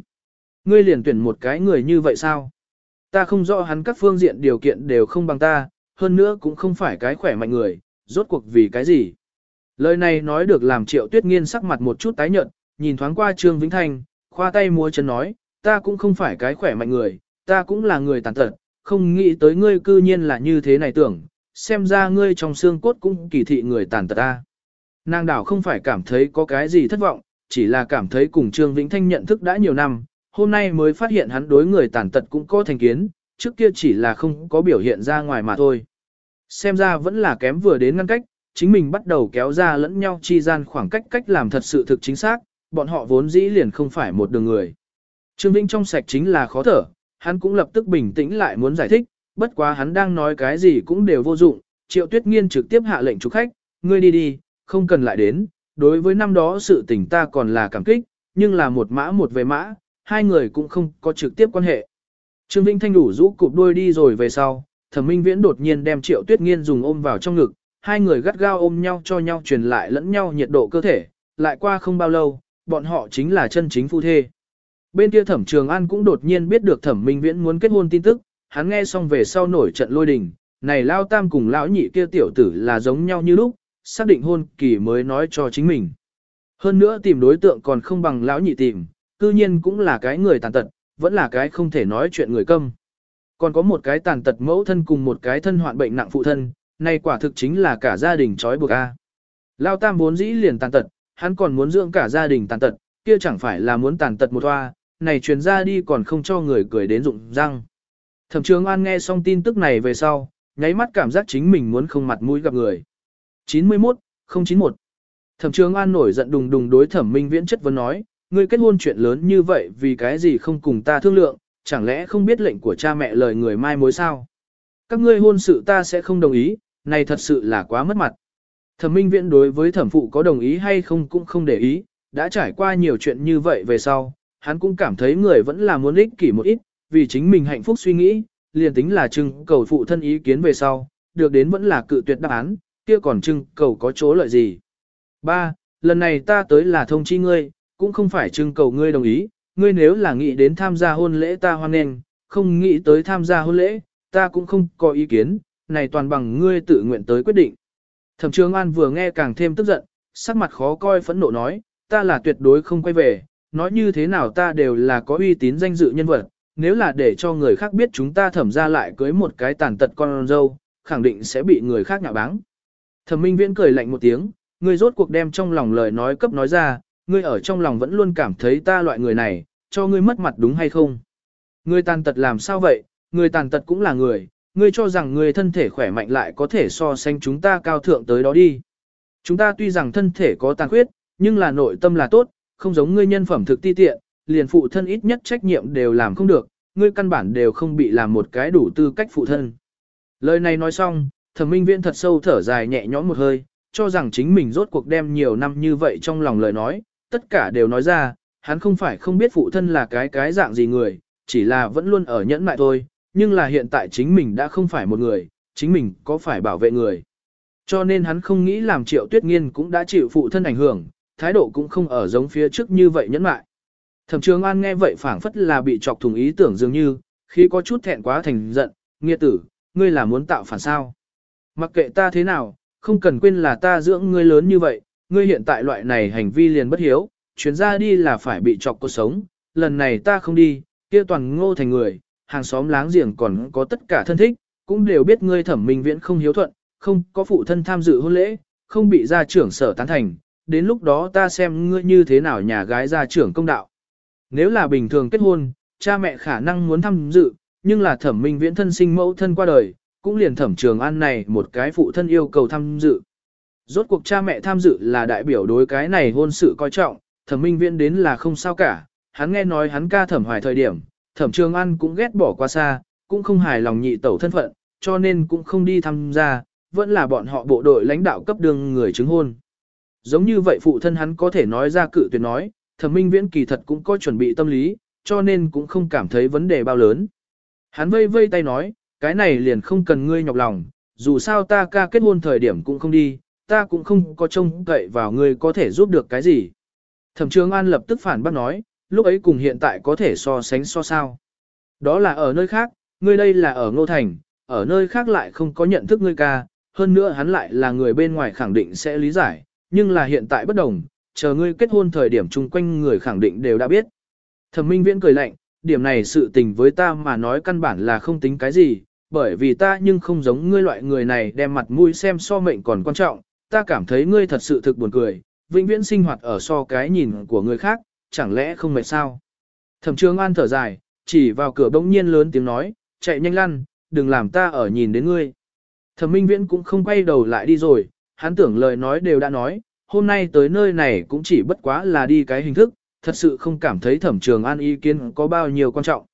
Ngươi liền tuyển một cái người như vậy sao? Ta không rõ hắn các phương diện điều kiện đều không bằng ta, hơn nữa cũng không phải cái khỏe mạnh người, rốt cuộc vì cái gì? Lời này nói được làm Triệu Tuyết Nghiên sắc mặt một chút tái nhợt, nhìn thoáng qua Trương Vĩnh Thanh, khoa tay múa chân nói, ta cũng không phải cái khỏe mạnh người, ta cũng là người tàn tật, không nghĩ tới ngươi cư nhiên là như thế này tưởng, xem ra ngươi trong xương cốt cũng kỳ thị người tàn tật ta. Nàng đảo không phải cảm thấy có cái gì thất vọng, chỉ là cảm thấy cùng Trương Vĩnh Thanh nhận thức đã nhiều năm, hôm nay mới phát hiện hắn đối người tàn tật cũng có thành kiến, trước kia chỉ là không có biểu hiện ra ngoài mà thôi. Xem ra vẫn là kém vừa đến ngăn cách, chính mình bắt đầu kéo ra lẫn nhau chi gian khoảng cách cách làm thật sự thực chính xác, bọn họ vốn dĩ liền không phải một đường người. Trương Vĩnh trong sạch chính là khó thở, hắn cũng lập tức bình tĩnh lại muốn giải thích, bất quá hắn đang nói cái gì cũng đều vô dụng, Triệu Tuyết Nghiên trực tiếp hạ lệnh chủ khách, ngươi đi đi, không cần lại đến, đối với năm đó sự tình ta còn là cảm kích, nhưng là một mã một về mã, hai người cũng không có trực tiếp quan hệ. Trương Vĩnh Thanh đủ rũ cụp đuôi đi rồi về sau, Thẩm Minh Viễn đột nhiên đem Triệu Tuyết Nghiên dùng ôm vào trong ngực, hai người gắt gao ôm nhau cho nhau truyền lại lẫn nhau nhiệt độ cơ thể, lại qua không bao lâu, bọn họ chính là chân chính phu thê. Bên kia Thẩm Trường An cũng đột nhiên biết được Thẩm Minh Viễn muốn kết hôn tin tức, hắn nghe xong về sau nổi trận lôi đình, này lao tam cùng lão nhị kia tiểu tử là giống nhau như lúc, xác định hôn kỳ mới nói cho chính mình. Hơn nữa tìm đối tượng còn không bằng lão nhị tìm, cư nhiên cũng là cái người tàn tật, vẫn là cái không thể nói chuyện người câm. Còn có một cái tàn tật mẫu thân cùng một cái thân hoạn bệnh nặng phụ thân, này quả thực chính là cả gia đình trói buộc a. Lao tam vốn dĩ liền tàn tật, hắn còn muốn dưỡng cả gia đình tàn tật, kia chẳng phải là muốn tàn tật một hoa, này truyền ra đi còn không cho người cười đến rụng răng. Thẩm Trường An nghe xong tin tức này về sau, nháy mắt cảm giác chính mình muốn không mặt mũi gặp người. 91, 091 Thẩm Trường An nổi giận đùng đùng đối Thẩm Minh Viễn chất vấn nói, ngươi kết hôn chuyện lớn như vậy vì cái gì không cùng ta thương lượng, chẳng lẽ không biết lệnh của cha mẹ lời người mai mối sao? Các ngươi hôn sự ta sẽ không đồng ý, này thật sự là quá mất mặt. Thẩm minh viễn đối với thẩm phụ có đồng ý hay không cũng không để ý, đã trải qua nhiều chuyện như vậy về sau, hắn cũng cảm thấy người vẫn là muốn ích kỷ một ít, vì chính mình hạnh phúc suy nghĩ, liền tính là trưng cầu phụ thân ý kiến về sau, được đến vẫn là cự tuyệt đáp án, kia còn trưng cầu có chỗ lợi gì. Ba, Lần này ta tới là thông chi ngươi, cũng không phải trưng cầu ngươi đồng ý, ngươi nếu là nghĩ đến tham gia hôn lễ ta hoan nghênh, không nghĩ tới tham gia hôn lễ, ta cũng không có ý kiến, này toàn bằng ngươi tự nguyện tới quyết định. Thẩm Trường An vừa nghe càng thêm tức giận, sắc mặt khó coi phẫn nộ nói, ta là tuyệt đối không quay về, nói như thế nào ta đều là có uy tín danh dự nhân vật, nếu là để cho người khác biết chúng ta thẩm ra lại cưới một cái tàn tật con dâu, khẳng định sẽ bị người khác nhạo báng. Thẩm Minh Viễn cười lạnh một tiếng, ngươi rốt cuộc đem trong lòng lời nói cấp nói ra, ngươi ở trong lòng vẫn luôn cảm thấy ta loại người này, cho ngươi mất mặt đúng hay không? Ngươi tàn tật làm sao vậy, ngươi tàn tật cũng là người, ngươi cho rằng ngươi thân thể khỏe mạnh lại có thể so sánh chúng ta cao thượng tới đó đi. Chúng ta tuy rằng thân thể có tàn khuyết, nhưng là nội tâm là tốt, không giống ngươi nhân phẩm thực ti tiện, liền phụ thân ít nhất trách nhiệm đều làm không được, ngươi căn bản đều không bị làm một cái đủ tư cách phụ thân. Lời này nói xong, thẩm minh viễn thật sâu thở dài nhẹ nhõm một hơi, cho rằng chính mình rốt cuộc đem nhiều năm như vậy trong lòng lời nói, tất cả đều nói ra, hắn không phải không biết phụ thân là cái cái dạng gì người, chỉ là vẫn luôn ở nhẫn mại thôi, nhưng là hiện tại chính mình đã không phải một người, chính mình có phải bảo vệ người. Cho nên hắn không nghĩ làm triệu tuyết nghiên cũng đã chịu phụ thân ảnh hưởng, thái độ cũng không ở giống phía trước như vậy nhẫn mại. Thẩm trường an nghe vậy phảng phất là bị chọc thùng ý tưởng dường như, khi có chút thẹn quá thành giận, nghĩa tử, ngươi là muốn tạo phản sao. Mặc kệ ta thế nào, không cần quên là ta dưỡng ngươi lớn như vậy, ngươi hiện tại loại này hành vi liền bất hiếu, chuyến ra đi là phải bị chọc cuộc sống, lần này ta không đi, kia toàn ngô thành người, hàng xóm láng giềng còn có tất cả thân thích, cũng đều biết ngươi thẩm minh viễn không hiếu thuận, không có phụ thân tham dự hôn lễ, không bị gia trưởng sở tán thành, đến lúc đó ta xem ngươi như thế nào nhà gái gia trưởng công đạo. Nếu là bình thường kết hôn, cha mẹ khả năng muốn tham dự, nhưng là thẩm minh viễn thân sinh mẫu thân qua đời, cũng liền thẩm trường an này một cái phụ thân yêu cầu tham dự. Rốt cuộc cha mẹ tham dự là đại biểu đối cái này hôn sự coi trọng, thẩm minh viễn đến là không sao cả, hắn nghe nói hắn ca thẩm hoài thời điểm, thẩm trường an cũng ghét bỏ qua xa, cũng không hài lòng nhị tẩu thân phận, cho nên cũng không đi tham gia, vẫn là bọn họ bộ đội lãnh đạo cấp đường người chứng hôn. Giống như vậy phụ thân hắn có thể nói ra cự tuyệt nói, thẩm minh viễn kỳ thật cũng có chuẩn bị tâm lý, cho nên cũng không cảm thấy vấn đề bao lớn. Hắn vây vây tay nói, cái này liền không cần ngươi nhọc lòng, dù sao ta ca kết hôn thời điểm cũng không đi, ta cũng không có trông cậy vào ngươi có thể giúp được cái gì. Thẩm trường An lập tức phản bác nói, lúc ấy cùng hiện tại có thể so sánh so sao. Đó là ở nơi khác, ngươi đây là ở Ngô Thành, ở nơi khác lại không có nhận thức ngươi ca, hơn nữa hắn lại là người bên ngoài khẳng định sẽ lý giải, nhưng là hiện tại bất đồng, chờ ngươi kết hôn thời điểm chung quanh người khẳng định đều đã biết. Thẩm Minh Viễn cười lạnh, điểm này sự tình với ta mà nói căn bản là không tính cái gì, bởi vì ta nhưng không giống ngươi loại người này đem mặt mũi xem so mệnh còn quan trọng, ta cảm thấy ngươi thật sự thực buồn cười, vĩnh viễn sinh hoạt ở so cái nhìn của người khác, chẳng lẽ không mệt sao? Thẩm Trường An thở dài, chỉ vào cửa bỗng nhiên lớn tiếng nói, chạy nhanh lăn, đừng làm ta ở nhìn đến ngươi. Thẩm Minh Viễn cũng không quay đầu lại đi rồi, hắn tưởng lời nói đều đã nói, hôm nay tới nơi này cũng chỉ bất quá là đi cái hình thức, thật sự không cảm thấy Thẩm Trường An ý kiến có bao nhiêu quan trọng.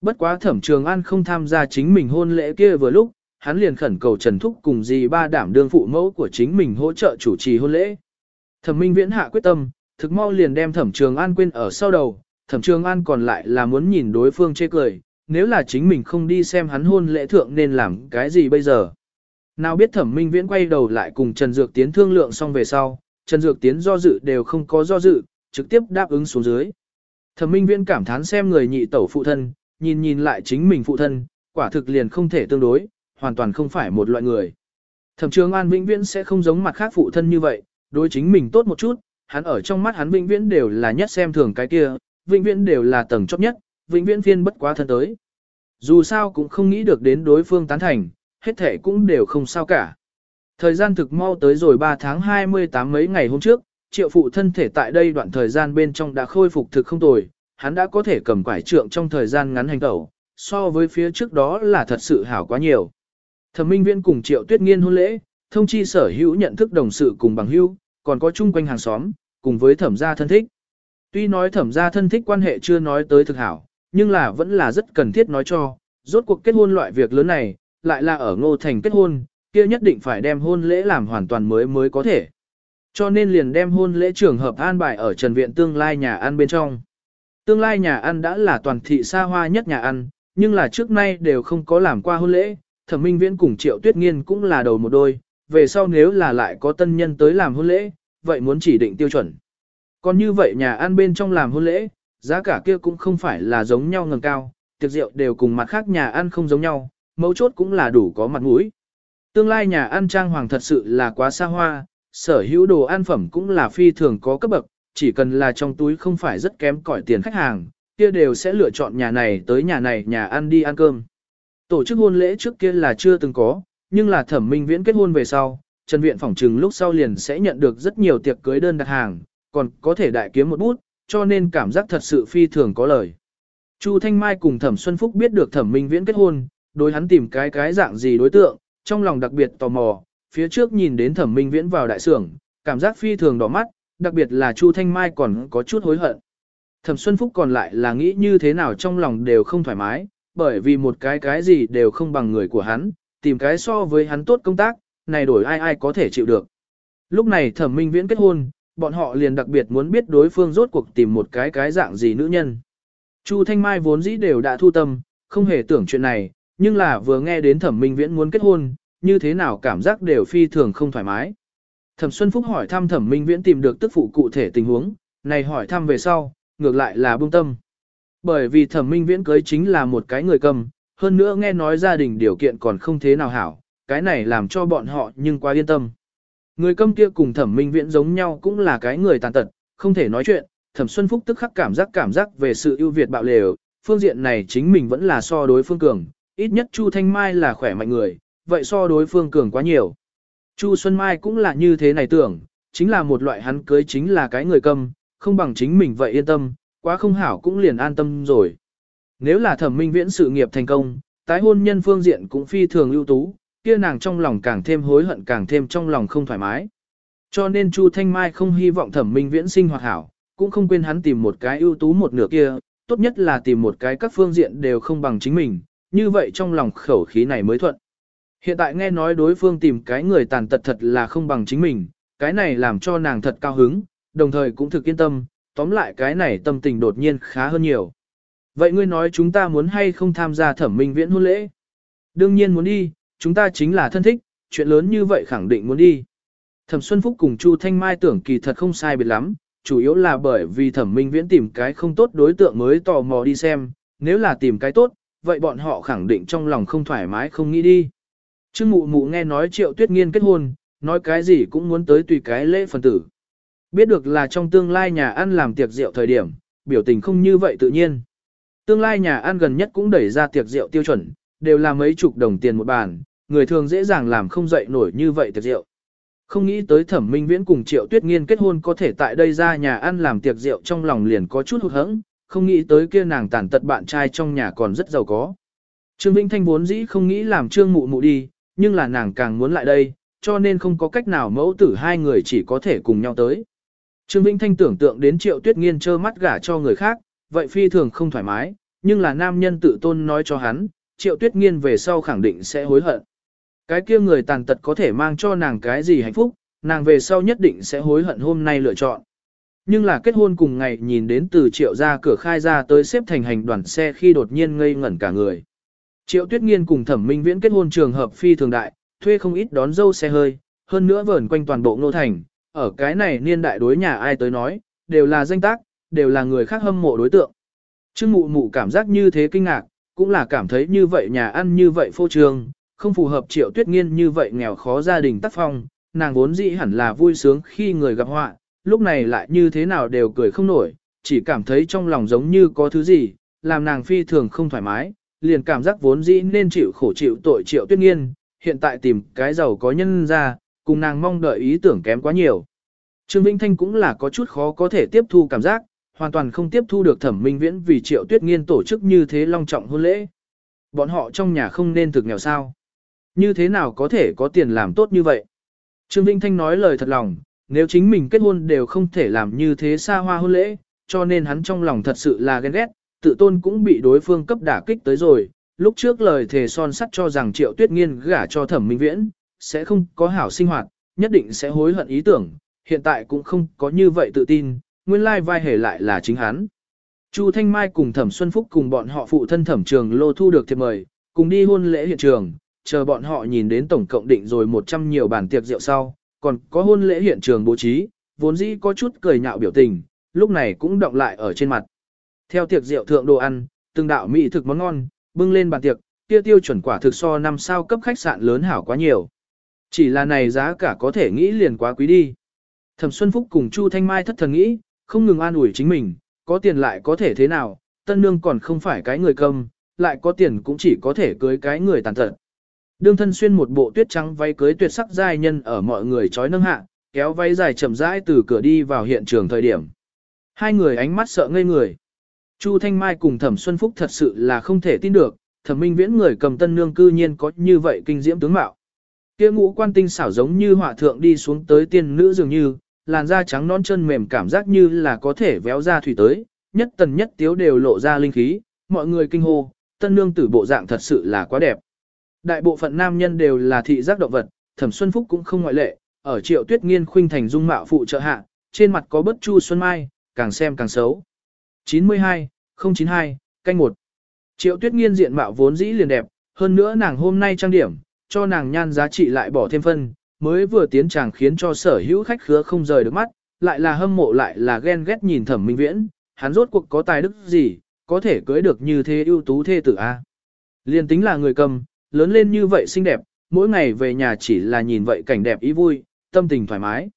Bất quá thẩm trường an không tham gia chính mình hôn lễ kia vừa lúc, hắn liền khẩn cầu Trần Thúc cùng dì ba đảm đương phụ mẫu của chính mình hỗ trợ chủ trì hôn lễ. Thẩm Minh Viễn hạ quyết tâm, thực mau liền đem Thẩm Trường An quên ở sau đầu, Thẩm Trường An còn lại là muốn nhìn đối phương chê cười, nếu là chính mình không đi xem hắn hôn lễ thượng nên làm cái gì bây giờ. Nào biết Thẩm Minh Viễn quay đầu lại cùng Trần Dược Tiến thương lượng xong về sau, Trần Dược Tiến do dự đều không có do dự, trực tiếp đáp ứng xuống dưới. Thẩm Minh Viễn cảm thán xem người nhị tẩu phụ thân, nhìn nhìn lại chính mình phụ thân, quả thực liền không thể tương đối, hoàn toàn không phải một loại người. Thẩm trường an vĩnh viễn sẽ không giống mặt khác phụ thân như vậy, đối chính mình tốt một chút, hắn ở trong mắt hắn vĩnh viễn đều là nhất xem thường cái kia, vĩnh viễn đều là tầng chóp nhất, vĩnh viễn phiên bất quá thân tới. Dù sao cũng không nghĩ được đến đối phương tán thành, hết thể cũng đều không sao cả. Thời gian thực mau tới rồi 3 tháng 28 mấy ngày hôm trước, triệu phụ thân thể tại đây đoạn thời gian bên trong đã khôi phục thực không tồi, hắn đã có thể cầm quải trượng trong thời gian ngắn hành tẩu, so với phía trước đó là thật sự hảo quá nhiều. Thẩm Minh viên cùng Triệu Tuyết Nghiên hôn lễ, thông chi sở hữu nhận thức đồng sự cùng bằng hữu, còn có chung quanh hàng xóm, cùng với thẩm gia thân thích. Tuy nói thẩm gia thân thích quan hệ chưa nói tới thực hảo, nhưng là vẫn là rất cần thiết nói cho, rốt cuộc kết hôn loại việc lớn này, lại là ở ngô thành kết hôn, kia nhất định phải đem hôn lễ làm hoàn toàn mới mới có thể. Cho nên liền đem hôn lễ trường hợp an bài ở Trần Viện tương lai nhà ăn bên trong. Tương lai nhà ăn đã là toàn thị xa hoa nhất nhà ăn, nhưng là trước nay đều không có làm qua hôn lễ, thẩm minh viễn cùng triệu tuyết nghiên cũng là đầu một đôi, về sau nếu là lại có tân nhân tới làm hôn lễ, vậy muốn chỉ định tiêu chuẩn. Còn như vậy nhà ăn bên trong làm hôn lễ, giá cả kia cũng không phải là giống nhau ngầm cao, tiệc rượu đều cùng mặt khác nhà ăn không giống nhau, mấu chốt cũng là đủ có mặt mũi. Tương lai nhà ăn trang hoàng thật sự là quá xa hoa, sở hữu đồ ăn phẩm cũng là phi thường có cấp bậc, chỉ cần là trong túi không phải rất kém cỏi tiền khách hàng, kia đều sẽ lựa chọn nhà này tới nhà này nhà ăn đi ăn cơm. Tổ chức hôn lễ trước kia là chưa từng có, nhưng là thẩm minh viễn kết hôn về sau, Trần Viện phỏng trừng lúc sau liền sẽ nhận được rất nhiều tiệc cưới đơn đặt hàng, còn có thể đại kiếm một bút, cho nên cảm giác thật sự phi thường có lời. Chu Thanh Mai cùng Thẩm Xuân Phúc biết được Thẩm Minh Viễn kết hôn, đối hắn tìm cái cái dạng gì đối tượng, trong lòng đặc biệt tò mò, phía trước nhìn đến Thẩm Minh Viễn vào đại sưởng, cảm giác phi thường đỏ mắt, đặc biệt là Chu Thanh Mai còn có chút hối hận. Thẩm Xuân Phúc còn lại là nghĩ như thế nào trong lòng đều không thoải mái, bởi vì một cái cái gì đều không bằng người của hắn, tìm cái so với hắn tốt công tác, này đổi ai ai có thể chịu được. Lúc này Thẩm Minh Viễn kết hôn, bọn họ liền đặc biệt muốn biết đối phương rốt cuộc tìm một cái cái dạng gì nữ nhân. Chu Thanh Mai vốn dĩ đều đã thu tâm, không hề tưởng chuyện này, nhưng là vừa nghe đến Thẩm Minh Viễn muốn kết hôn, như thế nào cảm giác đều phi thường không thoải mái. Thẩm Xuân Phúc hỏi thăm Thẩm Minh Viễn tìm được tức phụ cụ thể tình huống, này hỏi thăm về sau, ngược lại là buông tâm. Bởi vì Thẩm Minh Viễn cưới chính là một cái người cầm, hơn nữa nghe nói gia đình điều kiện còn không thế nào hảo, cái này làm cho bọn họ nhưng quá yên tâm. Người câm kia cùng thẩm minh viễn giống nhau cũng là cái người tàn tật, không thể nói chuyện, thẩm xuân phúc tức khắc cảm giác cảm giác về sự ưu việt bạo lều, phương diện này chính mình vẫn là so đối phương cường, ít nhất Chu Thanh Mai là khỏe mạnh người, vậy so đối phương cường quá nhiều. Chu Xuân Mai cũng là như thế này tưởng, chính là một loại hắn cưới chính là cái người câm, không bằng chính mình vậy yên tâm, quá không hảo cũng liền an tâm rồi. Nếu là thẩm minh viễn sự nghiệp thành công, tái hôn nhân phương diện cũng phi thường ưu tú, kia nàng trong lòng càng thêm hối hận càng thêm trong lòng không thoải mái. Cho nên Chu Thanh Mai không hy vọng thẩm minh viễn sinh hoạt hảo, cũng không quên hắn tìm một cái ưu tú một nửa kia, tốt nhất là tìm một cái các phương diện đều không bằng chính mình, như vậy trong lòng khẩu khí này mới thuận. Hiện tại nghe nói đối phương tìm cái người tàn tật thật là không bằng chính mình, cái này làm cho nàng thật cao hứng, đồng thời cũng thực yên tâm, tóm lại cái này tâm tình đột nhiên khá hơn nhiều. Vậy ngươi nói chúng ta muốn hay không tham gia thẩm minh viễn hôn lễ? Đương nhiên muốn đi, chúng ta chính là thân thích, chuyện lớn như vậy khẳng định muốn đi. Thẩm Xuân Phúc cùng Chu Thanh Mai tưởng kỳ thật không sai biệt lắm, chủ yếu là bởi vì Thẩm Minh Viễn tìm cái không tốt đối tượng mới tò mò đi xem, nếu là tìm cái tốt, vậy bọn họ khẳng định trong lòng không thoải mái không nghĩ đi. Trương Mụ Mụ nghe nói Triệu Tuyết Nghiên kết hôn, nói cái gì cũng muốn tới tùy cái lễ phần tử. Biết được là trong tương lai nhà ăn làm tiệc rượu thời điểm, biểu tình không như vậy tự nhiên. Tương lai nhà ăn gần nhất cũng đẩy ra tiệc rượu tiêu chuẩn, đều là mấy chục đồng tiền một bàn, người thường dễ dàng làm không dậy nổi như vậy tiệc rượu. Không nghĩ tới thẩm minh viễn cùng triệu tuyết nghiên kết hôn có thể tại đây ra nhà ăn làm tiệc rượu trong lòng liền có chút hụt hẫng, không nghĩ tới kia nàng tàn tật bạn trai trong nhà còn rất giàu có. Trương Vĩnh Thanh vốn dĩ không nghĩ làm trương mụ mụ đi, nhưng là nàng càng muốn lại đây, cho nên không có cách nào mẫu tử hai người chỉ có thể cùng nhau tới. Trương Vĩnh Thanh tưởng tượng đến triệu tuyết nghiên trơ mắt gả cho người khác, vậy phi thường không thoải mái, nhưng là nam nhân tự tôn nói cho hắn, triệu tuyết nghiên về sau khẳng định sẽ hối hận. Cái kia người tàn tật có thể mang cho nàng cái gì hạnh phúc, nàng về sau nhất định sẽ hối hận hôm nay lựa chọn. Nhưng là kết hôn cùng ngày nhìn đến từ triệu ra cửa khai ra tới xếp thành hành đoàn xe khi đột nhiên ngây ngẩn cả người. Triệu tuyết nghiên cùng thẩm minh viễn kết hôn trường hợp phi thường đại, thuê không ít đón dâu xe hơi, hơn nữa vờn quanh toàn bộ nô thành, ở cái này niên đại đối nhà ai tới nói, đều là danh tác, đều là người khác hâm mộ đối tượng. Trương mụ mụ cảm giác như thế kinh ngạc, cũng là cảm thấy như vậy nhà ăn như vậy phô trương, không phù hợp triệu tuyết nghiên như vậy nghèo khó gia đình tác phong, nàng vốn dĩ hẳn là vui sướng khi người gặp họa, lúc này lại như thế nào đều cười không nổi, chỉ cảm thấy trong lòng giống như có thứ gì, làm nàng phi thường không thoải mái, liền cảm giác vốn dĩ nên chịu khổ chịu tội triệu tuyết nghiên, hiện tại tìm cái giàu có nhân ra, cùng nàng mong đợi ý tưởng kém quá nhiều. Trương Vĩnh Thanh cũng là có chút khó có thể tiếp thu cảm giác, hoàn toàn không tiếp thu được thẩm minh viễn vì triệu tuyết nghiên tổ chức như thế long trọng hôn lễ. Bọn họ trong nhà không nên thực nghèo sao. Như thế nào có thể có tiền làm tốt như vậy? Trương Vinh Thanh nói lời thật lòng, nếu chính mình kết hôn đều không thể làm như thế xa hoa hôn lễ, cho nên hắn trong lòng thật sự là ghen ghét, tự tôn cũng bị đối phương cấp đả kích tới rồi. Lúc trước lời thề son sắt cho rằng Triệu Tuyết Nghiên gả cho Thẩm Minh Viễn, sẽ không có hảo sinh hoạt, nhất định sẽ hối hận ý tưởng, hiện tại cũng không có như vậy tự tin, nguyên lai vai hề lại là chính hắn. Chu Thanh Mai cùng Thẩm Xuân Phúc cùng bọn họ phụ thân Thẩm Trường Lô thu được thiệp mời, cùng đi hôn lễ hiện trường, chờ bọn họ nhìn đến tổng cộng định rồi 100 nhiều bàn tiệc rượu sau, còn có hôn lễ hiện trường bố trí, vốn dĩ có chút cười nhạo biểu tình, lúc này cũng động lại ở trên mặt. Theo tiệc rượu thượng đồ ăn, từng đạo mỹ thực món ngon, bưng lên bàn tiệc, tiêu tiêu chuẩn quả thực so năm sao cấp khách sạn lớn hảo quá nhiều. Chỉ là này giá cả có thể nghĩ liền quá quý đi. Thẩm Xuân Phúc cùng Chu Thanh Mai thất thần nghĩ, không ngừng an ủi chính mình, có tiền lại có thể thế nào, tân nương còn không phải cái người cầm, lại có tiền cũng chỉ có thể cưới cái người tàn tật. Đương thân xuyên một bộ tuyết trắng váy cưới tuyệt sắc giai nhân ở mọi người trói nâng hạ, kéo váy dài chậm rãi từ cửa đi vào hiện trường thời điểm. Hai người ánh mắt sợ ngây người. Chu Thanh Mai cùng Thẩm Xuân Phúc thật sự là không thể tin được, Thẩm Minh Viễn người cầm tân nương cư nhiên có như vậy kinh diễm tướng mạo. Kia ngũ quan tinh xảo giống như họa thượng đi xuống tới tiên nữ dường như, làn da trắng non chân mềm cảm giác như là có thể véo ra thủy tới, nhất tần nhất tiếu đều lộ ra linh khí, mọi người kinh hô, tân nương tử bộ dạng thật sự là quá đẹp. Đại bộ phận nam nhân đều là thị giác động vật, Thẩm Xuân Phúc cũng không ngoại lệ, ở Triệu Tuyết Nghiên khuynh thành dung mạo phụ trợ hạ, trên mặt có bất chu xuân mai, càng xem càng xấu. 92, 092, canh 1. Triệu Tuyết Nghiên diện mạo vốn dĩ liền đẹp, hơn nữa nàng hôm nay trang điểm, cho nàng nhan giá trị lại bỏ thêm phân, mới vừa tiến chàng khiến cho sở hữu khách khứa không rời được mắt, lại là hâm mộ lại là ghen ghét nhìn Thẩm Minh Viễn, hắn rốt cuộc có tài đức gì, có thể cưới được như thế ưu tú thê tử a. Liên tính là người cầm, lớn lên như vậy xinh đẹp, mỗi ngày về nhà chỉ là nhìn vậy cảnh đẹp ý vui, tâm tình thoải mái.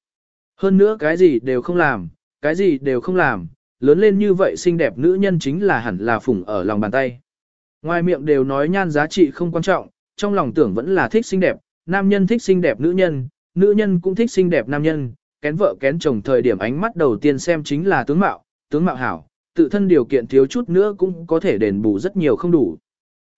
Hơn nữa cái gì đều không làm, cái gì đều không làm, lớn lên như vậy xinh đẹp nữ nhân chính là hẳn là phụng ở lòng bàn tay. Ngoài miệng đều nói nhan giá trị không quan trọng, trong lòng tưởng vẫn là thích xinh đẹp, nam nhân thích xinh đẹp nữ nhân, nữ nhân cũng thích xinh đẹp nam nhân, kén vợ kén chồng thời điểm ánh mắt đầu tiên xem chính là tướng mạo, tướng mạo hảo, tự thân điều kiện thiếu chút nữa cũng có thể đền bù rất nhiều không đủ.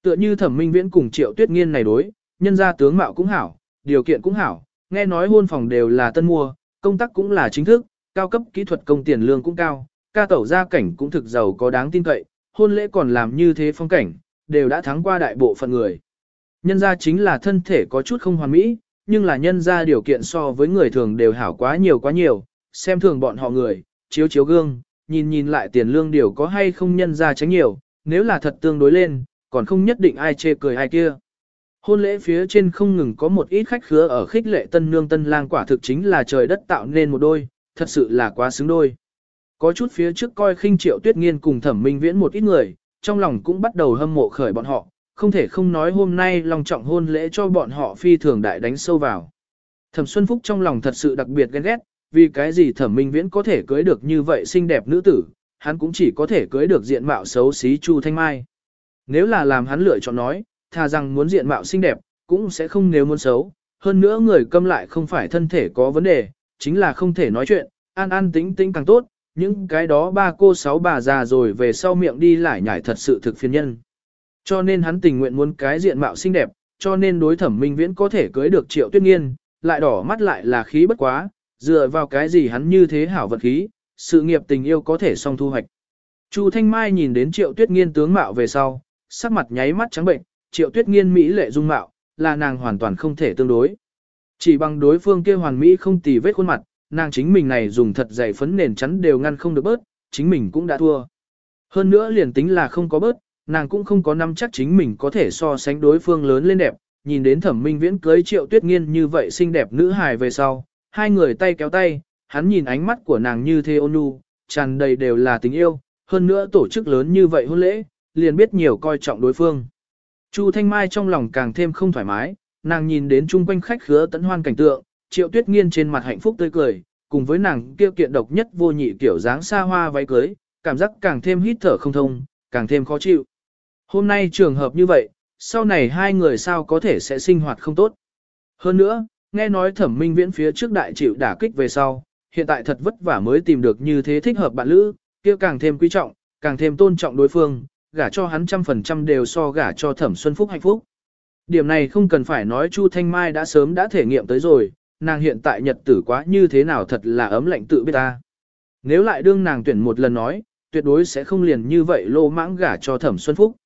Tựa như thẩm minh viễn cùng triệu tuyết nghiên này đối, nhân ra tướng mạo cũng hảo, điều kiện cũng hảo, nghe nói hôn phòng đều là tân mua, công tác cũng là chính thức, cao cấp kỹ thuật công tiền lương cũng cao, ca tẩu gia cảnh cũng thực giàu có đáng tin cậy, hôn lễ còn làm như thế phong cảnh, đều đã thắng qua đại bộ phận người. Nhân ra chính là thân thể có chút không hoàn mỹ, nhưng là nhân ra điều kiện so với người thường đều hảo quá nhiều quá nhiều, xem thường bọn họ người, chiếu chiếu gương, nhìn nhìn lại tiền lương điều có hay không nhân ra tránh nhiều, nếu là thật tương đối lên, còn không nhất định ai chê cười ai kia. Hôn lễ phía trên không ngừng có một ít khách khứa ở khích lệ tân nương tân lang quả thực chính là trời đất tạo nên một đôi, thật sự là quá xứng đôi. Có chút phía trước coi khinh triệu tuyết nghiên cùng thẩm minh viễn một ít người, trong lòng cũng bắt đầu hâm mộ khởi bọn họ, không thể không nói hôm nay lòng trọng hôn lễ cho bọn họ phi thường đại đánh sâu vào. Thẩm Xuân Phúc trong lòng thật sự đặc biệt ghen ghét, vì cái gì thẩm minh viễn có thể cưới được như vậy xinh đẹp nữ tử, hắn cũng chỉ có thể cưới được diện mạo xấu xí Chu Thanh Mai. Nếu là làm hắn lựa chọn nói, thà rằng muốn diện mạo xinh đẹp, cũng sẽ không nếu muốn xấu. Hơn nữa người câm lại không phải thân thể có vấn đề, chính là không thể nói chuyện, an an tính tính càng tốt, những cái đó ba cô sáu bà già rồi về sau miệng đi lại nhải thật sự thực phiền nhân. Cho nên hắn tình nguyện muốn cái diện mạo xinh đẹp, cho nên đối thẩm minh viễn có thể cưới được triệu tuyết nghiên, lại đỏ mắt lại là khí bất quá, dựa vào cái gì hắn như thế hảo vật khí, sự nghiệp tình yêu có thể song thu hoạch. Chu Thanh Mai nhìn đến triệu tuyết nghiên tướng mạo về sau, sắc mặt nháy mắt trắng bệnh, triệu tuyết nghiên Mỹ lệ dung mạo, là nàng hoàn toàn không thể tương đối. Chỉ bằng đối phương kia hoàn Mỹ không tì vết khuôn mặt, nàng chính mình này dùng thật dày phấn nền chắn đều ngăn không được bớt, chính mình cũng đã thua. Hơn nữa liền tính là không có bớt, nàng cũng không có năm chắc chính mình có thể so sánh đối phương lớn lên đẹp, nhìn đến thẩm minh viễn cưới triệu tuyết nghiên như vậy xinh đẹp nữ hài về sau, hai người tay kéo tay, hắn nhìn ánh mắt của nàng như thế ôn nhu, tràn đầy đều là tình yêu, hơn nữa tổ chức lớn như vậy hôn lễ, liền biết nhiều coi trọng đối phương. Chu Thanh Mai trong lòng càng thêm không thoải mái, nàng nhìn đến chung quanh khách khứa tấn hoan cảnh tượng, triệu tuyết nghiên trên mặt hạnh phúc tươi cười, cùng với nàng kia kiện độc nhất vô nhị kiểu dáng xa hoa váy cưới, cảm giác càng thêm hít thở không thông, càng thêm khó chịu. Hôm nay trường hợp như vậy, sau này hai người sao có thể sẽ sinh hoạt không tốt. Hơn nữa, nghe nói thẩm minh viễn phía trước đại chịu đả kích về sau, hiện tại thật vất vả mới tìm được như thế thích hợp bạn lữ, kia càng thêm quý trọng, càng thêm tôn trọng đối phương, gả cho hắn trăm phần trăm đều so gả cho thẩm xuân phúc hạnh phúc. Điểm này không cần phải nói Chu Thanh Mai đã sớm đã thể nghiệm tới rồi, nàng hiện tại nhật tử quá như thế nào thật là ấm lạnh tự biết ta. Nếu lại đương nàng tuyển một lần nói, tuyệt đối sẽ không liền như vậy lô mãng gả cho thẩm xuân phúc.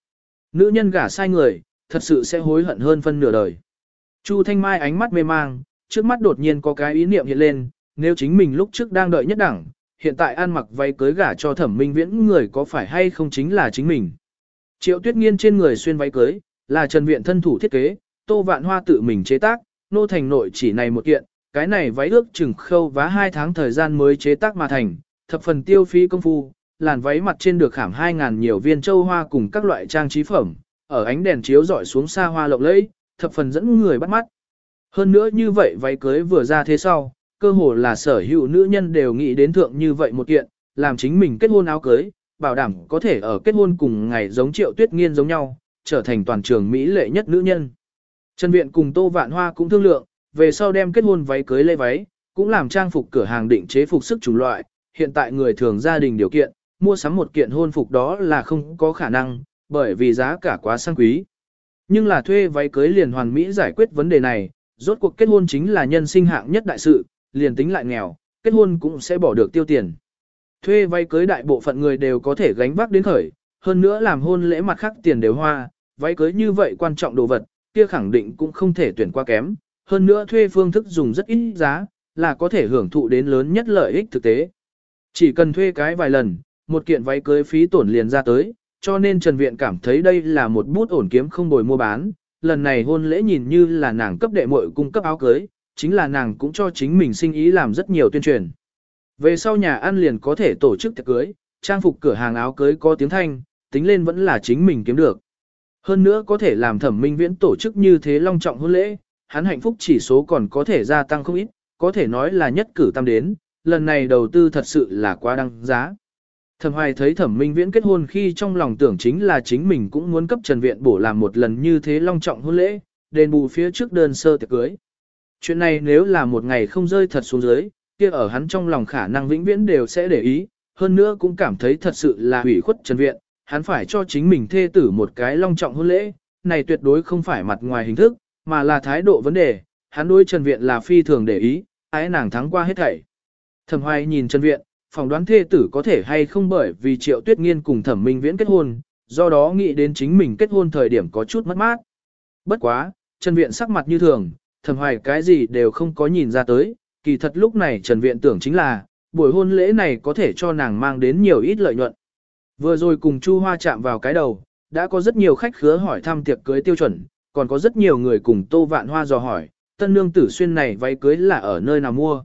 Nữ nhân gả sai người, thật sự sẽ hối hận hơn phân nửa đời. Chu Thanh Mai ánh mắt mê mang, trước mắt đột nhiên có cái ý niệm hiện lên, nếu chính mình lúc trước đang đợi nhất đẳng, hiện tại ăn mặc váy cưới gả cho thẩm minh viễn người có phải hay không chính là chính mình. Triệu tuyết nghiên trên người xuyên váy cưới, là Trần Viện thân thủ thiết kế, Tô Vạn Hoa tự mình chế tác, nô thành nội chỉ này một kiện, cái này váy ước chừng khâu vá hai tháng thời gian mới chế tác mà thành, thập phần tiêu phí công phu, làn váy mặt trên được khảm 2.000 nhiều viên châu hoa cùng các loại trang trí phẩm, ở ánh đèn chiếu rọi xuống xa hoa lộng lẫy, thập phần dẫn người bắt mắt. Hơn nữa như vậy váy cưới vừa ra thế sau, cơ hồ là sở hữu nữ nhân đều nghĩ đến thượng như vậy một kiện, làm chính mình kết hôn áo cưới, bảo đảm có thể ở kết hôn cùng ngày giống triệu tuyết nghiên giống nhau, trở thành toàn trường Mỹ lệ nhất nữ nhân. Trần Viện cùng Tô Vạn Hoa cũng thương lượng, về sau đem kết hôn váy cưới lê váy, cũng làm trang phục cửa hàng định chế phục sức chủng loại, hiện tại người thường gia đình điều kiện, mua sắm một kiện hôn phục đó là không có khả năng, bởi vì giá cả quá sang quý. Nhưng là thuê váy cưới liền hoàn mỹ giải quyết vấn đề này, rốt cuộc kết hôn chính là nhân sinh hạng nhất đại sự, liền tính lại nghèo, kết hôn cũng sẽ bỏ được tiêu tiền. Thuê vay cưới đại bộ phận người đều có thể gánh vác đến khởi, hơn nữa làm hôn lễ mặt khác tiền đều hoa, váy cưới như vậy quan trọng đồ vật, kia khẳng định cũng không thể tuyển qua kém, hơn nữa thuê phương thức dùng rất ít giá, là có thể hưởng thụ đến lớn nhất lợi ích thực tế. Chỉ cần thuê cái vài lần, một kiện váy cưới phí tổn liền ra tới, cho nên Trần Viện cảm thấy đây là một bút ổn kiếm không bồi mua bán, lần này hôn lễ nhìn như là nàng cấp đệ muội cung cấp áo cưới, chính là nàng cũng cho chính mình sinh ý làm rất nhiều tuyên truyền. Về sau nhà ăn liền có thể tổ chức tiệc cưới, trang phục cửa hàng áo cưới có tiếng thanh, tính lên vẫn là chính mình kiếm được. Hơn nữa có thể làm thẩm minh viễn tổ chức như thế long trọng hôn lễ, hắn hạnh phúc chỉ số còn có thể gia tăng không ít, có thể nói là nhất cử tam đến, lần này đầu tư thật sự là quá đăng giá. Thẩm hoài thấy thẩm minh viễn kết hôn khi trong lòng tưởng chính là chính mình cũng muốn cấp trần viện bổ làm một lần như thế long trọng hôn lễ, đền bù phía trước đơn sơ tiệc cưới. Chuyện này nếu là một ngày không rơi thật xuống dưới, kia ở hắn trong lòng khả năng vĩnh viễn đều sẽ để ý, hơn nữa cũng cảm thấy thật sự là hủy khuất trần viện, hắn phải cho chính mình thê tử một cái long trọng hôn lễ, này tuyệt đối không phải mặt ngoài hình thức, mà là thái độ vấn đề, hắn đối Trần Viện là phi thường để ý, ái nàng thắng qua hết thảy. Thẩm Hoài nhìn Trần Viện, phỏng đoán thê tử có thể hay không bởi vì Triệu Tuyết Nghiên cùng Thẩm Minh Viễn kết hôn, do đó nghĩ đến chính mình kết hôn thời điểm có chút mất mát. Bất quá, Trần Viện sắc mặt như thường, thầm Hoài cái gì đều không có nhìn ra tới, kỳ thật lúc này Trần Viện tưởng chính là, buổi hôn lễ này có thể cho nàng mang đến nhiều ít lợi nhuận. Vừa rồi cùng Chu Hoa chạm vào cái đầu, đã có rất nhiều khách khứa hỏi thăm tiệc cưới tiêu chuẩn, còn có rất nhiều người cùng Tô Vạn Hoa dò hỏi, tân nương tử xuyên này váy cưới là ở nơi nào mua.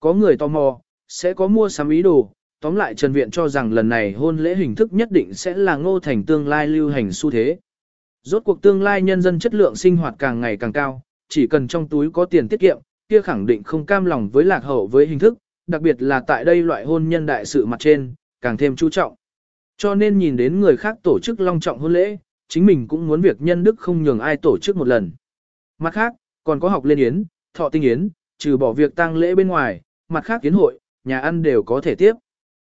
Có người tò mò, sẽ có mua sắm ý đồ, tóm lại Trần Viện cho rằng lần này hôn lễ hình thức nhất định sẽ là ngô thành tương lai lưu hành xu thế. Rốt cuộc tương lai nhân dân chất lượng sinh hoạt càng ngày càng cao, chỉ cần trong túi có tiền tiết kiệm, kia khẳng định không cam lòng với lạc hậu với hình thức, đặc biệt là tại đây loại hôn nhân đại sự mặt trên, càng thêm chú trọng. Cho nên nhìn đến người khác tổ chức long trọng hôn lễ, chính mình cũng muốn việc nhân đức không nhường ai tổ chức một lần. Mặt khác, còn có học lên yến, thọ tinh yến, trừ bỏ việc tang lễ bên ngoài, mặt khác yến hội, nhà ăn đều có thể tiếp.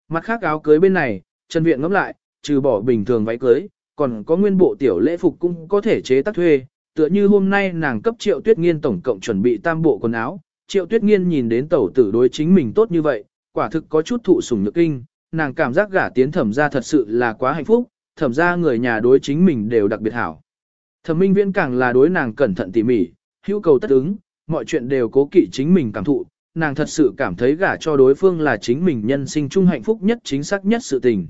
Mặt khác áo cưới bên này, Trần Viện ngẫm lại, trừ bỏ bình thường váy cưới, còn có nguyên bộ tiểu lễ phục cũng có thể chế tác thuê, tựa như hôm nay nàng cấp Triệu Tuyết Nghiên tổng cộng chuẩn bị tam bộ quần áo, Triệu Tuyết Nghiên nhìn đến tẩu tử đối chính mình tốt như vậy, quả thực có chút thụ sủng nhược kinh, nàng cảm giác gả tiến thẩm ra thật sự là quá hạnh phúc, thẩm ra người nhà đối chính mình đều đặc biệt hảo. Thẩm minh viễn càng là đối nàng cẩn thận tỉ mỉ, hữu cầu tất ứng, mọi chuyện đều cố kỵ chính mình cảm thụ, nàng thật sự cảm thấy gả cho đối phương là chính mình nhân sinh chung hạnh phúc nhất chính xác nhất sự tình.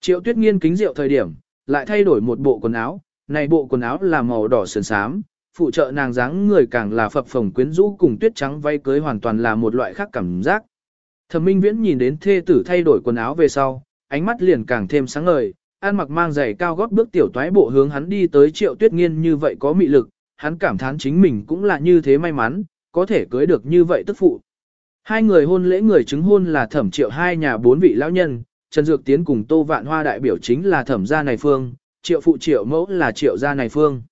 Triệu tuyết nghiên kính rượu thời điểm, lại thay đổi một bộ quần áo, này bộ quần áo là màu đỏ sườn xám, phụ trợ nàng dáng người càng là phập phồng quyến rũ cùng tuyết trắng vay cưới hoàn toàn là một loại khác cảm giác. Thẩm Minh Viễn nhìn đến thê tử thay đổi quần áo về sau, ánh mắt liền càng thêm sáng ngời, An mặc mang giày cao gót bước tiểu toái bộ hướng hắn đi tới Triệu Tuyết Nghiên như vậy có mị lực, hắn cảm thán chính mình cũng là như thế may mắn, có thể cưới được như vậy tức phụ. Hai người hôn lễ người chứng hôn là Thẩm Triệu hai nhà bốn vị lão nhân, Trần Dược Tiến cùng Tô Vạn Hoa đại biểu chính là Thẩm gia này phương, Triệu phụ Triệu mẫu là Triệu gia này phương.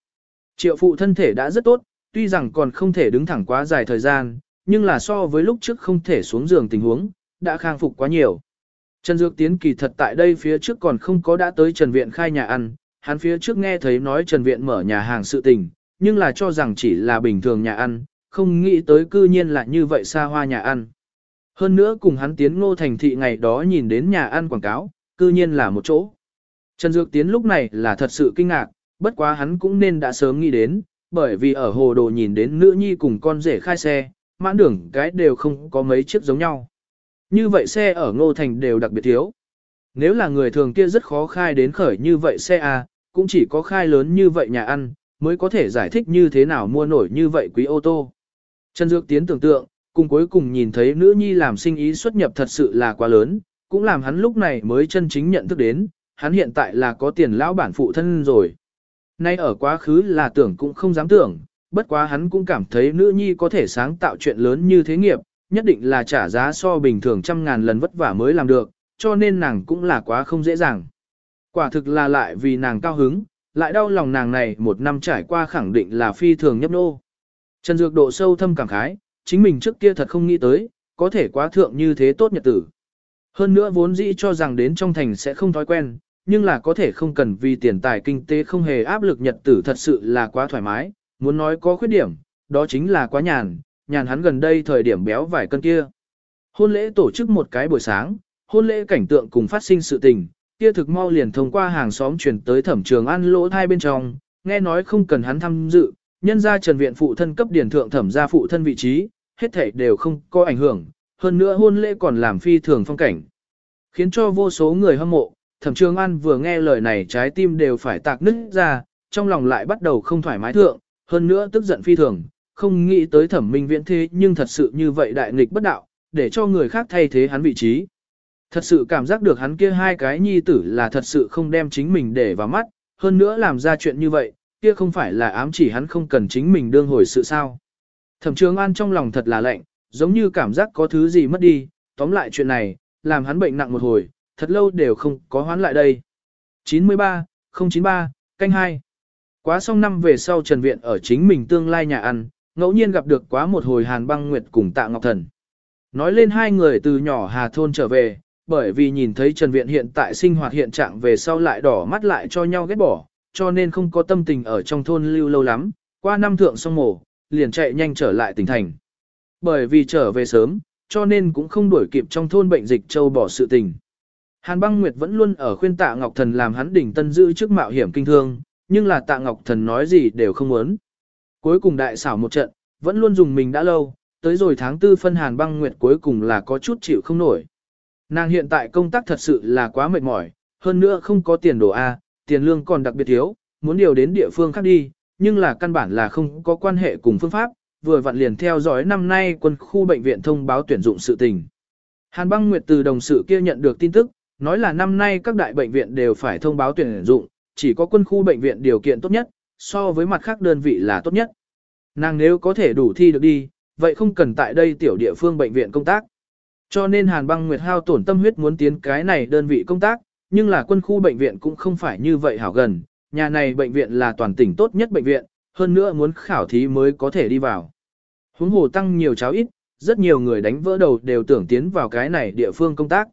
Triệu phụ thân thể đã rất tốt, tuy rằng còn không thể đứng thẳng quá dài thời gian, nhưng là so với lúc trước không thể xuống giường tình huống, đã khang phục quá nhiều. Trần Dược Tiến kỳ thật tại đây phía trước còn không có đã tới Trần Viện khai nhà ăn, hắn phía trước nghe thấy nói Trần Viện mở nhà hàng sự tình, nhưng là cho rằng chỉ là bình thường nhà ăn, không nghĩ tới cư nhiên là như vậy xa hoa nhà ăn. Hơn nữa cùng hắn tiến ngô thành thị ngày đó nhìn đến nhà ăn quảng cáo, cư nhiên là một chỗ. Trần Dược Tiến lúc này là thật sự kinh ngạc, bất quá hắn cũng nên đã sớm nghĩ đến, bởi vì ở hồ đồ nhìn đến nữ nhi cùng con rể khai xe, mãn đường cái đều không có mấy chiếc giống nhau. Như vậy xe ở Ngô Thành đều đặc biệt thiếu. Nếu là người thường kia rất khó khai đến khởi như vậy xe à, cũng chỉ có khai lớn như vậy nhà ăn, mới có thể giải thích như thế nào mua nổi như vậy quý ô tô. Trần Dược Tiến tưởng tượng, cùng cuối cùng nhìn thấy nữ nhi làm sinh ý xuất nhập thật sự là quá lớn, cũng làm hắn lúc này mới chân chính nhận thức đến, hắn hiện tại là có tiền lão bản phụ thân rồi. Nay ở quá khứ là tưởng cũng không dám tưởng, bất quá hắn cũng cảm thấy nữ nhi có thể sáng tạo chuyện lớn như thế nghiệp, nhất định là trả giá so bình thường trăm ngàn lần vất vả mới làm được, cho nên nàng cũng là quá không dễ dàng. Quả thực là lại vì nàng cao hứng, lại đau lòng nàng này một năm trải qua khẳng định là phi thường nhấp nô. Trần Dược độ sâu thâm cảm khái, chính mình trước kia thật không nghĩ tới, có thể quá thượng như thế tốt nhật tử. Hơn nữa vốn dĩ cho rằng đến trong thành sẽ không thói quen, nhưng là có thể không cần vì tiền tài kinh tế không hề áp lực nhật tử thật sự là quá thoải mái, muốn nói có khuyết điểm, đó chính là quá nhàn, nhàn hắn gần đây thời điểm béo vài cân kia. Hôn lễ tổ chức một cái buổi sáng, hôn lễ cảnh tượng cùng phát sinh sự tình, kia thực mau liền thông qua hàng xóm chuyển tới thẩm trường ăn lỗ thai bên trong, nghe nói không cần hắn tham dự, nhân ra trần viện phụ thân cấp điển thượng thẩm gia phụ thân vị trí, hết thảy đều không có ảnh hưởng, hơn nữa hôn lễ còn làm phi thường phong cảnh. Khiến cho vô số người hâm mộ, thẩm trường An vừa nghe lời này trái tim đều phải tạc nứt ra, trong lòng lại bắt đầu không thoải mái thượng, hơn nữa tức giận phi thường, không nghĩ tới thẩm minh viễn thế nhưng thật sự như vậy đại nghịch bất đạo, để cho người khác thay thế hắn vị trí. Thật sự cảm giác được hắn kia hai cái nhi tử là thật sự không đem chính mình để vào mắt, hơn nữa làm ra chuyện như vậy, kia không phải là ám chỉ hắn không cần chính mình đương hồi sự sao. Thẩm trường an trong lòng thật là lạnh, giống như cảm giác có thứ gì mất đi, tóm lại chuyện này, làm hắn bệnh nặng một hồi, thật lâu đều không có hoán lại đây. 93, 093, canh 2 Quá xong năm về sau Trần Viện ở chính mình tương lai nhà ăn, ngẫu nhiên gặp được quá một hồi Hàn băng nguyệt cùng tạ Ngọc Thần. Nói lên hai người từ nhỏ Hà Thôn trở về, bởi vì nhìn thấy Trần Viện hiện tại sinh hoạt hiện trạng về sau lại đỏ mắt lại cho nhau ghét bỏ, cho nên không có tâm tình ở trong thôn lưu lâu lắm, qua năm thượng xong mổ, liền chạy nhanh trở lại tỉnh thành. Bởi vì trở về sớm, cho nên cũng không đuổi kịp trong thôn bệnh dịch châu bỏ sự tình. Hàn băng nguyệt vẫn luôn ở khuyên tạ Ngọc Thần làm hắn đỉnh tân giữ trước mạo hiểm kinh thương, nhưng là tạ Ngọc Thần nói gì đều không muốn. Cuối cùng đại xảo một trận, vẫn luôn dùng mình đã lâu, tới rồi tháng tư phân hàn băng nguyệt cuối cùng là có chút chịu không nổi. Nàng hiện tại công tác thật sự là quá mệt mỏi, hơn nữa không có tiền đồ A, tiền lương còn đặc biệt thiếu, muốn điều đến địa phương khác đi, nhưng là căn bản là không có quan hệ cùng phương pháp, vừa vặn liền theo dõi năm nay quân khu bệnh viện thông báo tuyển dụng sự tình. Hàn băng nguyệt từ đồng sự kia nhận được tin tức, nói là năm nay các đại bệnh viện đều phải thông báo tuyển dụng, chỉ có quân khu bệnh viện điều kiện tốt nhất, so với mặt khác đơn vị là tốt nhất. Nàng nếu có thể đủ thi được đi, vậy không cần tại đây tiểu địa phương bệnh viện công tác. Cho nên Hàn băng nguyệt hao tổn tâm huyết muốn tiến cái này đơn vị công tác, nhưng là quân khu bệnh viện cũng không phải như vậy hảo gần, nhà này bệnh viện là toàn tỉnh tốt nhất bệnh viện, hơn nữa muốn khảo thí mới có thể đi vào. Huống hồ tăng nhiều cháo ít, rất nhiều người đánh vỡ đầu đều tưởng tiến vào cái này địa phương công tác.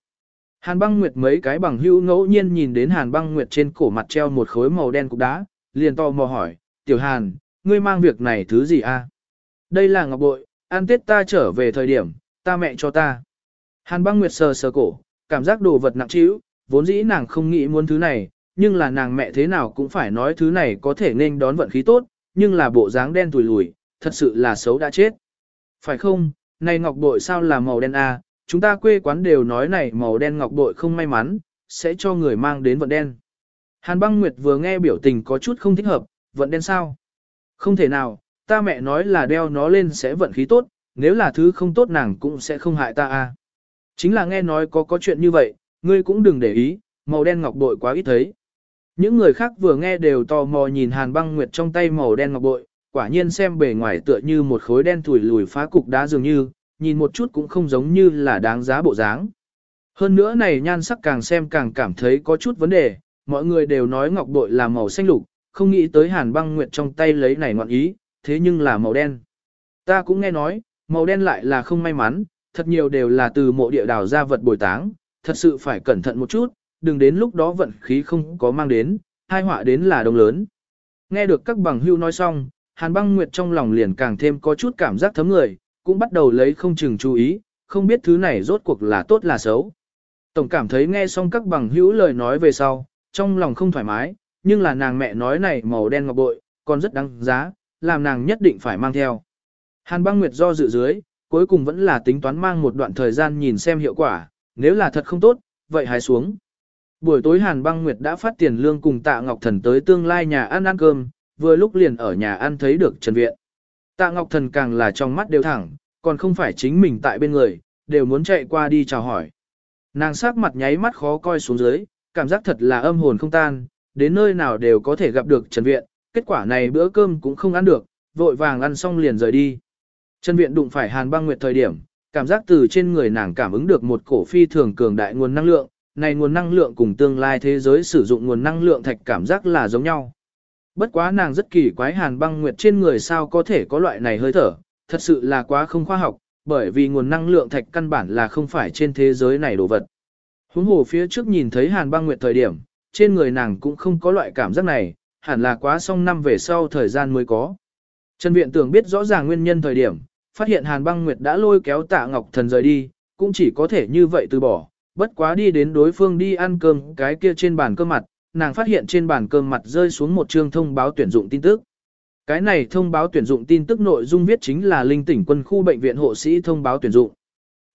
Hàn băng nguyệt mấy cái bằng hữu ngẫu nhiên nhìn đến hàn băng nguyệt trên cổ mặt treo một khối màu đen cục đá, liền to mò hỏi, tiểu hàn, ngươi mang việc này thứ gì a? Đây là ngọc bội, ăn tết ta trở về thời điểm, ta mẹ cho ta. Hàn băng nguyệt sờ sờ cổ, cảm giác đồ vật nặng trĩu, vốn dĩ nàng không nghĩ muốn thứ này, nhưng là nàng mẹ thế nào cũng phải nói thứ này có thể nên đón vận khí tốt, nhưng là bộ dáng đen tùi lùi, thật sự là xấu đã chết. Phải không, này ngọc bội sao là màu đen a? Chúng ta quê quán đều nói này màu đen ngọc bội không may mắn, sẽ cho người mang đến vận đen. Hàn băng nguyệt vừa nghe biểu tình có chút không thích hợp, vận đen sao? Không thể nào, ta mẹ nói là đeo nó lên sẽ vận khí tốt, nếu là thứ không tốt nàng cũng sẽ không hại ta à Chính là nghe nói có có chuyện như vậy, ngươi cũng đừng để ý, màu đen ngọc bội quá ít thấy. Những người khác vừa nghe đều tò mò nhìn hàn băng nguyệt trong tay màu đen ngọc bội, quả nhiên xem bề ngoài tựa như một khối đen thủi lùi phá cục đá dường như, nhìn một chút cũng không giống như là đáng giá bộ dáng. Hơn nữa này nhan sắc càng xem càng cảm thấy có chút vấn đề, mọi người đều nói ngọc bội là màu xanh lục, không nghĩ tới hàn băng nguyệt trong tay lấy này ngoạn ý, thế nhưng là màu đen. Ta cũng nghe nói, màu đen lại là không may mắn, thật nhiều đều là từ mộ địa đào ra vật bồi táng, thật sự phải cẩn thận một chút, đừng đến lúc đó vận khí không có mang đến, hai họa đến là đông lớn. Nghe được các bằng hưu nói xong, hàn băng nguyệt trong lòng liền càng thêm có chút cảm giác thấm người, cũng bắt đầu lấy không chừng chú ý, không biết thứ này rốt cuộc là tốt là xấu. Tổng cảm thấy nghe xong các bằng hữu lời nói về sau, trong lòng không thoải mái, nhưng là nàng mẹ nói này màu đen ngọc bội, còn rất đáng giá, làm nàng nhất định phải mang theo. Hàn băng nguyệt do dự dưới, cuối cùng vẫn là tính toán mang một đoạn thời gian nhìn xem hiệu quả, nếu là thật không tốt, vậy hãy xuống. Buổi tối Hàn băng nguyệt đã phát tiền lương cùng tạ Ngọc Thần tới tương lai nhà ăn ăn cơm, vừa lúc liền ở nhà ăn thấy được Trần Viện. Tạ Ngọc Thần càng là trong mắt đều thẳng, còn không phải chính mình tại bên người, đều muốn chạy qua đi chào hỏi. Nàng sắc mặt nháy mắt khó coi xuống dưới, cảm giác thật là âm hồn không tan, đến nơi nào đều có thể gặp được Trần Viện, kết quả này bữa cơm cũng không ăn được, vội vàng ăn xong liền rời đi. Trần Viện đụng phải Hàn băng nguyệt thời điểm, cảm giác từ trên người nàng cảm ứng được một cổ phi thường cường đại nguồn năng lượng, này nguồn năng lượng cùng tương lai thế giới sử dụng nguồn năng lượng thạch cảm giác là giống nhau. Bất quá nàng rất kỳ quái Hàn băng nguyệt trên người sao có thể có loại này hơi thở, thật sự là quá không khoa học, bởi vì nguồn năng lượng thạch căn bản là không phải trên thế giới này đồ vật. Huống hồ phía trước nhìn thấy Hàn băng nguyệt thời điểm, trên người nàng cũng không có loại cảm giác này, hẳn là quá xong năm về sau thời gian mới có. Trần Viện tưởng biết rõ ràng nguyên nhân thời điểm, phát hiện Hàn băng nguyệt đã lôi kéo tạ Ngọc Thần rời đi, cũng chỉ có thể như vậy từ bỏ, bất quá đi đến đối phương đi ăn cơm cái kia trên bàn cơm mặt, nàng phát hiện trên bàn cơm mặt rơi xuống một chương thông báo tuyển dụng tin tức. Cái này thông báo tuyển dụng tin tức nội dung viết chính là linh tỉnh quân khu bệnh viện hộ sĩ thông báo tuyển dụng.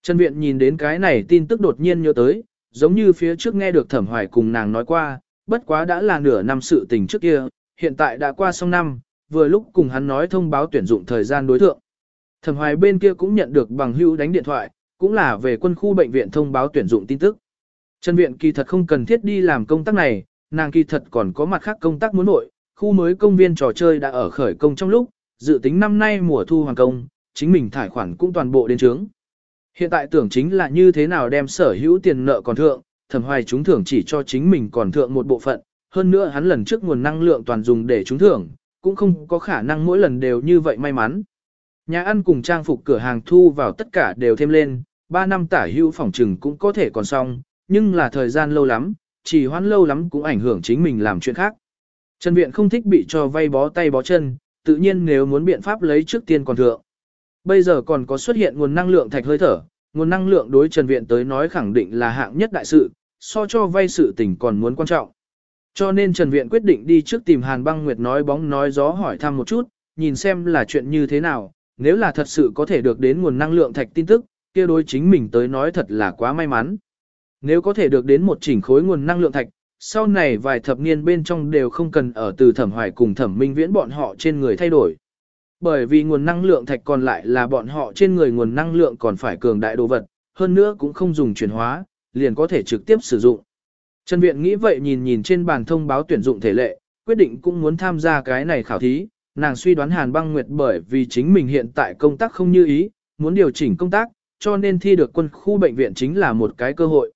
Trần Viện nhìn đến cái này tin tức đột nhiên nhớ tới, giống như phía trước nghe được thẩm hoài cùng nàng nói qua, bất quá đã là nửa năm sự tình trước kia, hiện tại đã qua xong năm, vừa lúc cùng hắn nói thông báo tuyển dụng thời gian đối tượng. Thẩm hoài bên kia cũng nhận được bằng hữu đánh điện thoại, cũng là về quân khu bệnh viện thông báo tuyển dụng tin tức. Trần Viện kỳ thật không cần thiết đi làm công tác này, nàng kỳ thật còn có mặt khác công tác muốn nội, khu mới công viên trò chơi đã ở khởi công trong lúc, dự tính năm nay mùa thu hoàn công, chính mình thải khoản cũng toàn bộ đến trướng. Hiện tại tưởng chính là như thế nào đem sở hữu tiền nợ còn thượng, thẩm hoài chúng thưởng chỉ cho chính mình còn thượng một bộ phận, hơn nữa hắn lần trước nguồn năng lượng toàn dùng để trúng thưởng, cũng không có khả năng mỗi lần đều như vậy may mắn. Nhà ăn cùng trang phục cửa hàng thu vào tất cả đều thêm lên, 3 năm tả hữu phòng trừng cũng có thể còn xong, nhưng là thời gian lâu lắm, chỉ hoãn lâu lắm cũng ảnh hưởng chính mình làm chuyện khác. Trần Viện không thích bị cho vay bó tay bó chân, tự nhiên nếu muốn biện pháp lấy trước tiên còn thượng. Bây giờ còn có xuất hiện nguồn năng lượng thạch hơi thở, nguồn năng lượng đối Trần Viện tới nói khẳng định là hạng nhất đại sự, so cho vay sự tình còn muốn quan trọng. Cho nên Trần Viện quyết định đi trước tìm Hàn Băng Nguyệt nói bóng nói gió hỏi thăm một chút, nhìn xem là chuyện như thế nào, nếu là thật sự có thể được đến nguồn năng lượng thạch tin tức, kia đối chính mình tới nói thật là quá may mắn. Nếu có thể được đến một chỉnh khối nguồn năng lượng thạch, sau này vài thập niên bên trong đều không cần ở từ thẩm hoài cùng thẩm minh viễn bọn họ trên người thay đổi. Bởi vì nguồn năng lượng thạch còn lại là bọn họ trên người nguồn năng lượng còn phải cường đại đồ vật, hơn nữa cũng không dùng chuyển hóa, liền có thể trực tiếp sử dụng. Trần Viện nghĩ vậy nhìn nhìn trên bàn thông báo tuyển dụng thể lệ, quyết định cũng muốn tham gia cái này khảo thí, nàng suy đoán Hàn băng nguyệt bởi vì chính mình hiện tại công tác không như ý, muốn điều chỉnh công tác, cho nên thi được quân khu bệnh viện chính là một cái cơ hội.